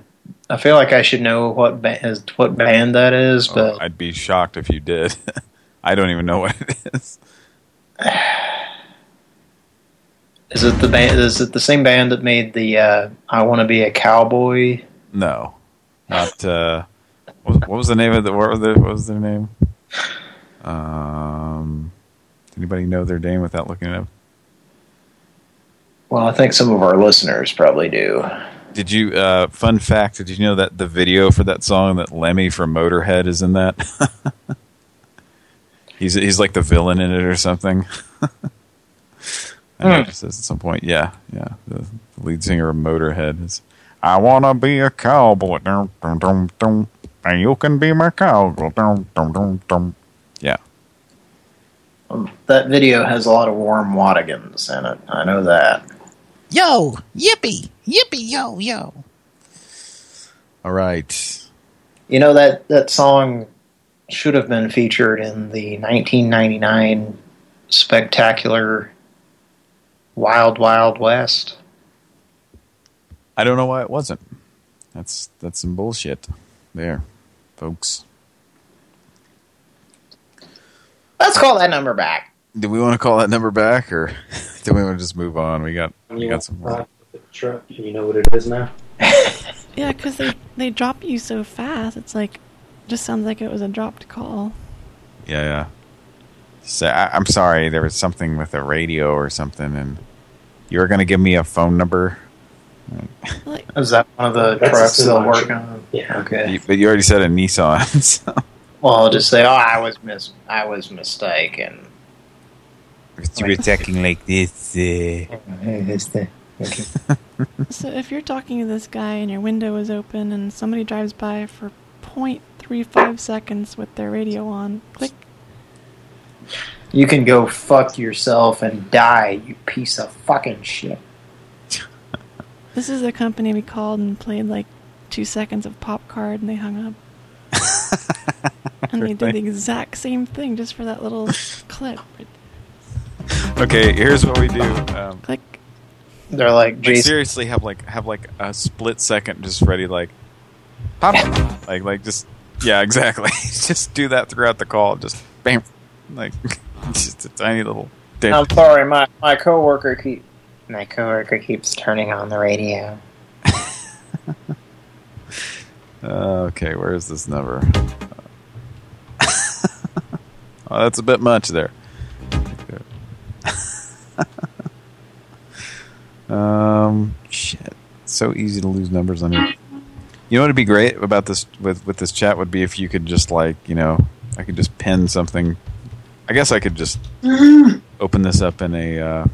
I feel like I should know what ba- is what band that is, but
I'd be shocked if you did. I don't even know what it is.
is it the band? Is it the same band that made the uh, "I Want to Be a Cowboy"?
No, not. Uh, what, what was the name of the? What was the? What was their name? Um, Anybody know their name without looking it up?
Well, I think some of our listeners probably do.
Did you, uh, fun fact, did you know that the video for that song that Lemmy from Motorhead is in that? he's he's like the villain in it or something. I noticed this at some point. Yeah, yeah. The, the lead singer of Motorhead is, I wanna be a cowboy, dum, dum, dum, dum, and you can be my cowboy, dum, dum, dum, dum. Yeah.
Um, that video has a lot of warm Wadigans in it. I know that.
Yo, yippee, yippee, yo, yo.
All right.
You know that that song should have been featured in the 1999 spectacular Wild Wild West.
I don't know why it wasn't. That's that's some bullshit there, folks.
Let's call that number back.
Do we want to call that number back, or do we want to just move on? We got we got some more.
Truck, you know what it is now.
Yeah, because they, they drop you so fast. It's like, just sounds like it was a dropped call.
Yeah, yeah. So I, I'm sorry, there was something with a radio or something, and you were going to give me a phone number.
Is that one of the
That's
trucks they'll
semi
work on? Yeah. Okay.
You- But you already said a Nissan. So.
Well, I'll just say, oh, I was mis I was mistaken.
You were talking like this. Uh...
So if you're talking to this guy and your window is open and somebody drives by for 0.35 seconds with their radio on, click.
You can go fuck yourself and die, you piece of fucking shit.
This is the company we called and played like two seconds of pop card and they hung up. and they did the exact same thing just for that little clip.
Okay, here's what we do. Um,
Click.
They're like,
like
Jason.
seriously, have like have like a split second just ready, like pop, like like just yeah, exactly. just do that throughout the call. Just bam, like just a tiny little. dip.
I'm sorry, my my coworker keep my coworker keeps turning on the radio.
Okay, where is this number? oh, that's a bit much there. um, shit. It's so easy to lose numbers on here. You know what would be great about this with with this chat would be if you could just like you know I could just pin something. I guess I could just open this up in a. Uh,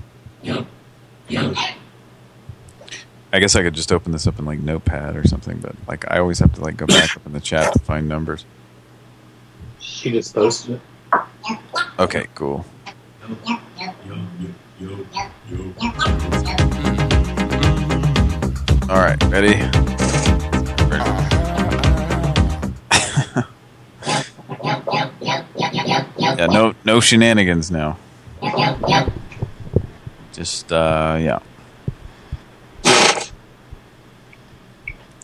I guess I could just open this up in like Notepad or something, but like I always have to like go back up in the chat to find numbers.
She just posted it.
Okay, cool. All right, ready? Yeah, no, no shenanigans now. Just, uh, yeah.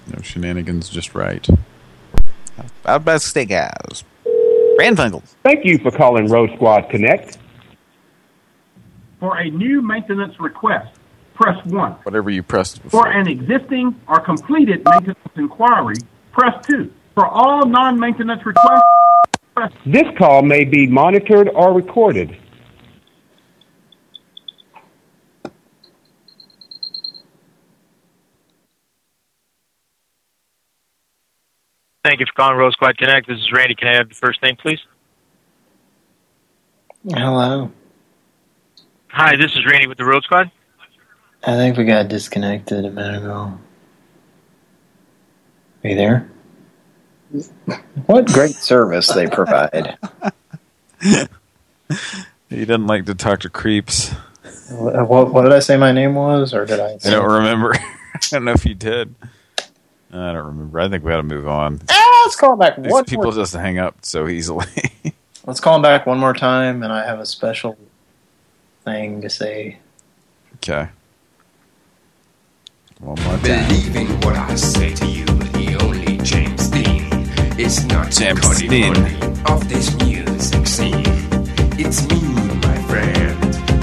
No shenanigans, just right. Outback Steakhouse. Pran Funkels.
Thank you for calling Road Squad Connect.
For a new maintenance request, press 1.
Whatever you pressed
For an existing or completed maintenance inquiry, press 2. For all non-maintenance requests, press
This call may be monitored or recorded.
Thank you for calling Road Squad Connect. This is Randy. Can I have the first name, please?
Hello.
Hi, this is Randy with the Road Squad.
I think we got disconnected a minute ago. Are you there? What great service they provide.
He doesn't like to talk to creeps.
What, what, what did I say my name was, or did I?
I don't remember. I don't know if you did. I don't remember. I think we ought to move on.
Ah, let's call him back
These
one
people
more.
just hang up so easily.
Let's call him back one more time, and I have a special thing to say.
okay. One more time.
Believe in what I say to you, is not
James
Cody
Dean.
Cody of this music scene. It's me, my friend,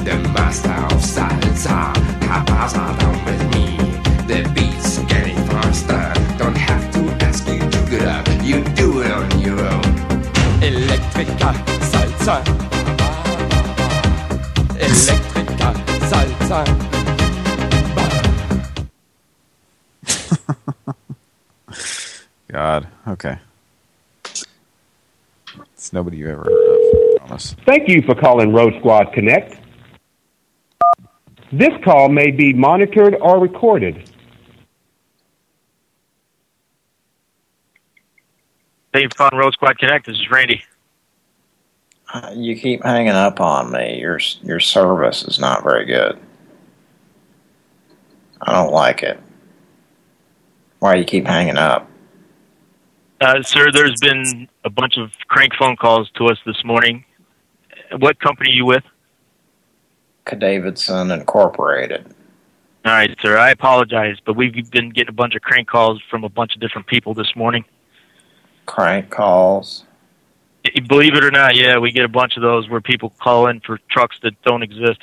the master of salsa. Capaza down with me. The beat's getting faster. Don't have to ask you to get up. You do it on your own. Electrica salsa. son.
God. Okay. It's nobody you've ever heard of. I promise.
Thank you for calling Road Squad Connect. This call may be monitored or recorded.
Thank you for calling Road Squad Connect. This is Randy.
Uh, You keep hanging up on me. Your your service is not very good. I don't like it. Why do you keep hanging up?
Uh, sir, there's been a bunch of crank phone calls to us this morning. What company are you with?
Davidson Incorporated.
All right, sir. I apologize, but we've been getting a bunch of crank calls from a bunch of different people this morning.
Crank calls.
Believe it or not, yeah, we get a bunch of those where people call in for trucks that don't exist.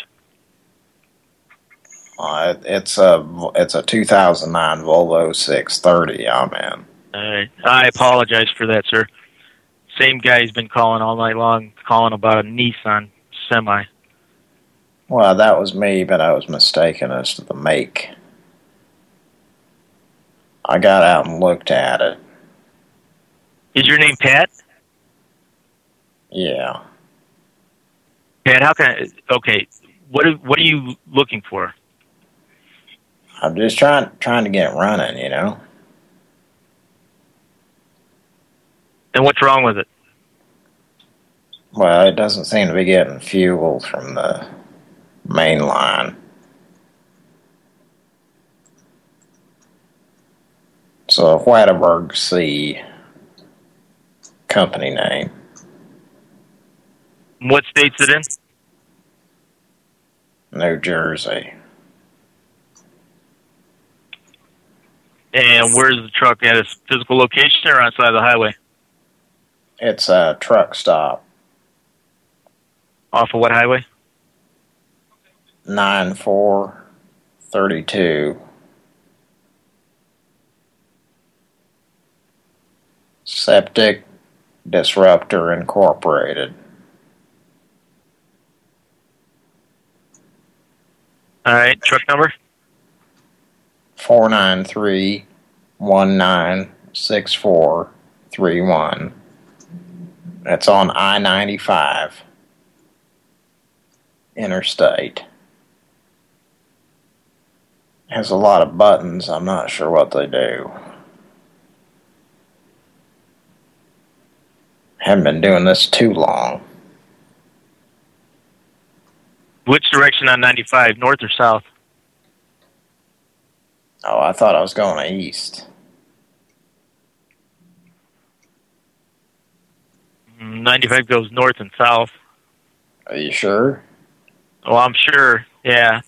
Uh, it's a it's a 2009 Volvo 630. I'm in.
All right. I apologize for that, sir. Same guy's been calling all night long, calling about a Nissan semi.
Well, that was me, but I was mistaken as to the make. I got out and looked at it.
Is your name Pat?
Yeah.
Pat, how can I? Okay, what are, what are you looking for?
I'm just trying trying to get it running, you know.
And what's wrong with it?
Well, it doesn't seem to be getting fuel from the main line. So Whataburg C company name.
What state's it in?
New Jersey.
And where's the truck at? Its physical location or outside of the highway?
It's a truck stop.
Off of what highway?
Nine four thirty two. Septic Disruptor Incorporated.
All right, truck number?
Four nine three one nine six four three one. That's on I ninety five. Interstate. Has a lot of buttons. I'm not sure what they do. Haven't been doing this too long.
Which direction on 95, north or south?
Oh, I thought I was going east.
95 goes north and south.
Are you sure?
Well, I'm sure, yeah.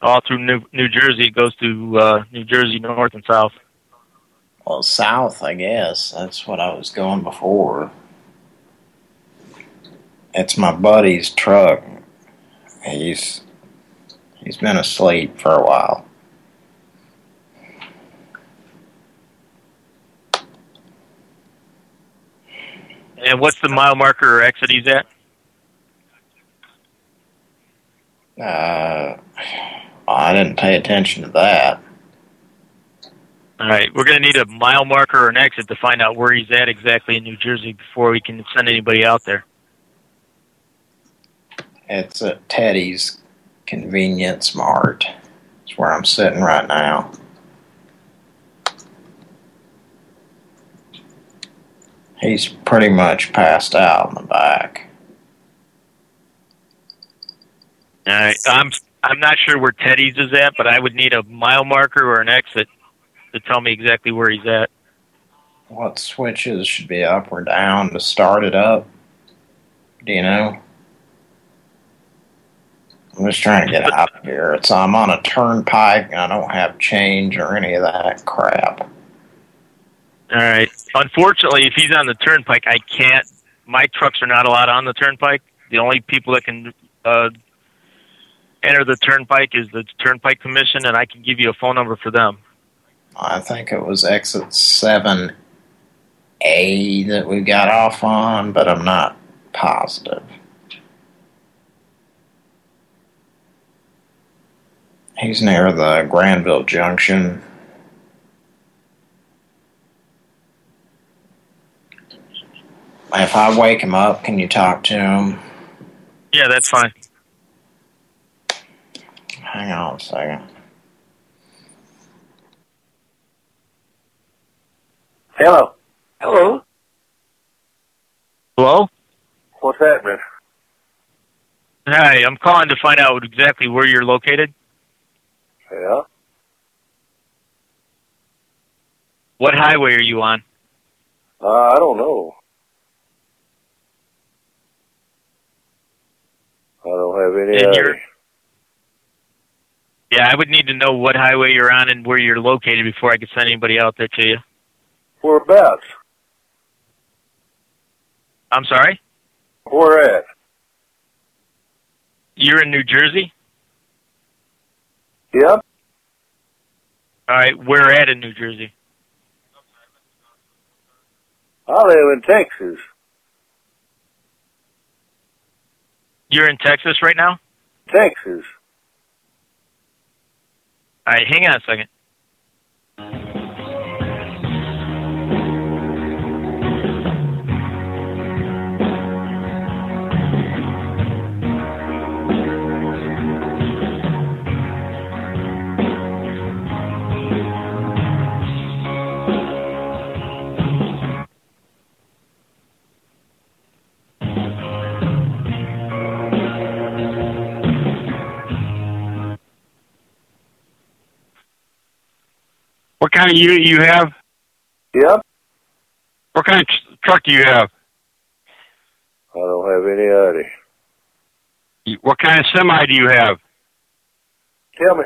All through New, New Jersey, it goes to uh, New Jersey north and south.
Well, south, I guess. That's what I was going before. It's my buddy's truck. He's he's been asleep for a while.
And what's the mile marker or exit he's at?
Uh, I didn't pay attention to that.
All right, we're going to need a mile marker or an exit to find out where he's at exactly in New Jersey before we can send anybody out there.
It's at Teddy's Convenience Mart. It's where I'm sitting right now. He's pretty much passed out in the back.
All right, I'm I'm not sure where Teddy's is at, but I would need a mile marker or an exit to tell me exactly where he's at.
What switches should be up or down to start it up? Do you know? I'm just trying to get out of here. It's I'm on a turnpike and I don't have change or any of that crap.
All right. Unfortunately, if he's on the turnpike, I can't. My trucks are not allowed on the turnpike. The only people that can uh, enter the turnpike is the Turnpike Commission, and I can give you a phone number for them.
I think it was exit 7A that we got off on, but I'm not positive. He's near the Granville Junction. If I wake him up, can you talk to him?
Yeah, that's fine.
Hang on a second.
Hello. Hello.
Hello?
What's happening?
Hi, I'm calling to find out exactly where you're located.
Yeah.
What highway are you on?
Uh, I don't know. I don't have any
And
idea.
Yeah, I would need to know what highway you're on and where you're located before I could send anybody out there to you.
Whereabouts?
I'm sorry?
Where at?
You're in New Jersey?
Yep.
All right, where at in New Jersey?
I live in Texas.
You're in Texas right now?
Texas.
All right, hang on a second.
What kind of unit you have?
Yep.
What kind of tr- truck do you have?
I don't have any idea.
What kind of semi do you have?
Tell me.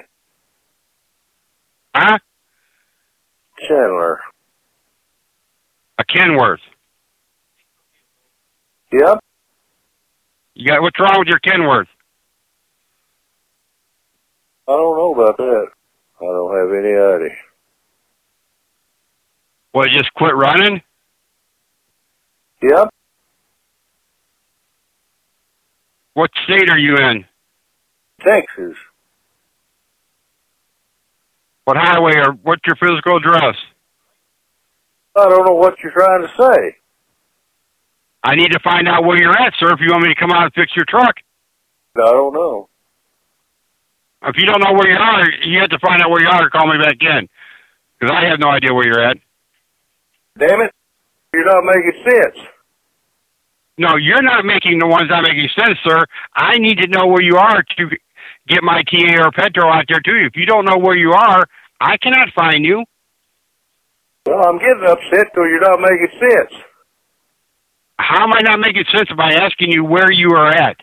Huh?
Chandler.
A Kenworth.
Yep.
You got what's wrong with your Kenworth?
I don't know about that. I don't have any idea.
Well, just quit running?
Yep.
What state are you in?
Texas.
What highway or what's your physical address?
I don't know what you're trying to say.
I need to find out where you're at, sir, if you want me to come out and fix your truck.
I don't know.
If you don't know where you are, you have to find out where you are and call me back in. Because I have no idea where you're at.
Damn it. You're not making sense.
No, you're not making the ones not making sense, sir. I need to know where you are to get my TA or Petro out there to you. If you don't know where you are, I cannot find you.
Well, I'm getting upset because you're not making sense.
How am I not making sense by asking you where you are at?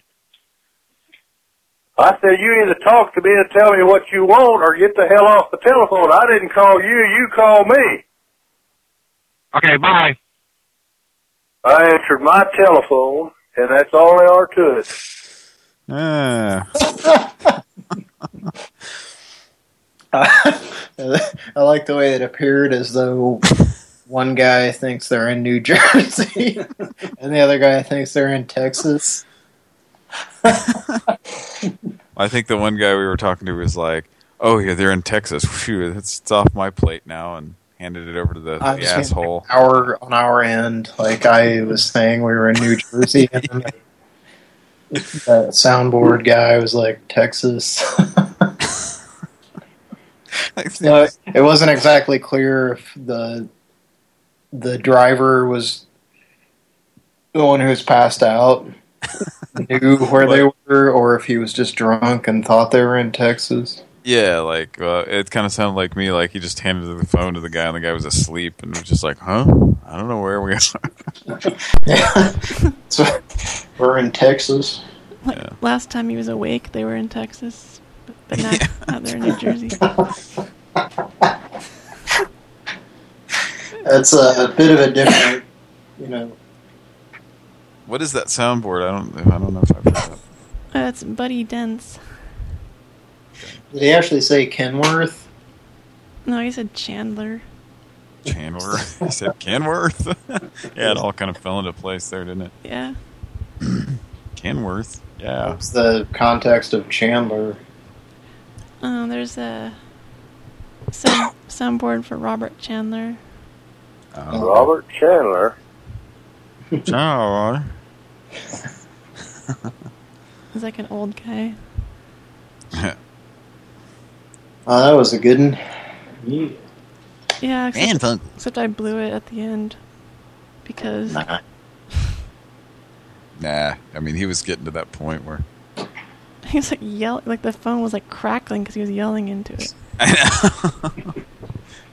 I said you either talk to me and tell me what you want or get the hell off the telephone. I didn't call you, you called me.
Okay, bye.
I answered my telephone, and that's all there are to it.
Ah.
I like the way it appeared as though one guy thinks they're in New Jersey and the other guy thinks they're in Texas.
I think the one guy we were talking to was like, "Oh yeah, they're in Texas. Phew, it's, it's off my plate now," and handed it over to the,
I
the
was
asshole.
Our on our end, like I was saying, we were in New Jersey, and then the soundboard guy was like Texas. no, it wasn't exactly clear if the the driver was the one who was passed out knew where they were, or if he was just drunk and thought they were in Texas.
Yeah, like uh, it kind of sounded like me. Like he just handed the phone to the guy, and the guy was asleep, and was just like, "Huh? I don't know where we are."
yeah, so we're in Texas.
Like, Last time he was awake, they were in Texas, but, but now, now they're in New Jersey.
That's a bit of a different, you know.
What is that soundboard? I don't. I don't know if I've heard that.
Uh, That's Buddy Dents.
Did he actually say Kenworth?
No, he said Chandler.
Chandler. he said Kenworth. yeah, it all kind of fell into place there, didn't it?
Yeah.
Kenworth. Yeah.
What's the context of Chandler?
Uh, there's a sound, soundboard for Robert Chandler.
Robert Chandler.
Chandler.
He's like an old guy.
Oh, that was a good one.
Yeah.
Yeah, except,
Man, funk.
except I blew it at the end because
Nah, I mean, he was getting to that point where
he was like yelling, like the phone was like crackling because he was yelling into it. I know.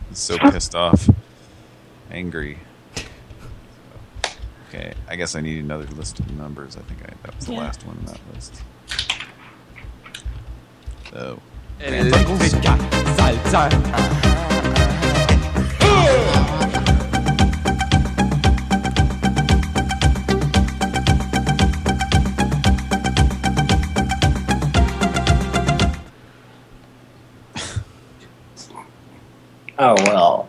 He's so pissed off, angry. Okay, I guess I need another list of numbers. I think I, that was the
Yeah.
last one in that list. So,
Oh well.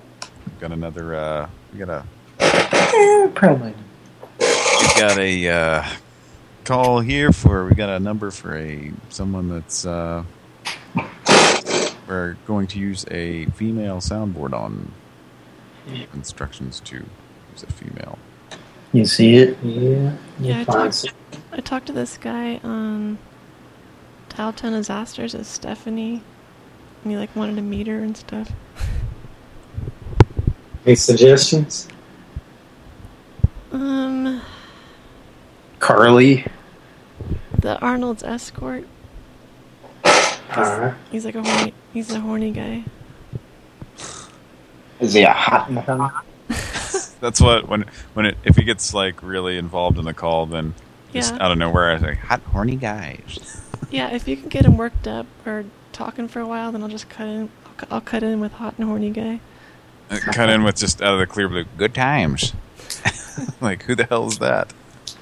got another. Uh, we got a
Eh, probably.
we got a uh, call here for. We got a number for a someone that's. Uh, we're going to use a female soundboard on instructions to use a female.
You see it?
Yeah.
Yeah, I talked,
some-
I talked to this guy on Dial 10 Disasters as Stephanie, and he like wanted to meet her and stuff.
Any suggestions?
Um,
Carly.
the Arnold's escort.
Alright.
He's like a horny. He's a horny guy.
Is he a hot one?
That's what when when it if he gets like really involved in the call, then just
Yeah.
out of nowhere, I say hot horny guys.
Yeah, if you can get him worked up or talking for a while, then I'll just cut in. I'll, I'll cut in with hot and horny guy.
Uh, Cut in with just out of the clear blue. Good times. like who the hell is that?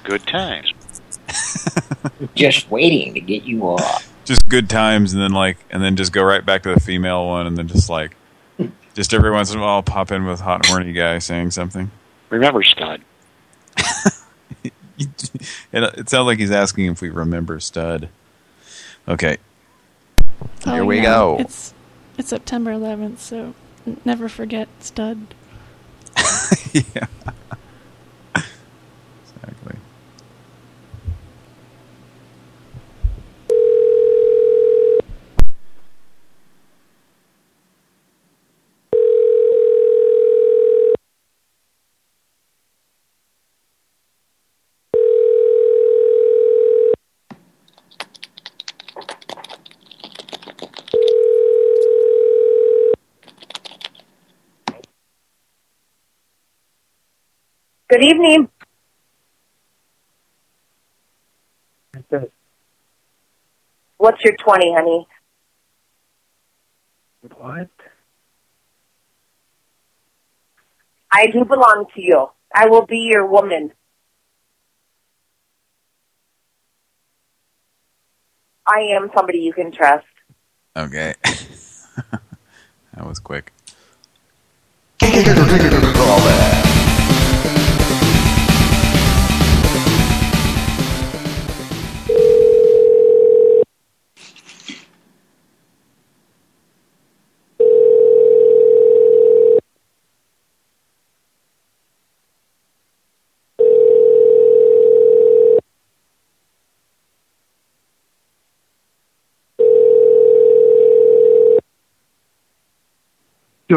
Good times.
Just waiting to get you off.
Just good times, and then like and then just go right back to the female one, and then just like just every once in a while pop in with hot horny guy saying something.
Remember, Scott.
It, it sounds like he's asking if we remember Stud. Okay. Oh, Here
Oh,
we
yeah,
go.
It's it's September 11th, so never forget stud.
yeah. Exactly.
Good evening. What's your 20, honey?
What?
I do belong to you. I will be your woman. I am somebody you can trust.
Okay. that was quick.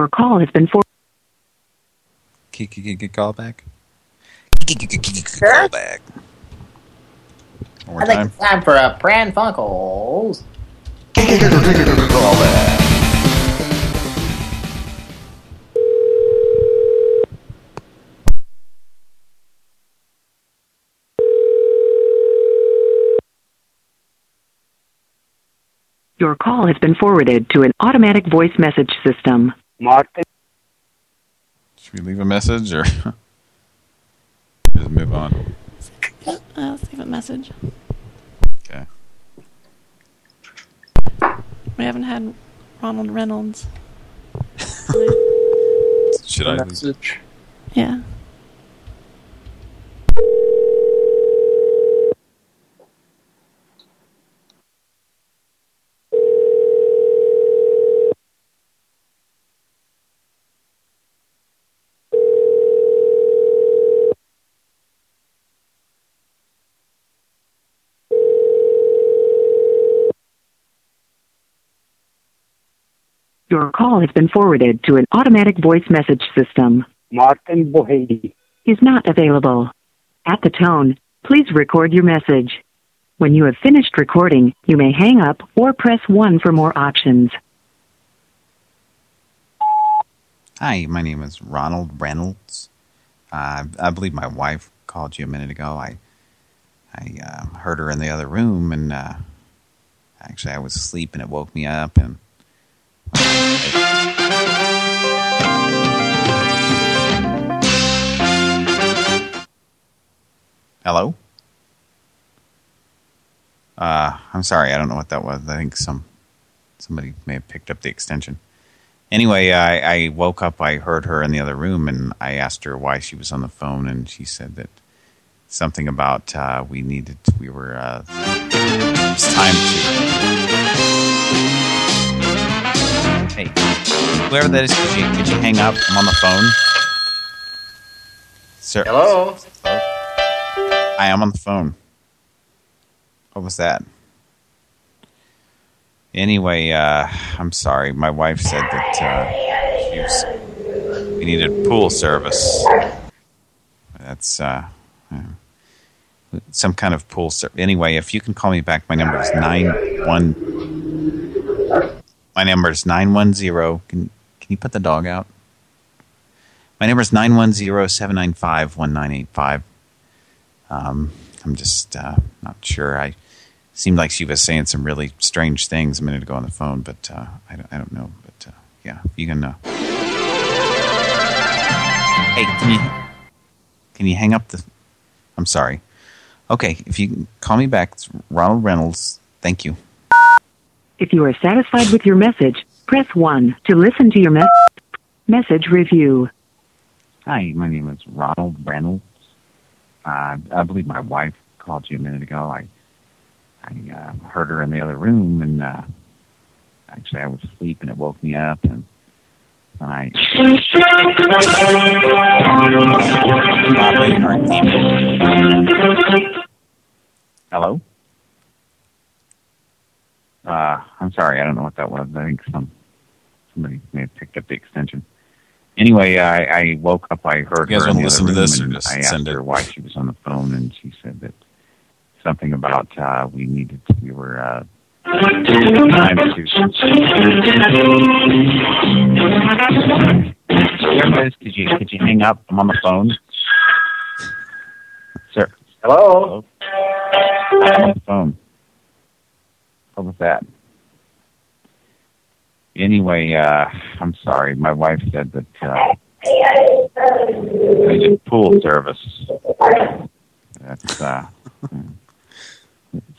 Your call has been for.
Call back. Call back. One more
I think it's time for uh, a Pran Funkels.
Your call has been forwarded to an automatic voice message system.
Martin.
Should we leave a message or just move on?
Uh, let's leave a message.
Okay.
We haven't had Ronald Reynolds.
Should I?
Message.
Yeah.
Your call has been forwarded to an automatic voice message system.
Martin Bohedi.
Is not available. At the tone, please record your message. When you have finished recording, you may hang up or press 1 for more options.
Hi, my name is Ronald Reynolds. Uh, I believe my wife called you a minute ago. I I uh, heard her in the other room, and uh, actually I was asleep, and it woke me up. And hello. Uh, I'm sorry, I don't know what that was. I think some somebody may have picked up the extension. Anyway, I, I woke up, I heard her in the other room, and I asked her why she was on the phone, and she said that something about uh, we needed, we were, uh, it's time to... Hey, whoever that is, could you, could you hang up? I'm on the phone. Sir.
Hello?
I am on the phone. What was that? Anyway, uh, I'm sorry. My wife said that uh, she was, we needed pool service. That's uh, some kind of pool service. Anyway, if you can call me back, my number is nine one. My number is nine one zero. Can can you put the dog out? My number is nine one zero seven nine five one nine eight five. Um, I'm just uh, not sure. I seemed like she was saying some really strange things a minute ago on the phone, but uh, I, don't, I don't know. But uh, yeah, you can. Uh... Hey, can you can you hang up the? I'm sorry. Okay, if you call me back, it's Ronald Reynolds. Thank you.
If you are satisfied with your message, press 1 to listen to your me message review.
Hi, my name is Ronald Reynolds. Uh, I believe my wife called you a minute ago. I I uh, heard her in the other room, and uh, actually I was asleep, and it woke me up, and I. Hello. Uh, I'm sorry, I don't know what that was. I think some somebody may have picked up the extension. Anyway, I, I woke up. I heard You guys her wanna the listen to this room, or and just I asked send her it? why she was on the phone, and she said that something about uh, we needed. We were uh, trying to. Guys, Could you could you hang up? I'm on the phone, sir.
Hello?
I'm on the phone. Was that? Anyway, uh, I'm sorry. My wife said that uh, I did pool service. That's uh,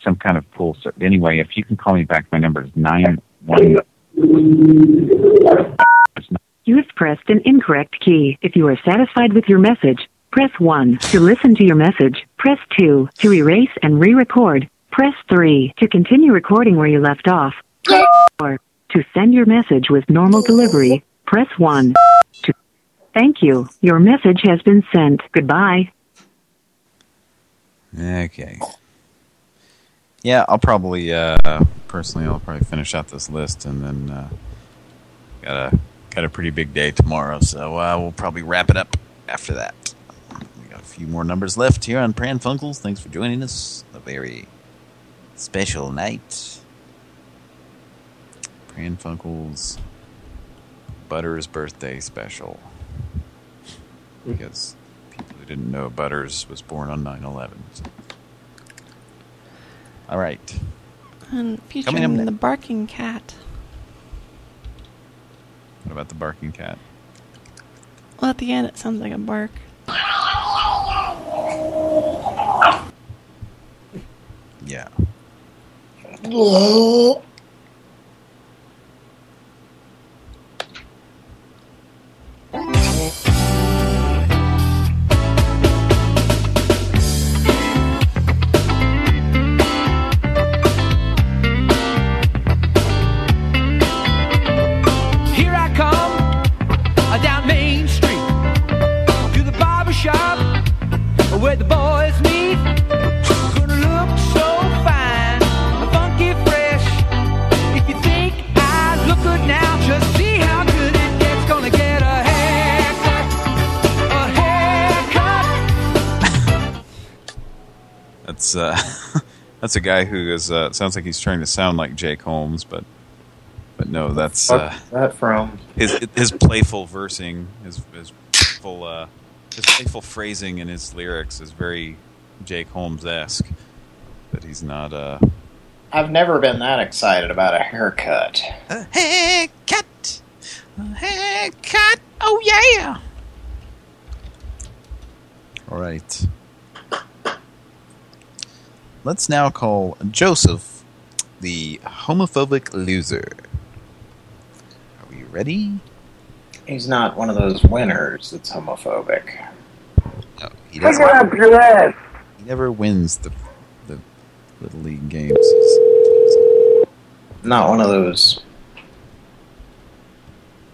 some kind of pool service. Anyway, if you can call me back, my number is nine one.
You have pressed an incorrect key. If you are satisfied with your message, press 1. To listen to your message, press 2. To erase and re-record, press 3. To continue recording where you left off, 4. To send your message with normal delivery, press 1. To Thank you. Your message has been sent. Goodbye.
Okay. Yeah, I'll probably uh, personally I'll probably finish out this list and then uh, got a got a pretty big day tomorrow, so uh, we'll probably wrap it up after that. We got a few more numbers left here on Pran Funkels. Thanks for joining us. A very special night. Pran Funkels Butters birthday special. Because people who didn't know Butters was born on 9-11. So. All right.
And featuring the barking cat.
What about the barking cat?
Well, at the end, it sounds like a bark.
Yeah.
Here
That's uh, that's a guy who is uh, sounds like he's trying to sound like Jake Holmes, but but no, that's uh,
that from?
his his playful versing, his his playful uh, his playful phrasing in his lyrics is very Jake Holmes esque. But he's not. Uh,
I've never been that excited about a haircut.
A haircut. A haircut. Oh, yeah. All right. Let's now call Joseph the homophobic loser. Are we ready?
He's not one of those winners that's homophobic.
No, he doesn't.
up your ass.
He never wins the the little league games.
Not one of those.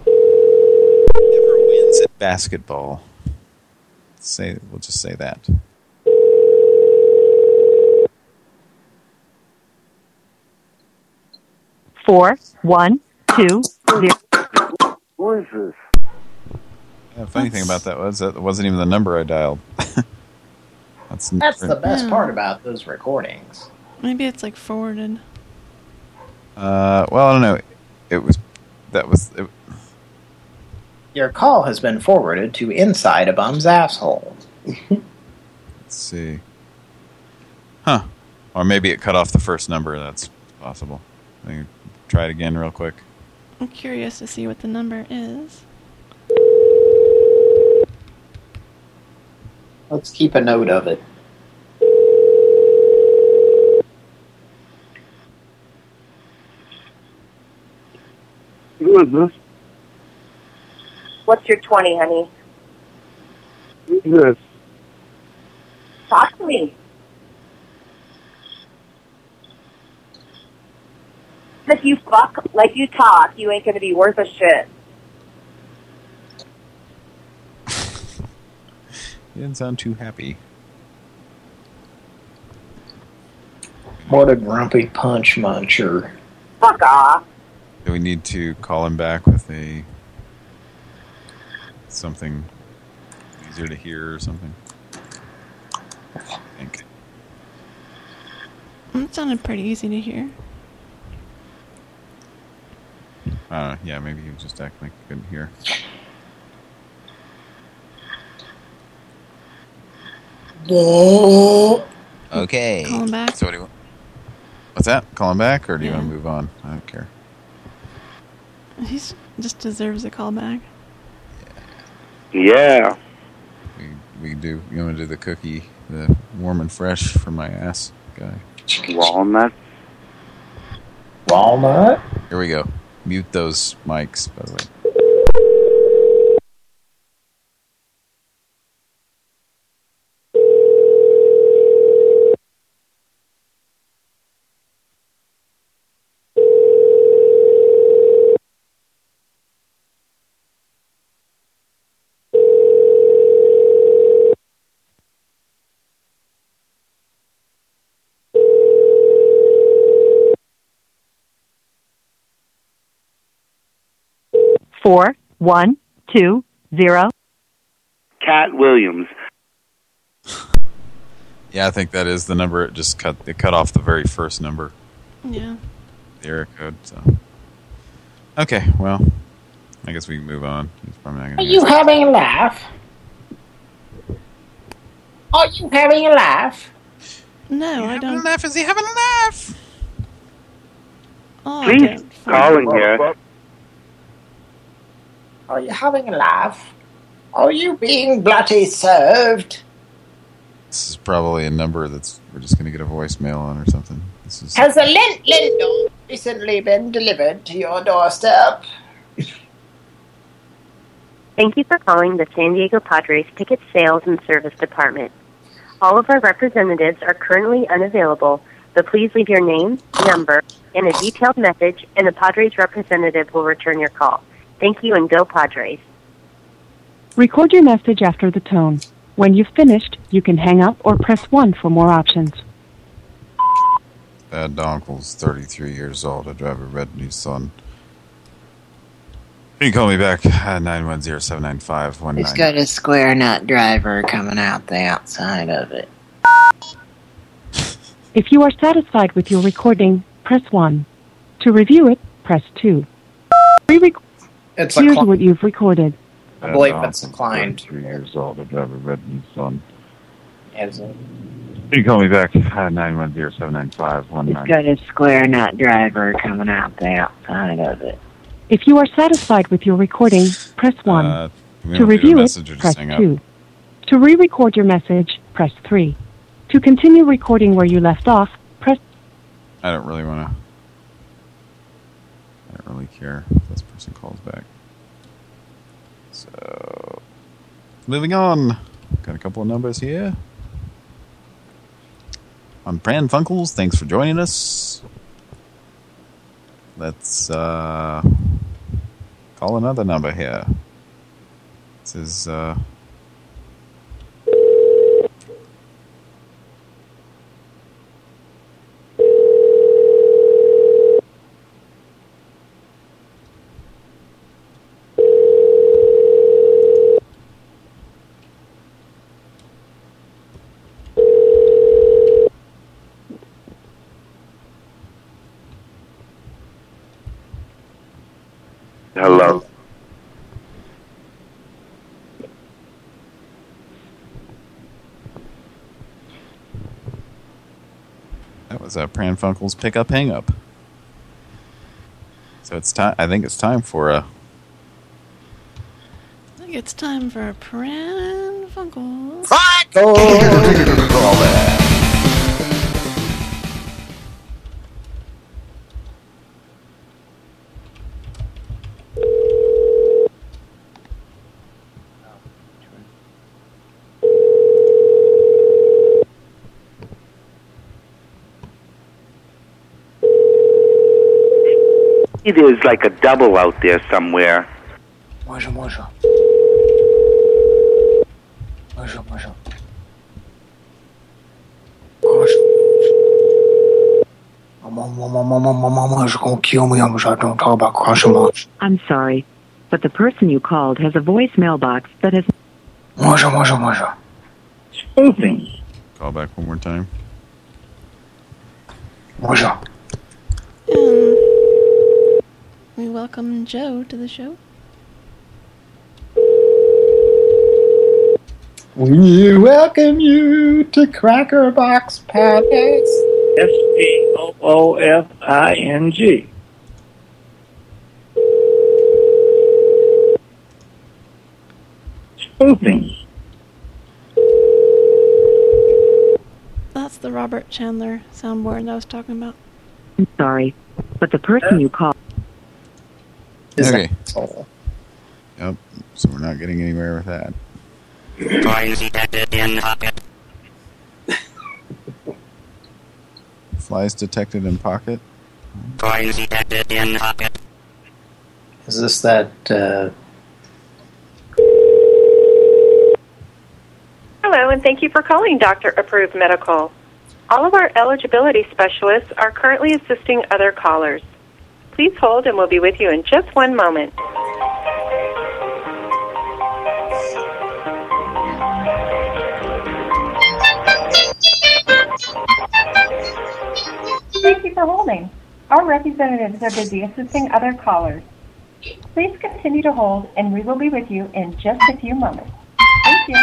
Never wins at basketball. Say we'll just say that.
Four, one, two, zero.
What is this?
yeah, funny thing about that was that wasn't even the number I dialed. that's
That's the best
Yeah.
part about those recordings.
Maybe it's like forwarded.
Uh, well, I don't know. It was that was it,
Your call has been forwarded to inside a bum's asshole.
Let's see. Huh. Or maybe it cut off the first number. That's possible. I can try it again real quick.
I'm curious to see what the number is.
Let's keep a note of it.
Who is this?
What's your 20, honey?
Who's this?
Talk to me. If you fuck like you talk, you ain't gonna be worth a shit.
you didn't sound too happy.
What a grumpy punch muncher.
Fuck off.
Do we need to call him back with a something easier to hear or something? I think.
It sounded pretty easy to hear.
I. Yeah, maybe he was just acting like he couldn't hear.
Okay.
Call him back.
So what do you want? What's that? Call him back, or do you want to move on? I don't care.
He just deserves a call back.
Yeah.
We we do. You want to do the cookie, the warm and fresh for my ass guy?
Walnut.
Walnut?
Here we go. Mute those mics, by the way.
Four, one, two, zero.
Katt Williams.
Yeah, I think that is the number. It just cut. It cut off the very first number,
Yeah.
the area code. So, okay. Well, I guess we can move on. He's probably not
Are
gonna
you having a laugh? Are you having a laugh?
No, I don't.
laugh? Is he having a laugh?
Oh,
Please
don't find-
calling here.
Are you having a laugh? Are you being bloody served?
This is probably a number that's we're just gonna get a voicemail on or something. This is
Has a lint lint recently been delivered to your doorstep?
Thank you for calling the San Diego Padres Ticket Sales and Service Department. All of our representatives are currently unavailable, but please leave your name, number, and a detailed message, and the Padres representative will return your call. Thank you and go Padres.
Record your message after the tone. When you've finished, you can hang up or press 1 for more options.
Bad Donkle's 33 years old. I drive a red Nissan. You can call me back at 910-795-19.
It's got a square nut driver coming out the outside of it.
If you are satisfied with your recording, press 1. To review it, press 2. Re-rec-
It's a
Here's what you've recorded.
I believe that's declined.
Three years old. I've never met my son.
Is it?
You can call me back at nine one zero seven nine five one
It's
nine.
got a square nut driver coming out the outside of it.
If you are satisfied with your recording, press 1.
Uh,
to
don't leave a
review
message
it, press
hang up.
2. To re-record your message, press 3. To continue recording where you left off, press
I don't really want to. Really care if this person calls back. So, moving on. Got a couple of numbers here. I'm Pran Funkels. thanks for joining us. Let's uh, call another number here. This is uh,
Hello.
that was uh, Pran Funkels pick up hang up. So it's time. I think it's time for a.
I think it's time for Pran Funkels.
There's like a double out there somewhere.
Bonjour, bonjour. Bonjour, bonjour. Bonjour. Mama's gonna kill me. I'm sorry. Don't talk about crossing
I'm sorry, but the person you called has a voicemail box that has
Bonjour, bonjour, bonjour.
Spoofing.
Call back one more time.
Bonjour.
And we welcome Joe to the show.
We welcome you to Cracker Box Palace.
S P O O F I N G. Spoofing.
That's the Robert Chandler soundboard I was talking about.
I'm sorry, but the person you called
okay. Yep. So we're not getting anywhere with that. Flies detected in pocket. Coins detected in pocket.
Is this that, uh,
Hello, and thank you for calling Doctor Approved Medical. All of our eligibility specialists are currently assisting other callers. Please hold, and we'll be with you in just one moment. Thank you for holding. Our representatives are busy assisting other callers. Please continue to hold, and we will be with you in just a few moments. Thank you.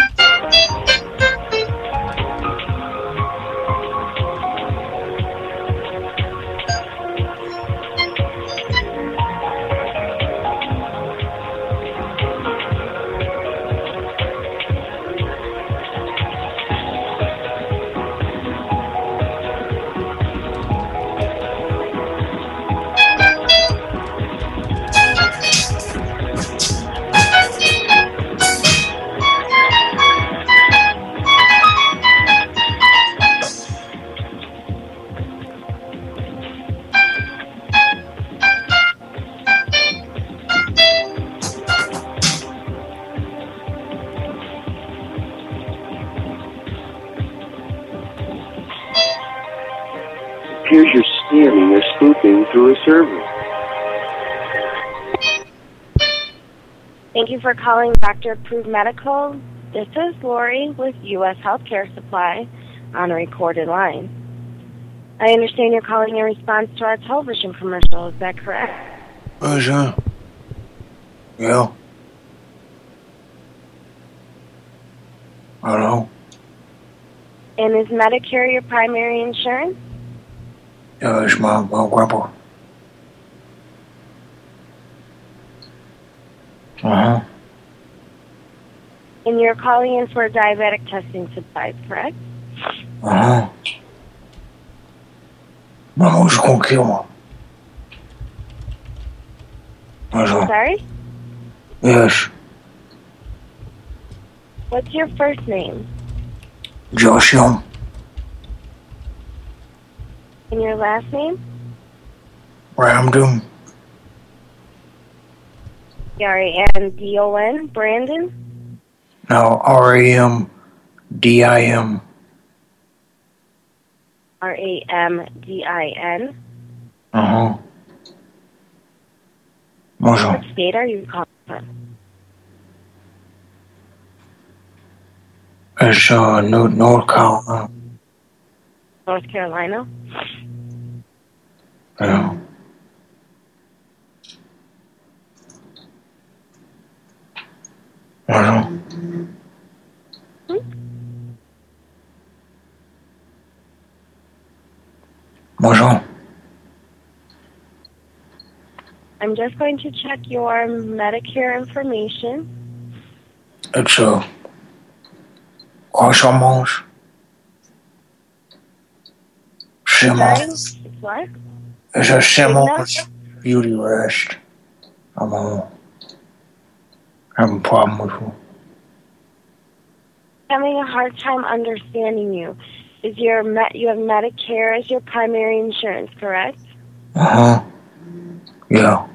Spoofing through a server.
Thank you for calling Dr. Approved Medical. This is Lori with U.S. Healthcare Supply on a recorded line. I understand you're calling in response to our television commercial. Is that correct?
Uh, sure. Yeah. Hello?
And is Medicare your primary insurance?
Yeah, it's my, my grandpa. Uh-huh.
And you're calling in for diabetic testing supplies, correct?
Uh-huh. My mom's gonna kill me.
Sorry?
Yes.
What's your first name?
Josh Young.
And your last name?
Ramdon.
R-A-N-D-O-N? Brandon?
No, R-A-M-D-I-M.
R-A-M-D-I-N?
Uh-huh. Bonjour.
What state are you calling from?
It's, uh, North Carolina.
North Carolina?
Yeah. Bonjour. Bonjour.
I'm just going to check your Medicare information.
It's, uh, Croissant Mange.
Sorry?
Simmons.
It's what?
It's a Rest. I'm uh, having a problem with you.
Having a hard time understanding you. Is your Met you have Medicare as your primary insurance, correct?
Uh-huh. Yeah.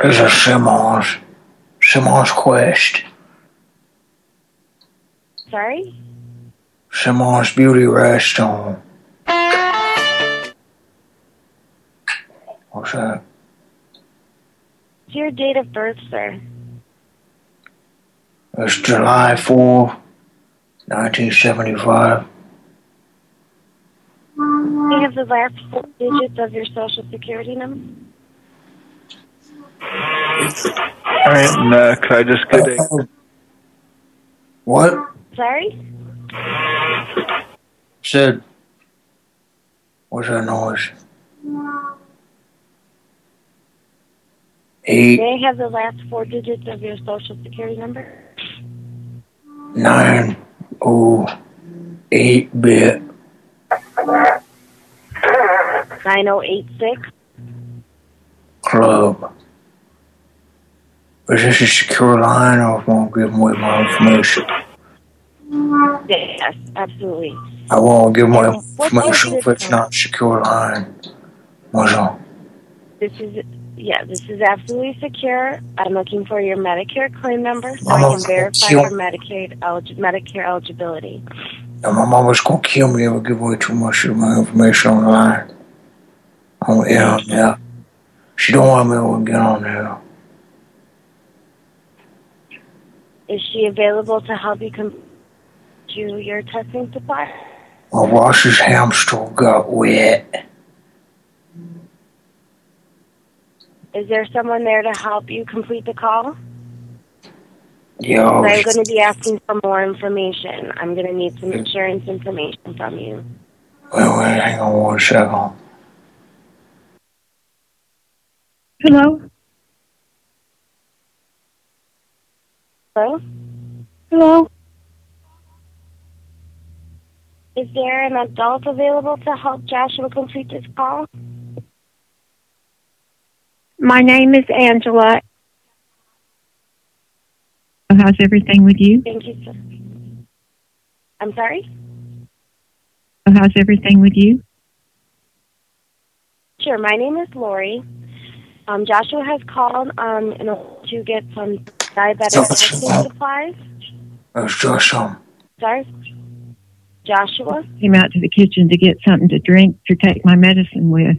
It's a Simmons. Simmons Quest.
Sorry?
Simmons Beauty Rest on. What's that?
What's your date of birth, sir?
It's July 4, 1975.
Do you have the last four digits of your social security number?
Alright, uh, could I just get a...
What?
Sorry?
Said. What's that noise? Eight,
May I have the last four digits of your social security number?
nine, oh, eight bit.
9086?
club. Is this a secure line or won't give away my information?
Yes, absolutely.
I won't give away um,
What's
information
your
if it's not secure line. What's?
This is, yeah, this is absolutely secure. I'm looking for your Medicare claim number so I can verify your Medicaid elig- Medicare eligibility.
And my mom mama's gonna kill me if I give away too much of my information on the line. Oh yeah, yeah. She don't want me to get on there.
Is she available to help you com- do your testing supply?
My wash's hamster got wet.
Is there someone there to help you complete the call?
Yeah,
I'm going to be asking for more information. I'm going to need some insurance information from you.
wait, wait, hang on one second.
Hello?
Hello?
Hello?
Is there an adult available to help Joshua complete this call?
My name is Angela.
How's everything with you?
Thank you, sir. I'm sorry?
How's everything with you?
Sure, my name is Lori. Um, Joshua has called um, in order to get some diabetic testing supplies.
It's just some.
Sorry? Joshua?
Came out to the kitchen to get something to drink to take my medicine with.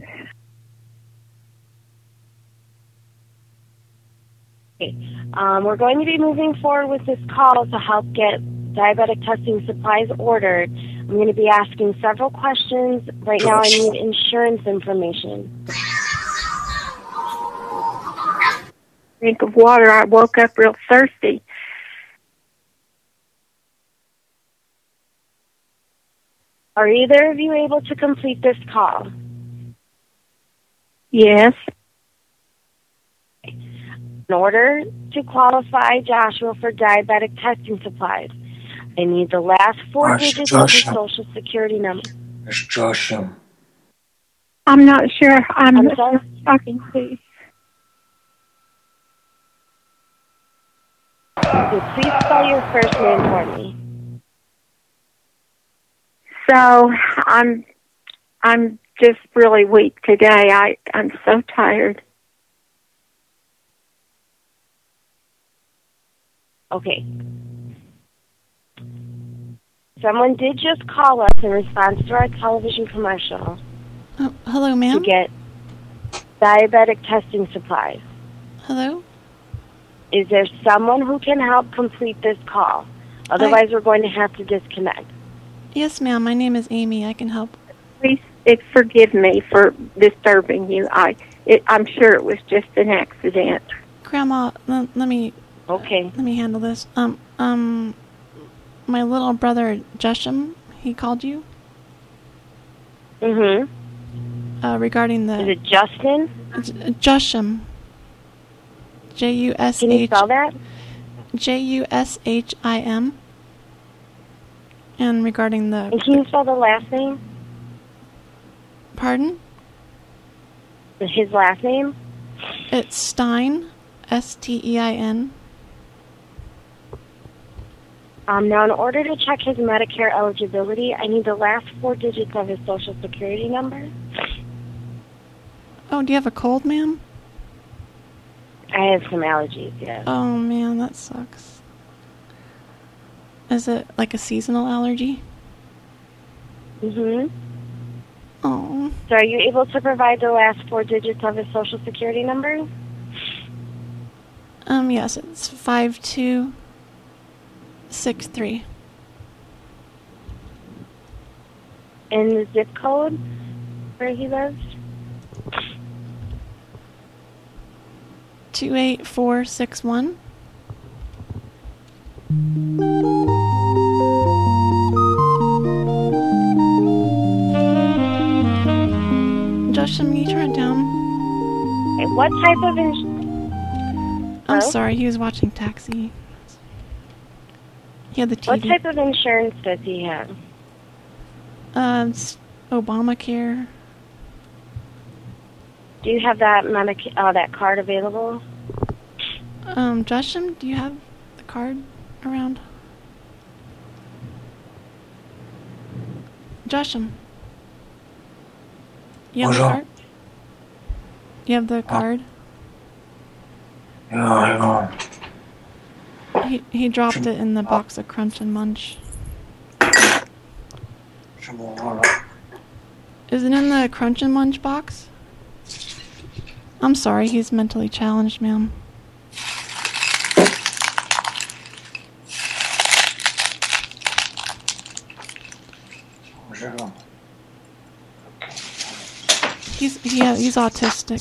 Um, we're going to be moving forward with this call to help get diabetic testing supplies ordered. I'm going to be asking several questions. Right now, I need insurance information.
Drink of water. I woke up real thirsty.
Are either of you able to complete this call?
Yes.
In order to qualify Joshua for diabetic testing supplies, I need the last four
Gosh,
digits of his social security number.
It's Joshua.
I'm not sure I'm,
I'm sorry?
talking to.
Okay, please spell your first name for me.
So I'm I'm just really weak today. I I'm so tired.
Okay. Someone did just call us in response to our television commercial
Oh, hello, ma'am.
to
ma'am.
get diabetic testing supplies.
Hello.
Is there someone who can help complete this call? Otherwise, we're going to have to disconnect.
Yes, ma'am. My name is Amy. I can help.
Please eh, forgive me for disturbing you. I it, I'm sure it was just an accident.
Grandma, l- let me.
Okay.
Let me handle this. Um, um, my little brother Jesham, he called you.
Mm-hmm.
Uh, regarding the.
Is it Justin?
Jesham. J U S H.
Can you spell that?
J U S H I M. And regarding the.
And can you spell the last name?
Pardon?
His last name?
It's Stein, S T E I N.
Um, now, in order to check his Medicare eligibility, I need the last four digits of his Social Security number.
Oh, do you have a cold, ma'am?
I have some allergies, yes.
Oh man, that sucks. Is it like a seasonal allergy?
Mm-hmm.
Oh.
So, are you able to provide the last four digits of his Social Security number?
Um, yes, it's five two six three.
And the zip code where he lives?
Two eight four six one. Josh, can you turn it down?
Okay, what type of ins-
I'm
Hello?
sorry, he was watching Taxi. He had the TV.
what type of insurance does he have?
Um, Obamacare.
Do you have that uh, that card available?
Um, Josham, do you have the card around? Josham. You have the card? You have the card?
Yeah, hang on.
He he dropped it in the box of Crunch and Munch.
Some more water.
Is it in the Crunch and Munch box? I'm sorry, he's mentally challenged, ma'am.
Where's it going?
He's he, he's autistic.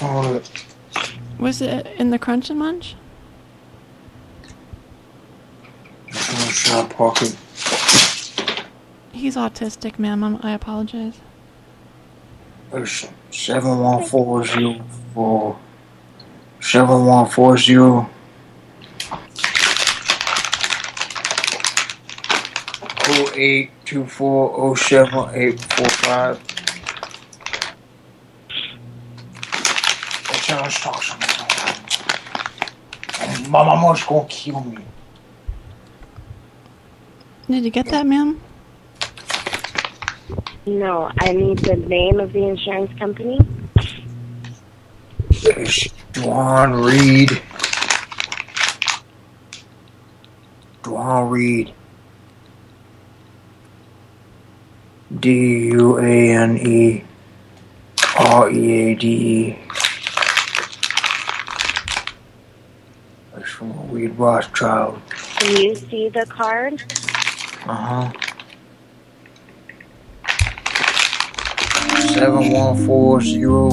Wrong with it?
Was it in the Crunch and Munch? He's autistic, ma'am. I apologize.
It's seven one four zero four seven one four zero oh eight two four oh seven eight four five. That's how I talk sometimes. And my mama's gonna kill me.
Did you get that, ma'am?
No, I need the name of the insurance company.
It's Duane Reade. Duane Reade. D U A N E R E A D E. That's from Reed Rothschild.
Can you see the card?
Uh huh. Seven one four zero.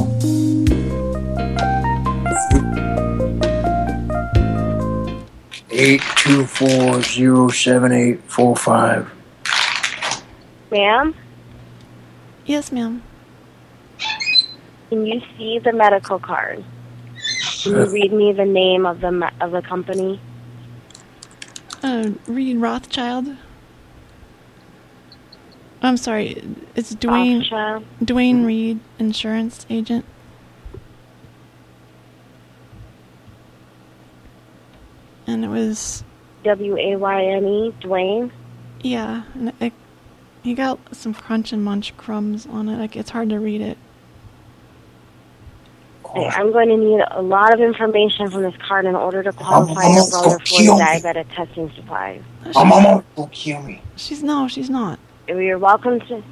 Eight two four zero seven eight four five.
Ma'am,
Yes, ma'am.
can you see the medical card? Can you read me the name of the of the company?
Uh, Reed Rothschild. I'm sorry, it's Dwayne
Rothschild.
Dwayne Reed, insurance agent. And it was
W A Y N E, Dwayne.
yeah, and it, he got some crunch and munch crumbs on it. Like it's hard to read it.
I'm going to need a lot of information from this card in order to qualify your brother for the diabetic testing supplies.
My mama will kill me.
She's no, she's not.
You're welcome to.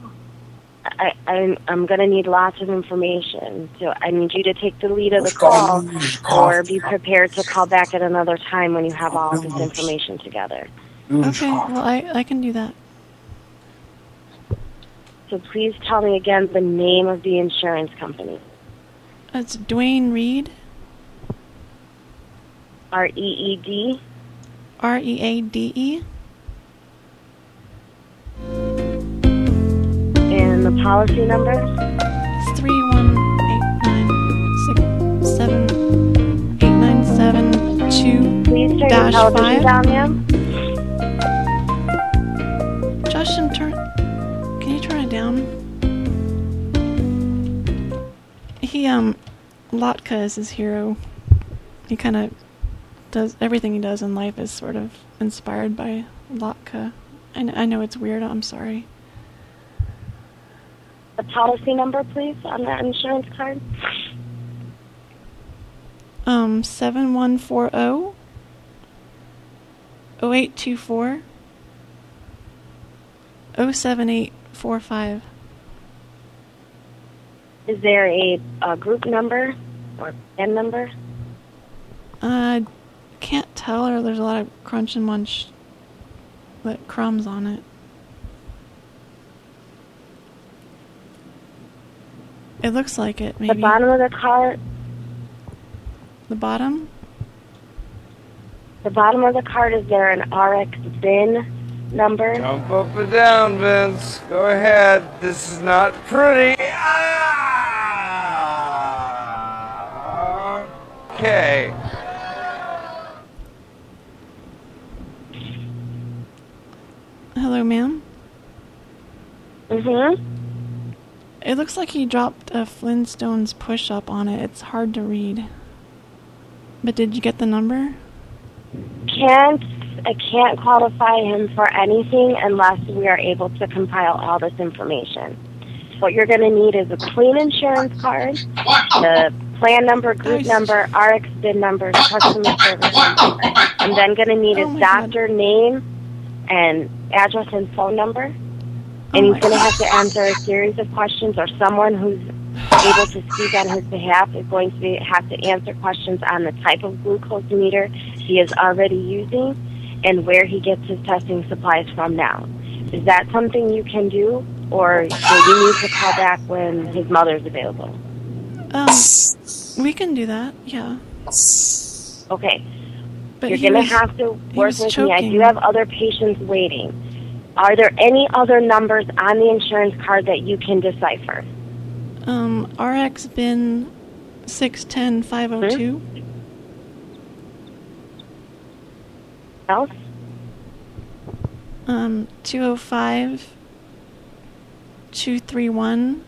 I, I'm, I'm going to need lots of information, so I need you to take the lead of the call, or be prepared to call back at another time when you have all of this information together.
Okay, well I I can do that.
So please tell me again the name of the insurance company.
It's Dwayne Reed.
R E E D.
R E A D E.
And the policy number?
It's three one eight nine six seven eight nine seven two
Please turn your
dash
television
five.
down, ma'am.
Justin, turn. Can you turn it down? He um, Latka is his hero. He kind of does everything he does in life is sort of inspired by Latka. I, I know it's weird. I'm sorry.
The policy number, please, on that insurance card.
Um, seven one four zero. Oh eight two four. Oh seven eight four five.
Is there a, a group number or PIN number?
Uh, can't tell her. There's a lot of crunch and munch, but crumbs on it. It looks like it. Maybe
The bottom of the card.
The bottom.
The bottom of the card is there an RX bin number?
Jump up and down, Vince. Go ahead. This is not pretty. Ah! Okay.
Hello, ma'am.
Mm-hmm.
It looks like he dropped a Flintstones push-up on it. It's hard to read. But did you get the number?
Can't I can't qualify him for anything unless we are able to compile all this information. What you're going to need is a clean insurance card, the plan number, group number, RX bid number, customer service number. I'm then going to need his doctor name and address and phone number. And he's going to have to answer a series of questions, or someone who's able to speak on his behalf is going to be, have to answer questions on the type of glucose meter he is already using and where he gets his testing supplies from now. Is that something you can do, or do you need to call back when his mother's available?
Um, we can do that. Yeah.
Okay.
But
You're
he
going
was-
to have to work with me. I do have other patients waiting. Are there any other numbers on the insurance card that you can decipher?
Um, RX bin six ten five zero two.
Else?
Um, two zero five. Two three one.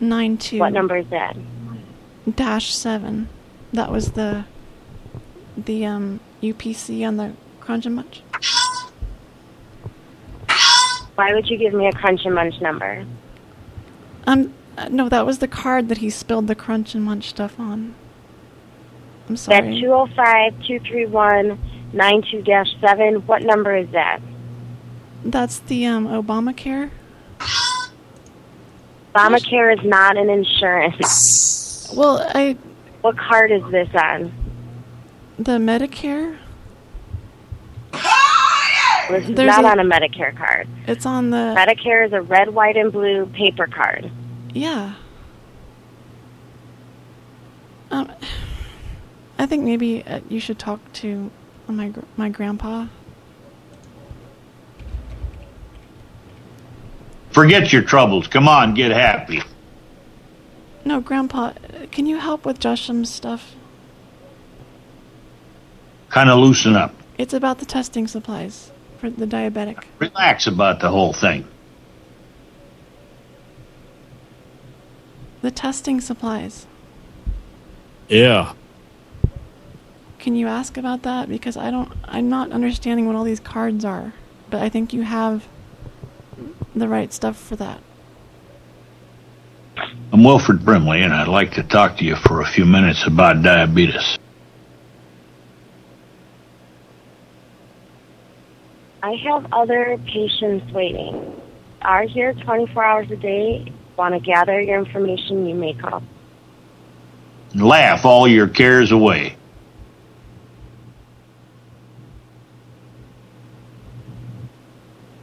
Nine two.
What number is that?
Dash seven. That was the. The um UPC on the Crunch and Munch.
Why would you give me a crunch and munch number?
Um, uh, no, that was the card that he spilled the Crunch and Munch stuff on. I'm
That's
sorry.
205 231 92 7. What number is that?
That's the um Obamacare.
Obamacare is not an insurance.
Well, I.
What card is this on?
The Medicare? There's
not
a-
on a Medicare card.
It's on the.
Medicare is a red, white, and blue paper card.
Yeah. Um, I think maybe uh, you should talk to my my grandpa.
Forget your troubles. Come on, get happy.
No, grandpa, uh, can you help with Josham's stuff?
Kind of loosen up.
It's about the testing supplies for the diabetic.
Relax about the whole thing.
The testing supplies.
Yeah.
Can you ask about that? Because I don't, I'm not understanding what all these cards are. But I think you have the right stuff for that.
I'm Wilford Brimley, and I'd like to talk to you for a few minutes about diabetes.
I have other patients waiting. Are here 24 hours a day. Want to gather your information, you may call.
Laugh all your cares away.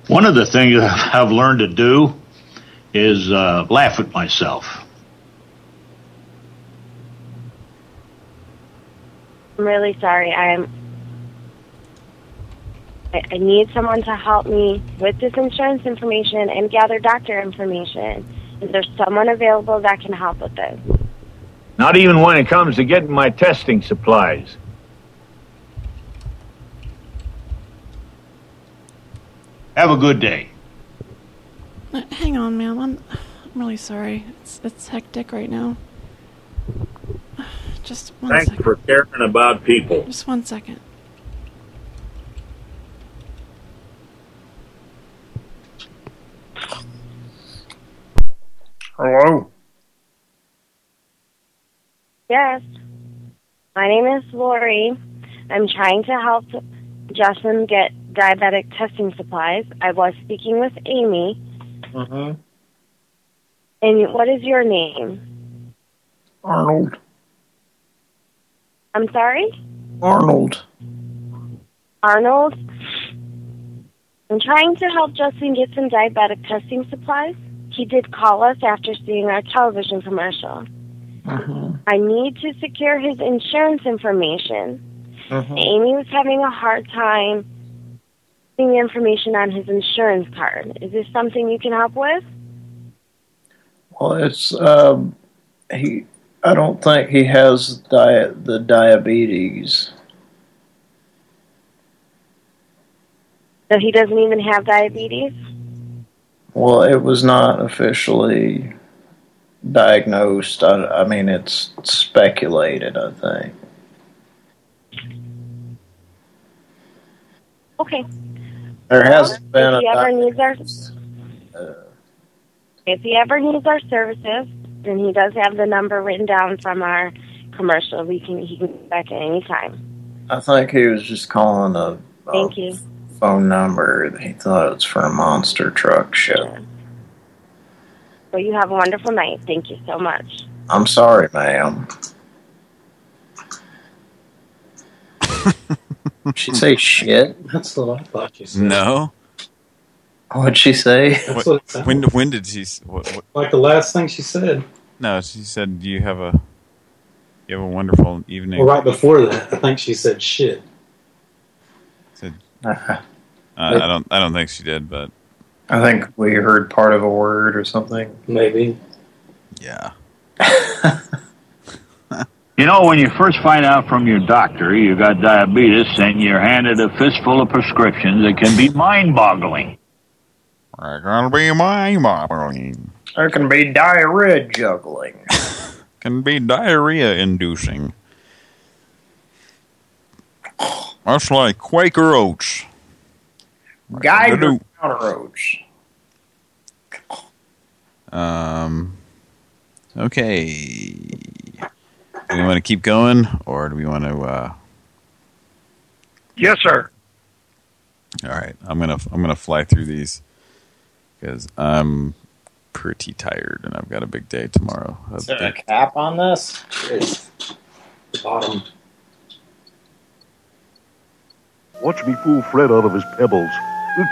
One of the things I've learned to do is uh, laugh at myself.
I'm really sorry. I'm. I, I need someone to help me with this insurance information and gather doctor information. Is there someone available that can help with this?
Not even when it comes to getting my testing supplies. Have a good day.
Hang on, ma'am. I'm, I'm really sorry. It's it's hectic right now. Just one
Thanks
second.
for caring about people.
Just one second.
Hello?
Yes. My name is Lori. I'm trying to help Justin get diabetic testing supplies. I was speaking with Amy.
Mm-hmm.
And what is your name?
Arnold.
I'm sorry?
Arnold.
Arnold? I'm trying to help Justin get some diabetic testing supplies. He did call us after seeing our television commercial.
Mm-hmm.
I need to secure his insurance information.
Mm-hmm.
Amy was having a hard time getting the information on his insurance card. Is this something you can help with?
Well, it's um, he. I don't think he has di the diabetes.
So he doesn't even have diabetes?
Well, it was not officially diagnosed. I, I mean, it's speculated. I think.
Okay.
There hasn't been
if he
a
ever needs our if he ever needs our services, then he does have the number written down from our commercial. We can he can get back at any time.
I think he was just calling a,
Thank you.
phone number. He thought it was for a monster truck show.
Well, you have a wonderful night. Thank you so much.
I'm sorry, ma'am. she say shit?
That's what I thought you said.
No.
What'd she say?
That's what
when when did she? What, what,
Like the last thing she said.
no, she said "Do you have a you have a wonderful evening.
Well, right before that, I think she said shit.
Said, uh, I don't I don't think she did, but
I think we heard part of a word or something.
Maybe.
Yeah.
You know, when you first find out from your doctor you got diabetes and you're handed a fistful of prescriptions, it can be mind-boggling.
It's gonna be mind-boggling.
There can be diarrhea juggling.
Can be diarrhea inducing. That's like Quaker Oats.
Geiger
Ba-doo.
counter oats.
Um. Okay. Do we want to keep going, or do we want to? Uh,
Yes, sir.
all right, I'm gonna I'm gonna fly through these because I'm pretty tired, and I've got a big day tomorrow. A
Is there a cap on this?
Bottom.
Watch me fool Fred out of his pebbles.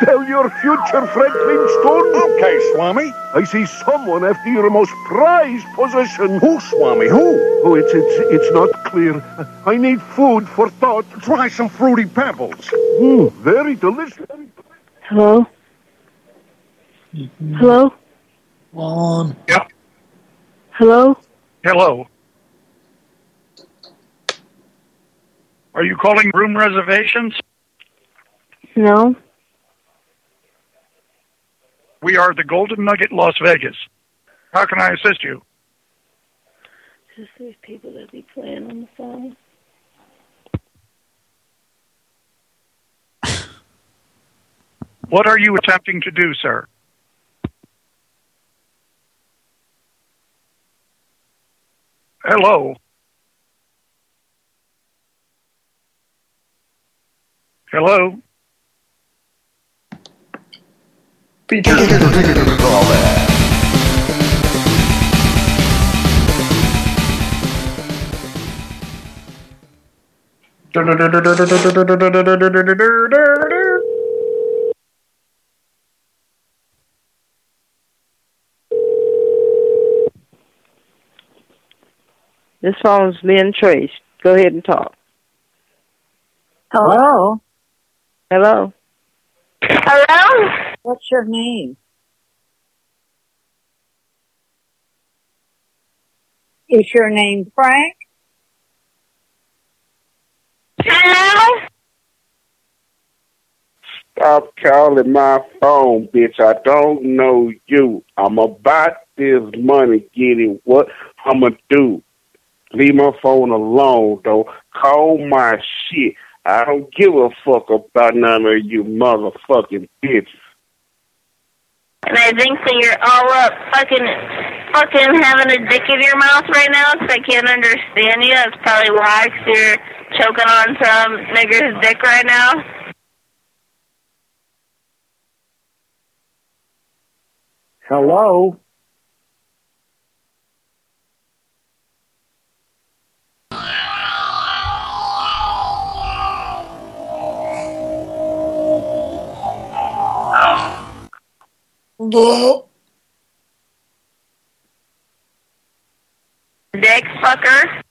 Tell your future friend Flintstone. Okay, Swami. I see someone after your most prized possession. Who, Swami? Who? Oh, it's it's it's not clear. I need food for thought. Try some fruity pebbles. Mm, very delicious.
Hello? Hello?
On.
Yeah.
Hello?
Hello. Are you calling room reservations?
No?
We are the Golden Nugget, Las Vegas. How can I assist you?
Just these people that be playing on the phone.
What are you attempting to do, sir? Hello. Hello.
This phone's being traced. Go ahead and talk.
Hello?
Hello?
Hello? What's your name? Is your name Frank? Hello?
Stop calling my phone, bitch. I don't know you. I'm about this money, getting what I'ma do. Leave my phone alone, though. Call my shit. I don't give a fuck about none of you motherfucking bitches.
And I think that you're all up fucking, fucking having a dick in your mouth right now 'cause I can't understand you. That's probably why 'cause you're choking on some nigger's dick right now.
Hello?
No.
Dick fucker.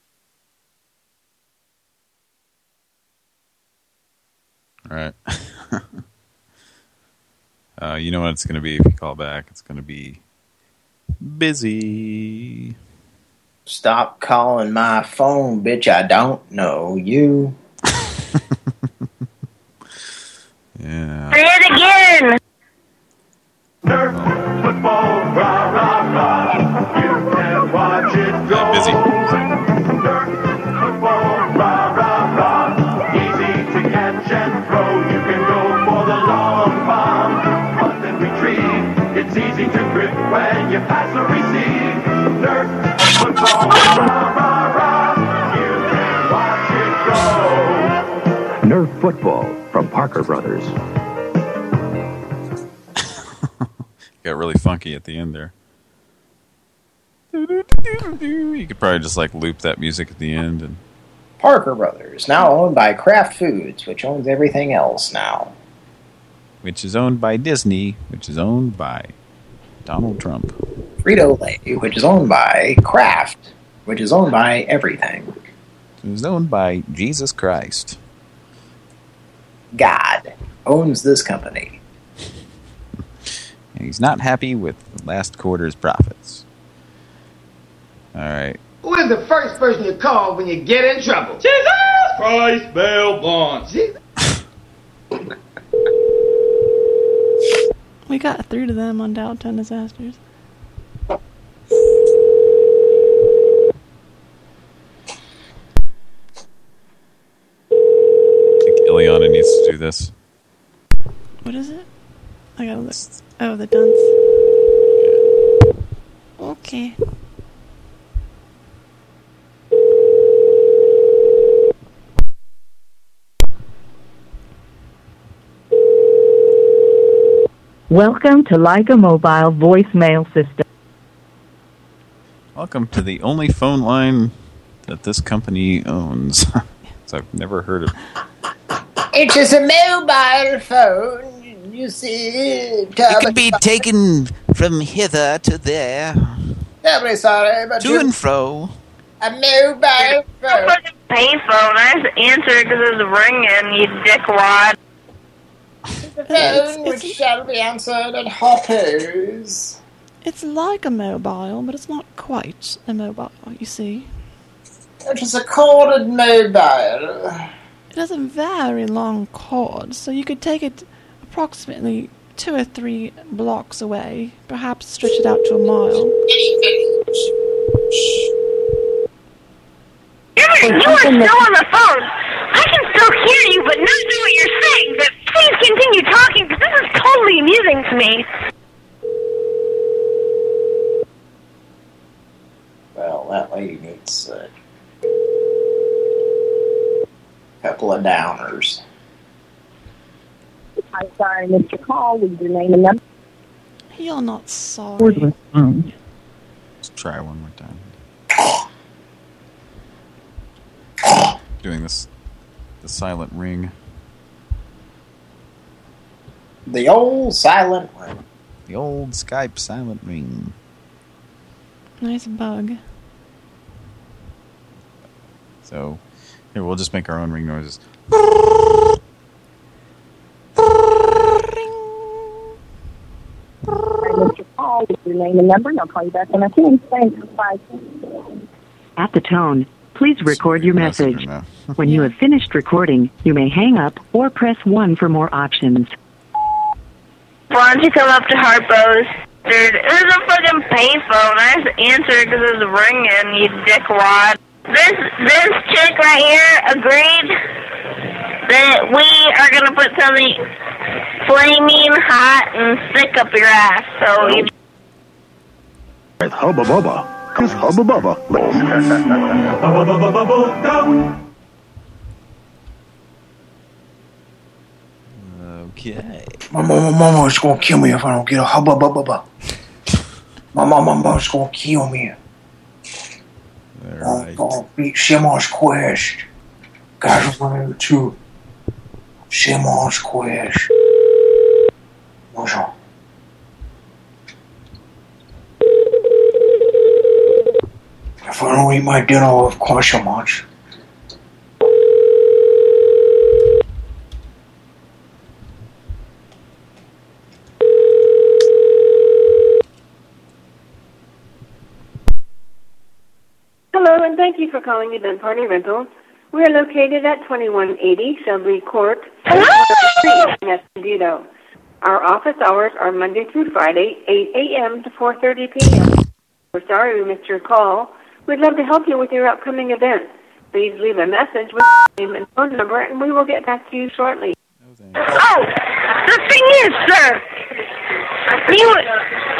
All right. uh, you know what it's going to be if you call back? It's going to be busy.
Stop calling my phone, bitch. I don't know you.
Yeah.
Say it again.
Really busy. Nerf football, rah, rah, rah. You can watch it go. Busy. Nerf football rah rah Easy to catch and throw. You can go for the long bomb. Punt and retrieve.
It's easy to grip when you pass or receive. Nerf football, rah, rah, rah. You can watch it go.
Nerf football from Parker Brothers.
Got really funky at the end there. You could probably just like loop that music at the end and
Parker Brothers, now owned by Kraft Foods, which owns everything else now.
which is owned by Disney, which is owned by Donald Trump.
Frito Lay, which is owned by Kraft, which is owned by everything.
It was owned by Jesus Christ.
God owns this company.
And he's not happy with last quarter's profits. All right.
Who is the first person you call when you get in trouble? Jesus Christ, bail bonds.
We got through to them on Downtown Disasters.
I think Ileana needs to do this.
What is it? I gotta look. Oh, the dunce. Okay.
Welcome to Leica Mobile voicemail system.
Welcome to the only phone line that this company owns. so I've never heard of.
It is a mobile phone, you see.
It can be taken from hither to there,
Terribly sorry, but
to
you-
and fro.
a mobile phone.
Payphone. I just answered because it was ringing, you dickwad.
The phone which shall be answered at Hoppers.
It's like a mobile, but it's not quite a mobile, you see.
It is a corded mobile.
It has a very long cord, so you could take it approximately two or three blocks away, perhaps stretch it out to a mile.
You're, you are still on the phone. I can still hear you, but not know what you're saying. But please continue talking, because this is totally amusing to me.
Well, that lady needs a couple of downers.
I'm sorry, Mr. Call. Leave your name and number.
You're not sorry.
Let's try one more time. Doing this, the silent ring.
The old silent ring.
The old Skype silent ring.
Nice bug.
So, here, we'll just make our own ring noises.
Sorry, Mr. Call. Leave your name and number, and I'll call you back when I can. Thanks. Bye.
At the tone, please record your message. When you have finished recording, you may hang up or press 1 for more options.
Why don't you come up to Harpo's? Dude, it was a fucking payphone. I just answered because it was ringing, you dickwad. This this chick right here agreed that we are gonna put something flaming hot and thick up your ass. So you
With Hubba Bubba. It's Hubba Bubba.
Okay.
My mama, mama's gonna kill me if I don't get a hubba bubba bubba. My mama, mama's gonna kill me. I'm gonna beat Simon's Quest. Guys, one two. Simon's Quest. Bonjour. If I don't eat my dinner question marks.
Hello, and thank you for calling Event Party Rentals. We are located at 2180 Shelby Court, in Escondido. Our office hours are Monday through Friday, 8 a.m. to 4.30 p.m. We're sorry we missed your call. We'd love to help you with your upcoming event. Please leave a message with your name and phone number, and we will get back to you shortly.
Oh, oh the thing is, sir, you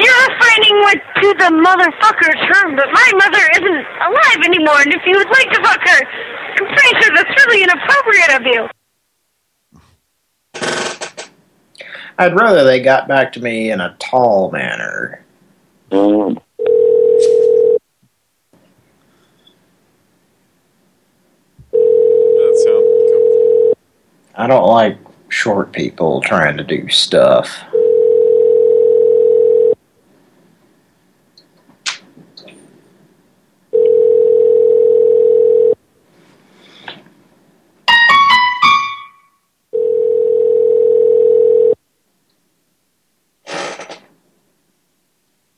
you're referring with to the motherfucker term, but my mother isn't alive anymore, and if you would like to fuck her, I'm pretty sure that's really inappropriate of you.
I'd rather they got back to me in a tall manner. Mm. I don't like short people trying to do stuff.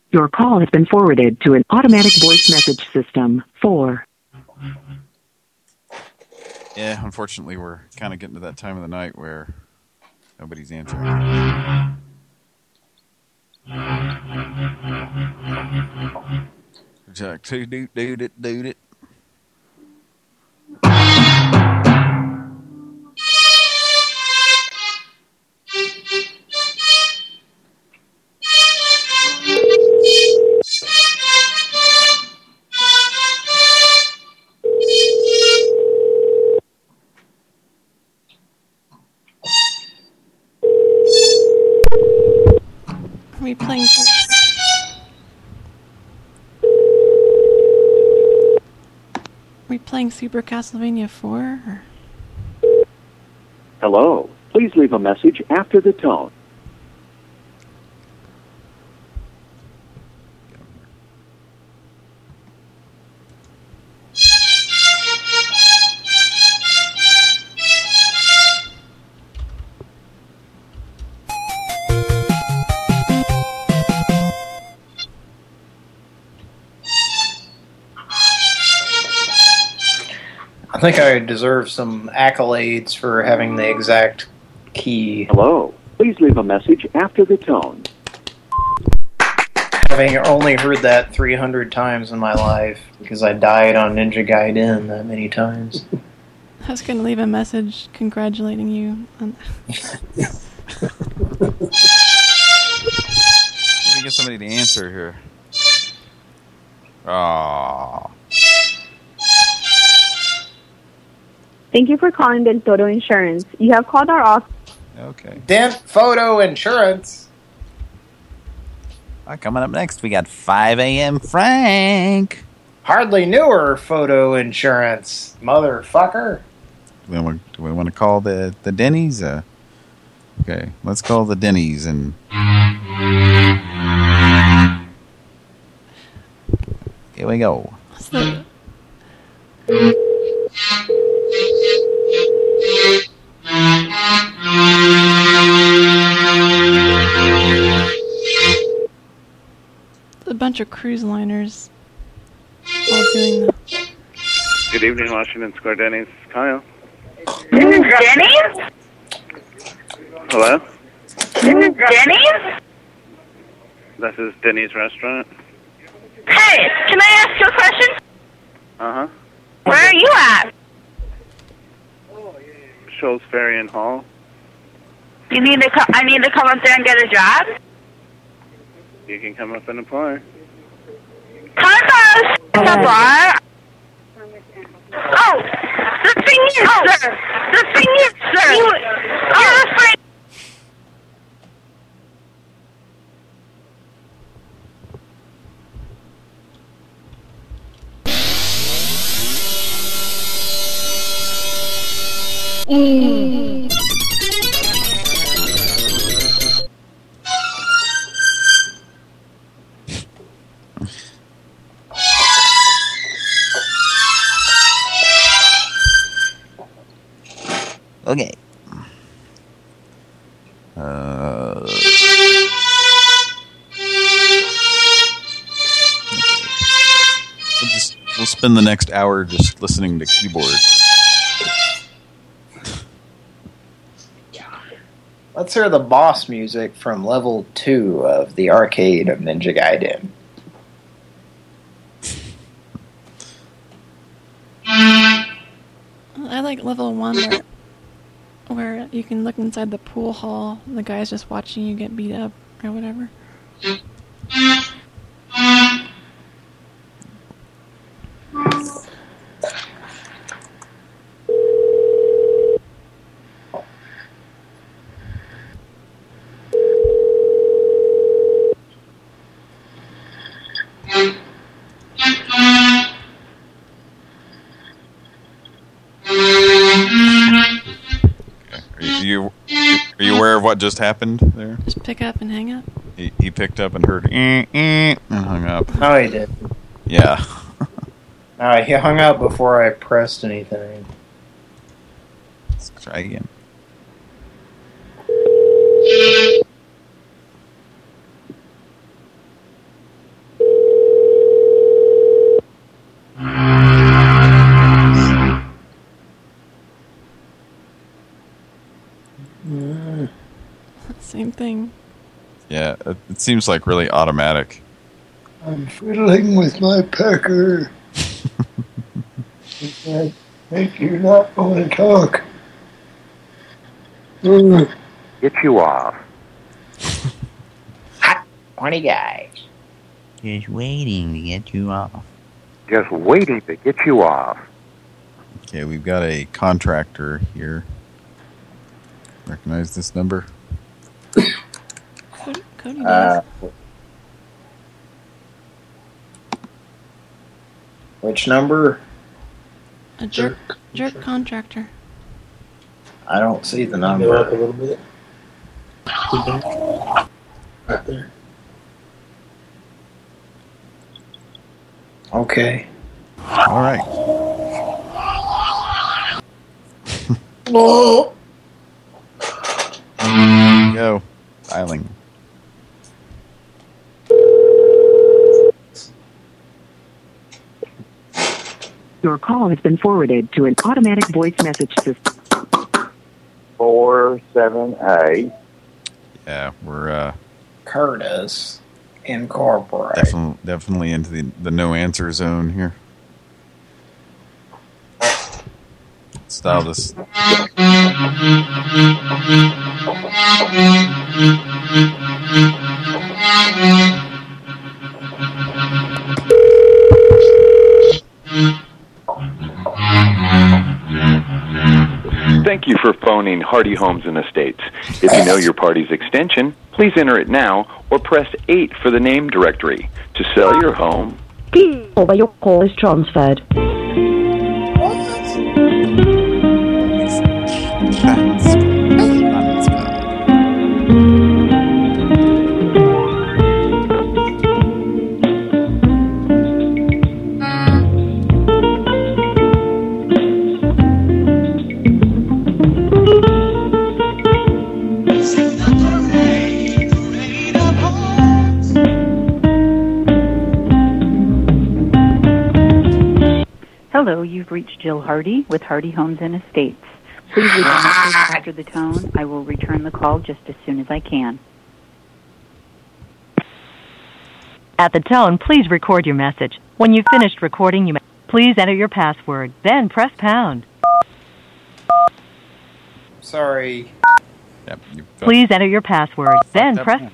Your call has been forwarded to an automatic voice message system. 4.
Yeah, unfortunately, we're kind of getting to that time of the night where nobody's answering. Jack, do do do it, do
we playing? we playing Super Castlevania 4? Or?
Hello. Please leave a message after the tone.
Think I deserve some accolades for having the exact key.
Hello. Please leave a message after the tone.
Having only heard that 300 times in my life because I died on Ninja Gaiden that many times.
I was going to leave a message congratulating you. On
Let me get somebody to answer here. Ah.
Thank you for calling Del Toro Insurance. You have called our office.
Okay.
Dent Photo Insurance.
Uh, coming up next, we got 5 a.m. Frank.
Hardly newer photo insurance, motherfucker.
Do we want, do we want to call the the Denny's? Uh, okay, let's call the Denny's and. Here we go.
A bunch of cruise liners all doing the...
Good evening, Washington Square Denny's. Kyle.
This is Denny's?
Hello?
This is Denny's?
This is Denny's restaurant.
Hey, can I ask you a question?
Uh huh.
Where are you at?
Scholls Ferry and Hall.
You need to co- I need to come up there and get a job?
You can come up and apply.
Carlos! The bar? Oh, the thing is, sir, the thing is, sir, you, you're afraid. Oh.
Okay.
Uh, we'll just we'll spend the next hour just listening to keyboard.
Let's hear the boss music from level 2 of the arcade of Ninja Gaiden.
I like level one where, where you can look inside the pool hall. The guy's just watching you get beat up or whatever.
Of what just happened there?
Just pick up and hang up.
He, he picked up and heard eh, eh, and hung up.
Oh, he did.
Yeah.
Uh, he hung up before I pressed anything.
Let's try again. Seems like really automatic.
I'm fiddling with my pecker. I think you're not going to talk.
Get you off.
Hot, Horny guys.
Just waiting to get you off.
Just waiting to get you off.
Okay, we've got a contractor here. Recognize this number?
Cody
Uh,
does.
which number?
A jerk, jerk contractor.
I don't see the number.
Go up a little bit. Right there.
Okay.
All right.
Oh.
Go. Dialing.
Your call has been forwarded to an automatic voice message system.
Four seven eight.
Yeah, we're uh,
Curtis Incorporated.
definitely definitely into the the no answer zone here. Style this.
Thank you for phoning Hardy Homes and Estates. If you know your party's extension, please enter it now or press 8 for the name directory. To sell your home,
Or your call is transferred.
Hello, you've reached Jill Hardy with Hardy Homes and Estates. Please leave a message after the tone. I will return the call just as soon as I can.
At the tone, please record your message. When you've finished recording, you may please enter your password, then press pound.
Sorry.
Yep,
Please enter your password, then press.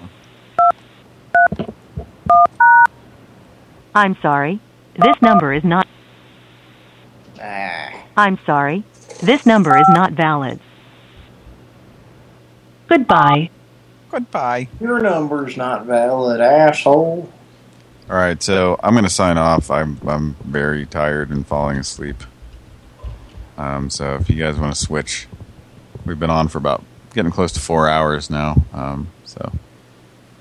I'm sorry. This number is not. I'm sorry. This number is not valid. Goodbye.
Goodbye.
Your number's not valid, asshole.
All right, so I'm going to sign off. I'm I'm very tired and falling asleep. Um, so if you guys want to switch, we've been on for about getting close to four hours now. Um, so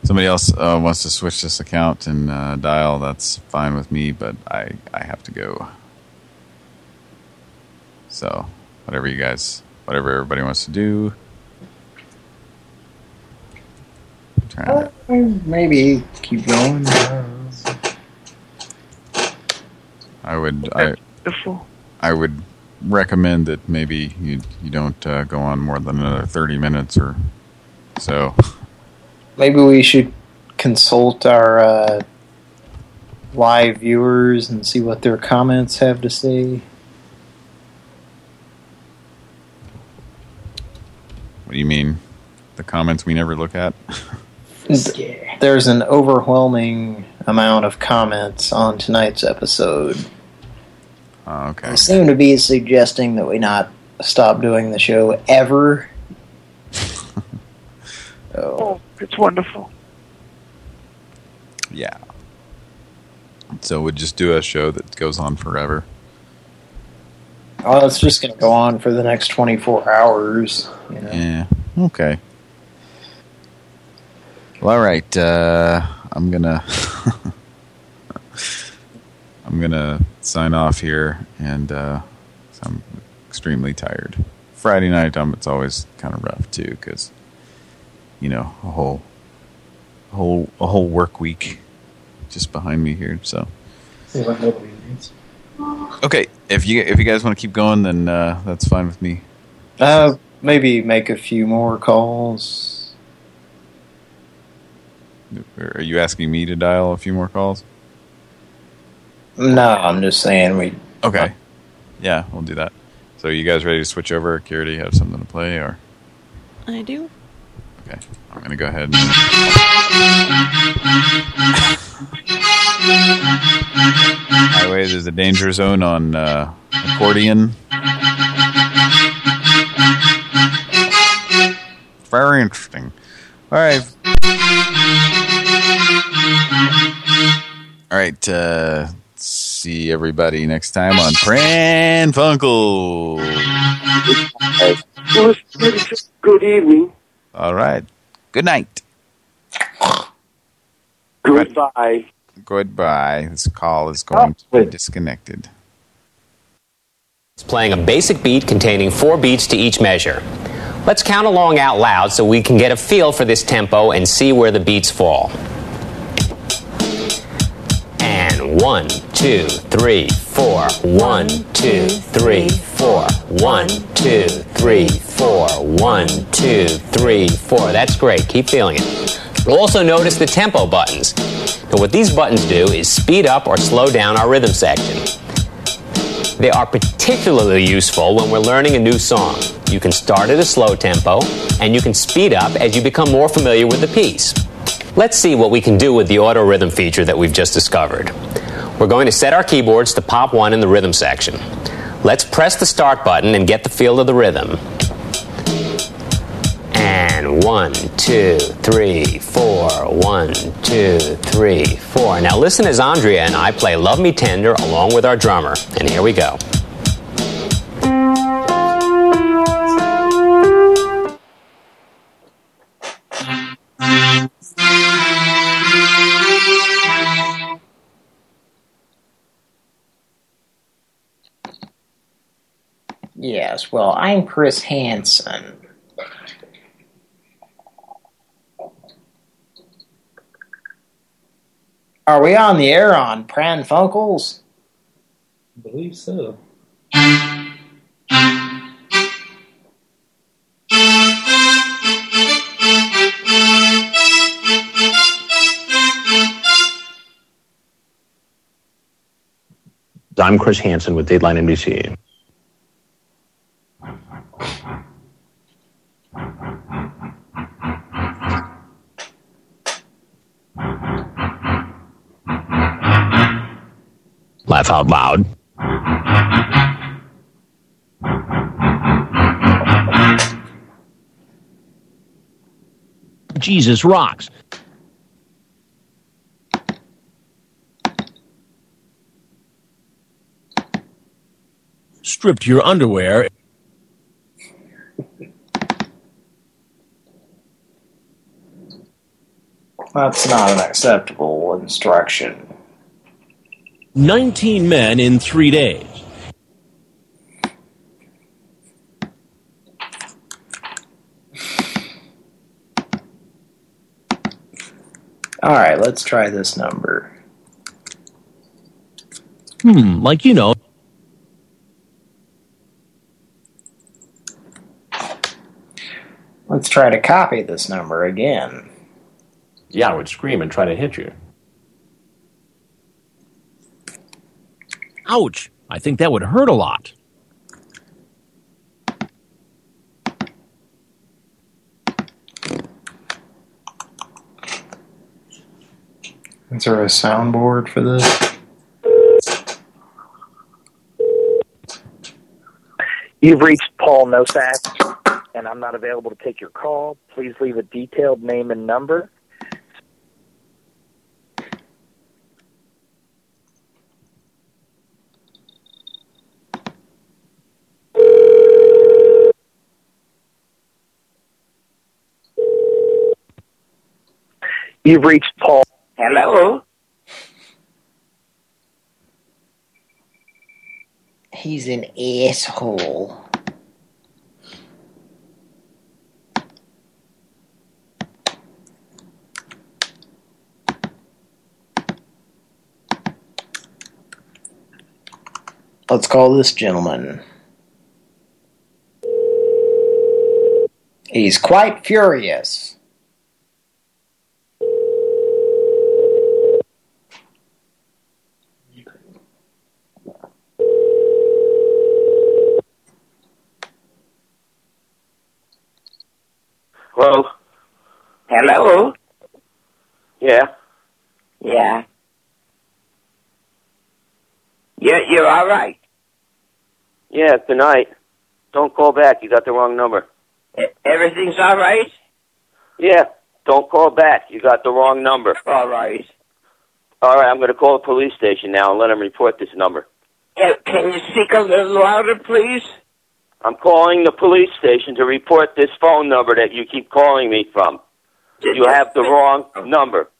somebody else uh, wants to switch this account and uh, dial. That's fine with me, but I I have to go. So whatever you guys, whatever everybody wants to do. To-
Maybe keep going.
I would I I would recommend that maybe you you don't uh, go on more than another 30 minutes or so.
Maybe we should consult our uh, live viewers and see what their comments have to say.
What do you mean? The comments we never look at?
There's an overwhelming amount of comments on tonight's episode.
Oh, okay.
They seem to be suggesting that we not stop doing the show ever. oh,
it's wonderful.
Yeah. So we'd just do a show that goes on forever.
Oh, it's just going to go on for the next 24 hours. You know?
Yeah. Okay. Well, all right. Uh, I'm gonna I'm gonna sign off here, and uh, 'cause I'm extremely tired. Friday night, um, it's always kind of rough too, because you know a whole a whole a whole work week just behind me here. So
See what nobody needs.
okay, if you if you guys want to keep going, then uh, that's fine with me.
Uh, maybe make a few more calls.
Are you asking me to dial a few more calls?
No, I'm just saying we.
Okay. Yeah, we'll do that. So you guys ready to switch over? Kira, do you have something to play? or
I do.
Okay. I'm going to go ahead and... By the way, there's a danger zone on uh, accordion. Very interesting. All right. All right. Uh, see everybody next time on Pran Funkel.
Good evening.
All right. Good night.
Goodbye.
Goodbye. This call is going to be disconnected.
It's playing a basic beat containing four beats to each measure. Let's count along out loud so we can get a feel for this tempo and see where the beats fall. And one, two, three, four. One, two, three, four. One, two, three, four. One, two, three, four. That's great. Keep feeling it. You'll also notice the tempo buttons. Now, what these buttons do is speed up or slow down our rhythm section. They are particularly useful when we're learning a new song. You can start at a slow tempo, and you can speed up as you become more familiar with the piece. Let's see what we can do with the auto rhythm feature that we've just discovered. We're going to set our keyboards to pop one in the rhythm section. Let's press the start button and get the feel of the rhythm. And one, two, three, four. One, two, three, four. Now listen as Andrea and I play Love Me Tender along with our drummer. And here we go.
Yes, well, I'm Chris Hansen. Are we on the air on Pran Funkels?
I believe so.
I'm Chris Hansen with Dateline NBC. Laugh out loud. Jesus rocks.
Stripped your underwear.
That's not an acceptable instruction.
19 men in three days.
Alright, let's try this number.
Hmm, like you know.
Let's try to copy this number again.
Yeah, I would scream and try to hit you.
Ouch. I think that would hurt a lot.
Is there a soundboard for this?
You've reached Paul Nosak, and I'm not available to take your call. Please leave a detailed name and number. You've reached Paul. Hello.
He's an asshole. Let's call this gentleman. He's quite furious.
Hello. Hello. Yeah. Yeah. Yeah, you're all right.
Tonight. Don't call back. You got the wrong number.
Everything's all right.
Yeah. Don't call back. You got the wrong number.
All right.
All right, I'm going to call the police station now and let them report this number.
Can you speak a little louder, please?
I'm calling the police station to report this phone number that you keep calling me from. You have the wrong number.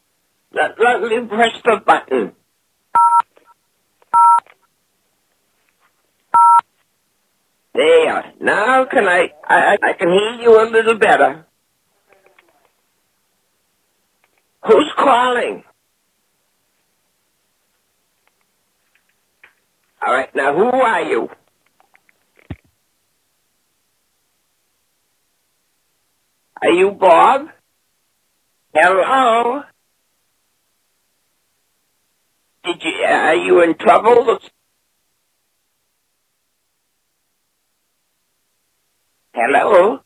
Let, let me press the button. There. Now can I, I, I can hear you a little better. Who's calling? All right, now who are you? Are you Bob? Hello? Did you, are you in trouble? Hello?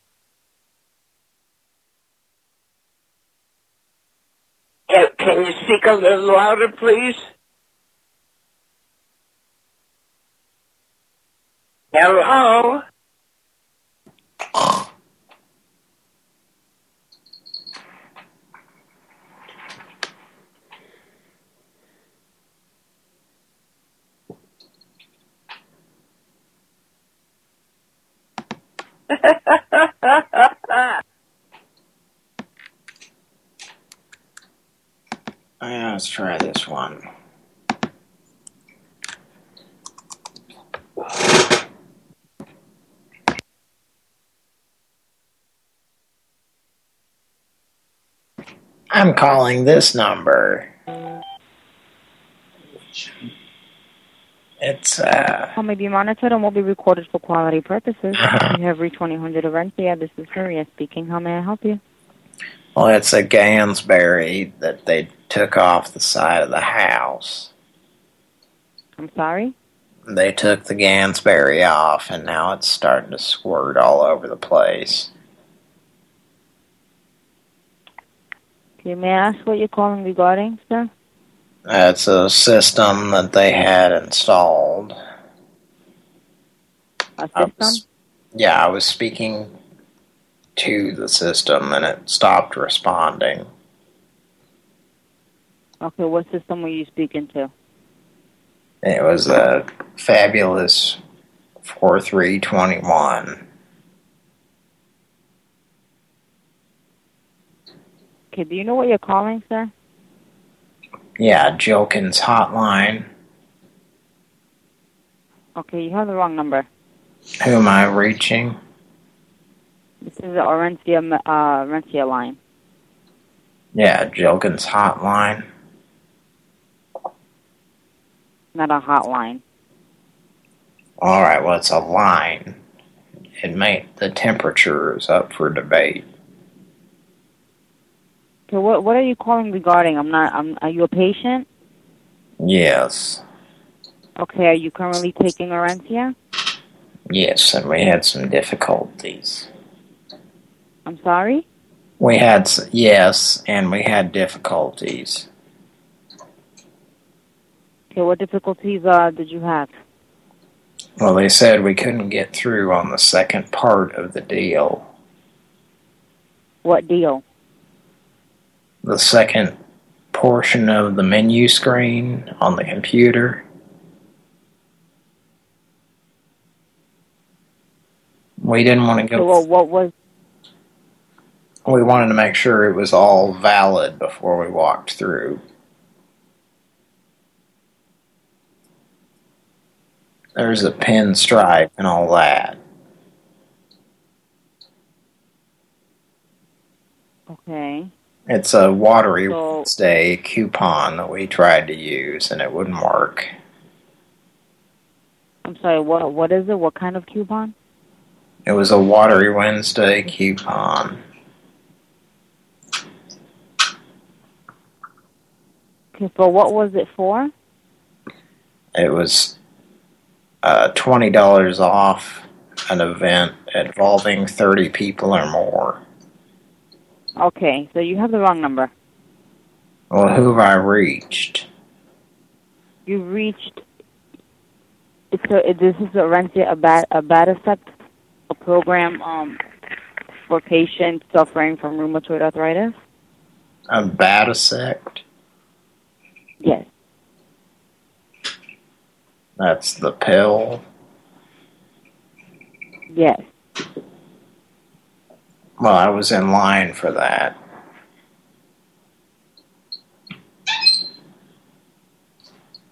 Can you speak a little louder, please? Hello?
Let's try this one. I'm calling this number. It's, uh...
Call may be monitored and will be recorded for quality purposes. you have reached 1-800 Orencia. This is Maria speaking. How may I help you?
Well, it's a Gansberry that they took off the side of the house.
I'm sorry?
They took the Gansberry off, and now it's starting to squirt all over the place.
Okay, may I ask what you're calling regarding, sir?
It's a system that they had installed.
A
I was- yeah, I was speaking to the system, and it stopped responding.
Okay, what system were you speaking to?
It was a fabulous 4321.
Okay, do you know what you're calling, sir?
Yeah, Jilkins hotline.
Okay, you have the wrong number.
Who am I reaching?
This is the Orencia, uh, Orencia line.
Yeah, Jilkins hotline.
Not a hotline.
All right, well, it's a line. It may the temperature is up for debate.
Okay, what what are you calling regarding? I'm not. I'm. Are you a patient?
Yes,
Okay, are you currently taking Orencia?
yes, and we had some difficulties.
I'm sorry.
We had yes, and we had difficulties.
Okay, what difficulties uh did you have?
Well, they said we couldn't get through on the second part of the deal.
What deal?
The second portion of the menu screen on the computer. We didn't want to go.
well, what was?
We wanted to make sure it was all valid before we walked through. There's a pinstripe and all that.
Okay.
It's a watery
So-
Wednesday coupon that we tried to use and it wouldn't work.
I'm sorry. What what is it? What kind of coupon?
It was a watery Wednesday coupon.
Okay, so what was it for?
It was uh, $20 off an event involving 30 people or more.
Okay, so you have the wrong number.
Well, who have I reached?
You reached. It's a, this is a Abat Abatacept, a program um for patients suffering from rheumatoid arthritis.
A Batasect?
Yes.
That's the pill?
Yes.
Well, I was in line for that.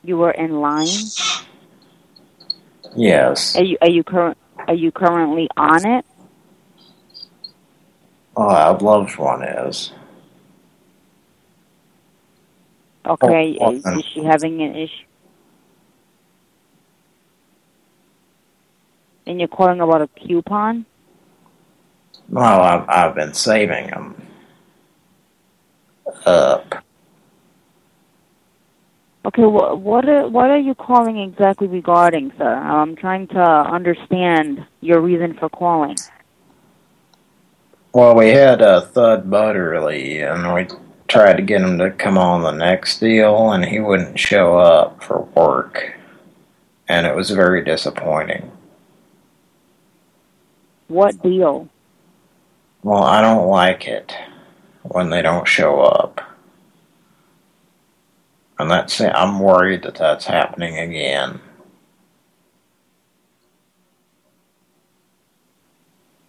You were in line.
Yes.
Are you are you current are you currently on it?
Oh, well, a loved one is.
Okay.
Oh,
is,
okay.
is she having an issue? And you're calling about a coupon?
Well, I've, I've been saving them up.
Okay, what what are, what are you calling exactly regarding, sir? I'm trying to understand your reason for calling.
Well, we had uh, Thud Butterly, and we tried to get him to come on the next deal, and he wouldn't show up for work. And it was very disappointing.
What deal?
Well, I don't like it when they don't show up. And that's it. I'm worried that that's happening again.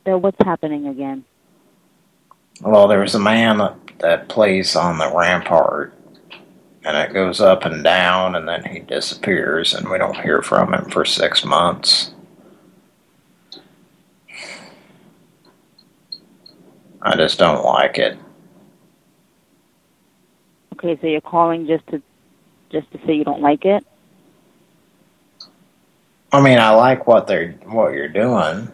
So what's happening again?
Well, there's a man that, that plays on the rampart, and it goes up and down, and then he disappears, and we don't hear from him for six months. I just don't like it.
Okay, so you're calling just to just to say you don't like it?
I mean, I like what they're what you're doing.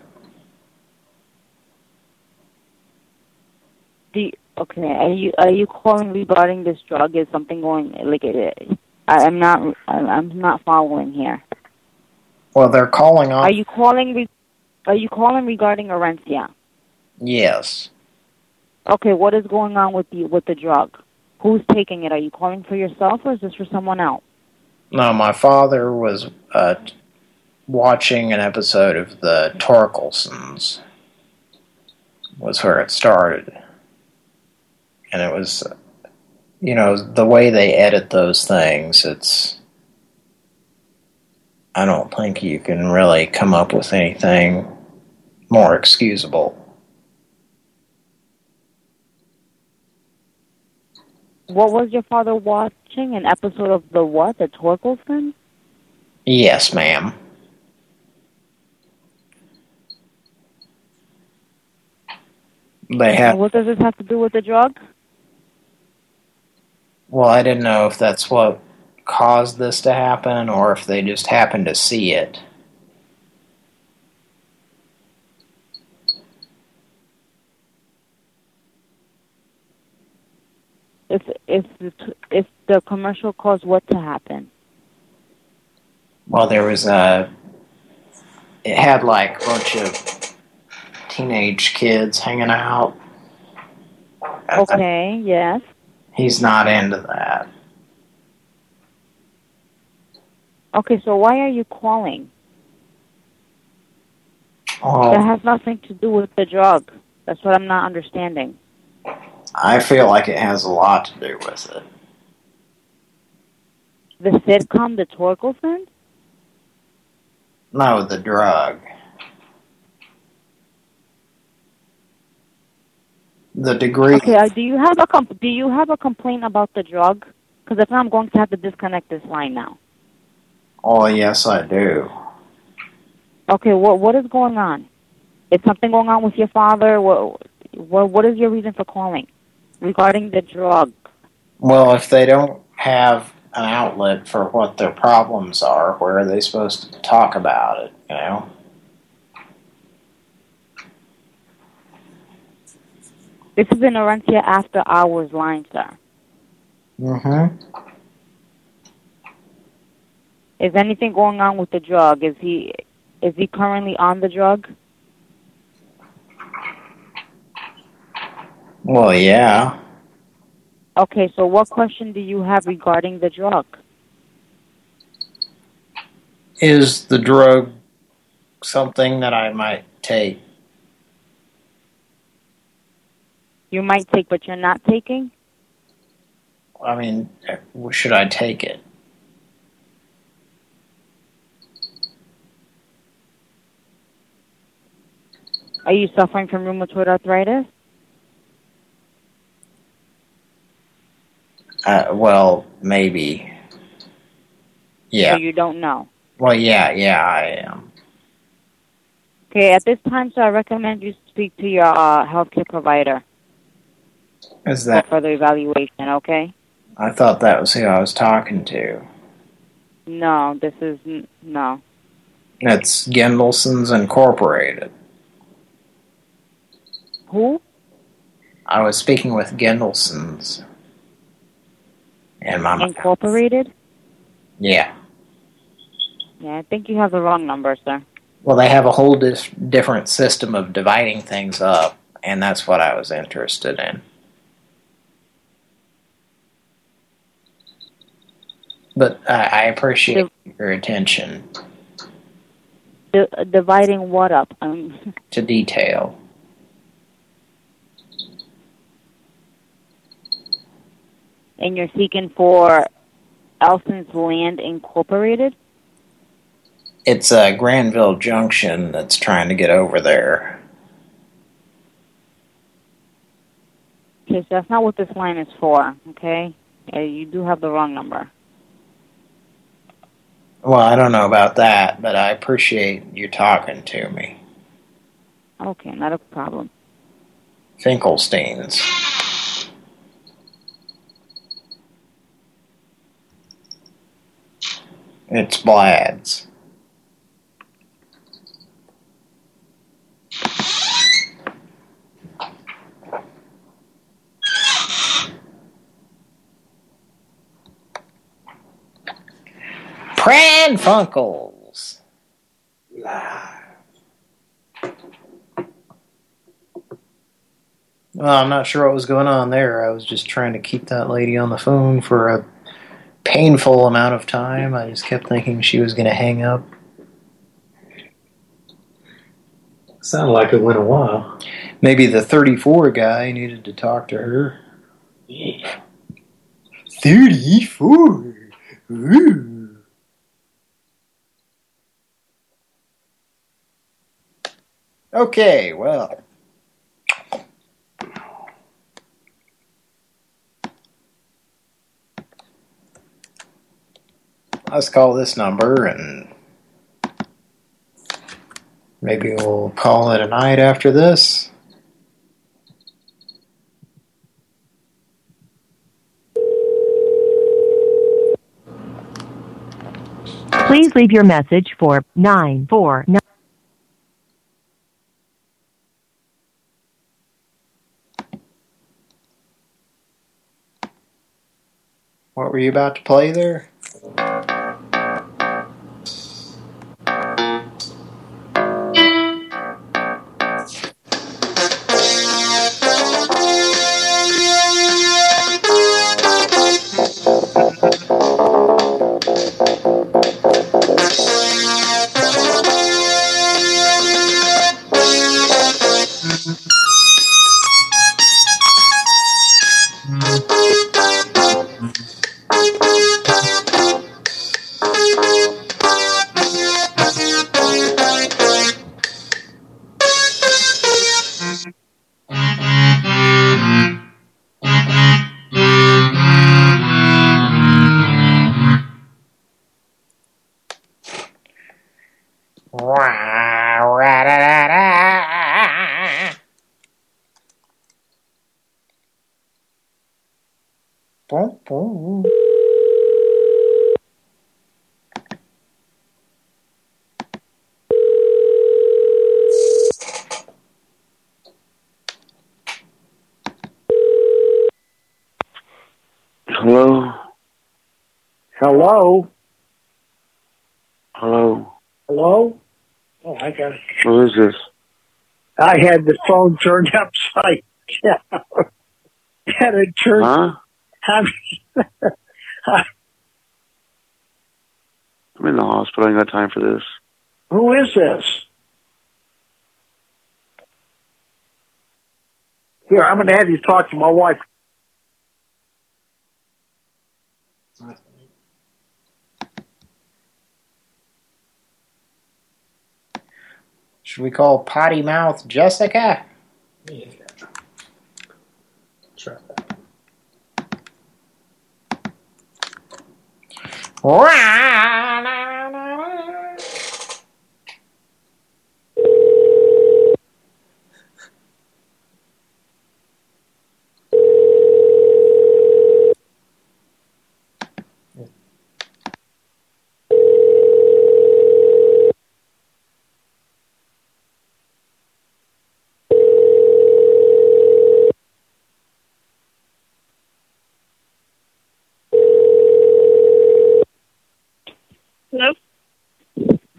Do you, okay, are you are you calling regarding this drug? Is something going like it? I, I'm not I'm not following here.
Well, they're calling on.
Are you calling? Re, are you calling regarding Orencia?
Yes.
Okay, what is going on with the with the drug? Who's taking it? Are you calling for yourself or is this for someone else?
No, my father was uh, watching an episode of the Torkelsons. Was where it started, and it was, you know, the way they edit those things. It's, I don't think you can really come up with anything more excusable.
What was your father watching? An episode of the what? The Torkelson?
Yes, ma'am. They have.
What does this have to do with the drug?
Well, I didn't know if that's what caused this to happen or if they just happened to see it.
If if the if the commercial caused what to happen?
Well, there was a. It had like a bunch of teenage kids hanging out.
Okay, yes.
He's not into that.
Okay, so why are you calling?
Oh,
That has nothing to do with the drug. That's what I'm not understanding.
I feel like it has a lot to do with it.
The sitcom, The Torkelson?
No, the drug. The degree.
Okay, uh, do you have a comp- do you have a complaint about the drug? Because if not, I'm going to have to disconnect this line now.
Oh, yes, I do.
Okay, what what is going on? Is something going on with your father? What what what is your reason for calling regarding the drug?
Well, if they don't have an outlet for what their problems are, where are they supposed to talk about it, you know?
This is an Orencia after hours line, sir.
Mm-hmm.
Is anything going on with the drug? Is he is he currently on the drug?
Well, yeah.
Okay, so what question do you have regarding the drug?
Is the drug something that I might take?
You might take, but you're not taking.
I mean, uh, should I take it?
Are you suffering from rheumatoid arthritis?
Uh, well, maybe. Yeah.
So you don't know.
Well, yeah, yeah, I am.
Okay, at this time, so I recommend you speak to your uh, healthcare provider
Is that for
further evaluation, okay?
I thought that was who I was talking to.
No, this is, no.
It's Gendelson's Incorporated.
Who?
I was speaking with Gendelson's. And my
Incorporated?
yeah.
Yeah, I think you have the wrong number, sir.
Well, they have a whole dis different system of dividing things up, and that's what I was interested in. But I I appreciate your attention
D- dividing what up? Um,
to detail.
And you're seeking for Elson's Land Incorporated?
It's uh, Granville Junction that's trying to get over there.
Okay, so that's not what this line is for, okay? Yeah, you do have the wrong number.
Well, I don't know about that, but I appreciate you talking to me.
Okay, not a problem.
Finkelstein's. It's Blad's. Pran Funkels. Well, I'm not sure what was going on there. I was just trying to keep that lady on the phone for a painful amount of time. I just kept thinking she was going to hang up.
Sounded like it went a while.
Maybe the 34 guy needed to talk to her. 34? Ooh. Okay, well. Let's call this number and maybe we'll call it a night after this.
Please leave your message for 949.
What were you about to play there?
Hello?
Hello?
Hello?
Oh, I got it.
Who is this?
I had the phone turned upside down. had it turned.
Huh? I'm in the hospital. I ain't got time for this.
Who is this? Here, I'm going to have you talk to my wife.
Should we call Potty Mouth Jessica?
Yeah. Try
Hello?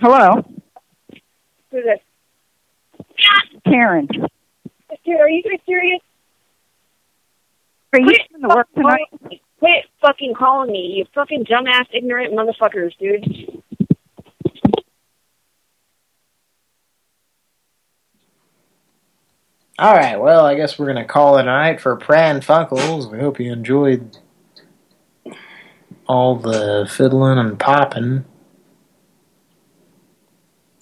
Hello,
Who's this?
Karen.
Dude, are you guys serious?
Are you
Quit
coming to work
fucking
tonight?
calling me. Quit fucking calling me, you fucking dumbass, ignorant motherfuckers, dude.
All right, well, I guess we're going to call it a night for Pran Funkels. We hope you enjoyed all the fiddling and popping.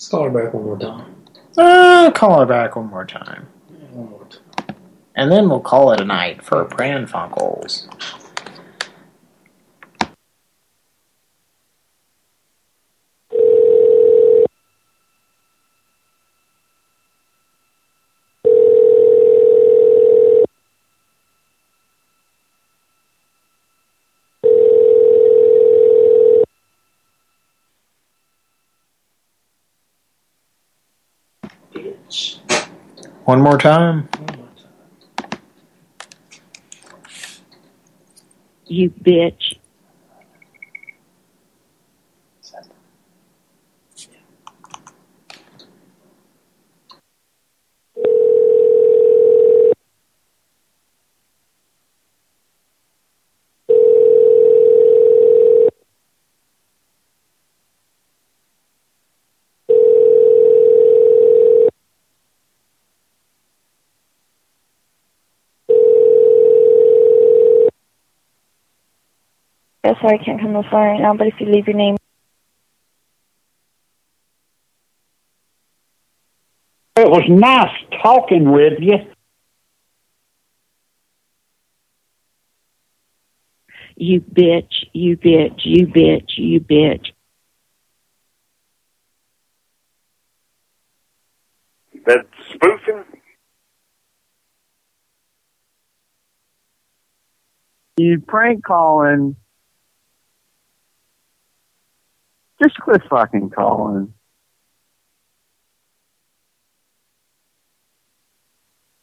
Let's call her back one more time.
Uh, call her back one more time. And then we'll call it a night for Pran Funkels. One more time.
You bitch.
Sorry, I can't come to the phone right now, but if you leave your name.
It was nice talking with you.
You bitch, you bitch, you bitch, you bitch.
That spoofing?
You prank calling. Just quit fucking calling.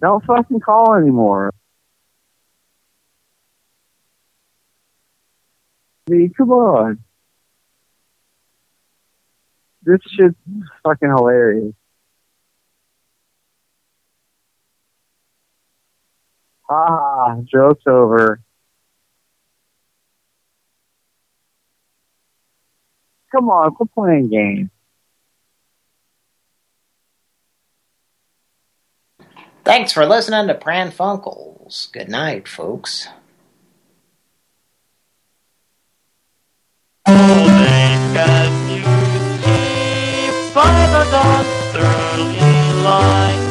Don't fucking call anymore. I mean, come on. This shit's fucking hilarious. Ah, joke's over. Come on, quit playing games.
Thanks for listening to Pran Funkels. Good night, folks.
Oh, by the dawn's early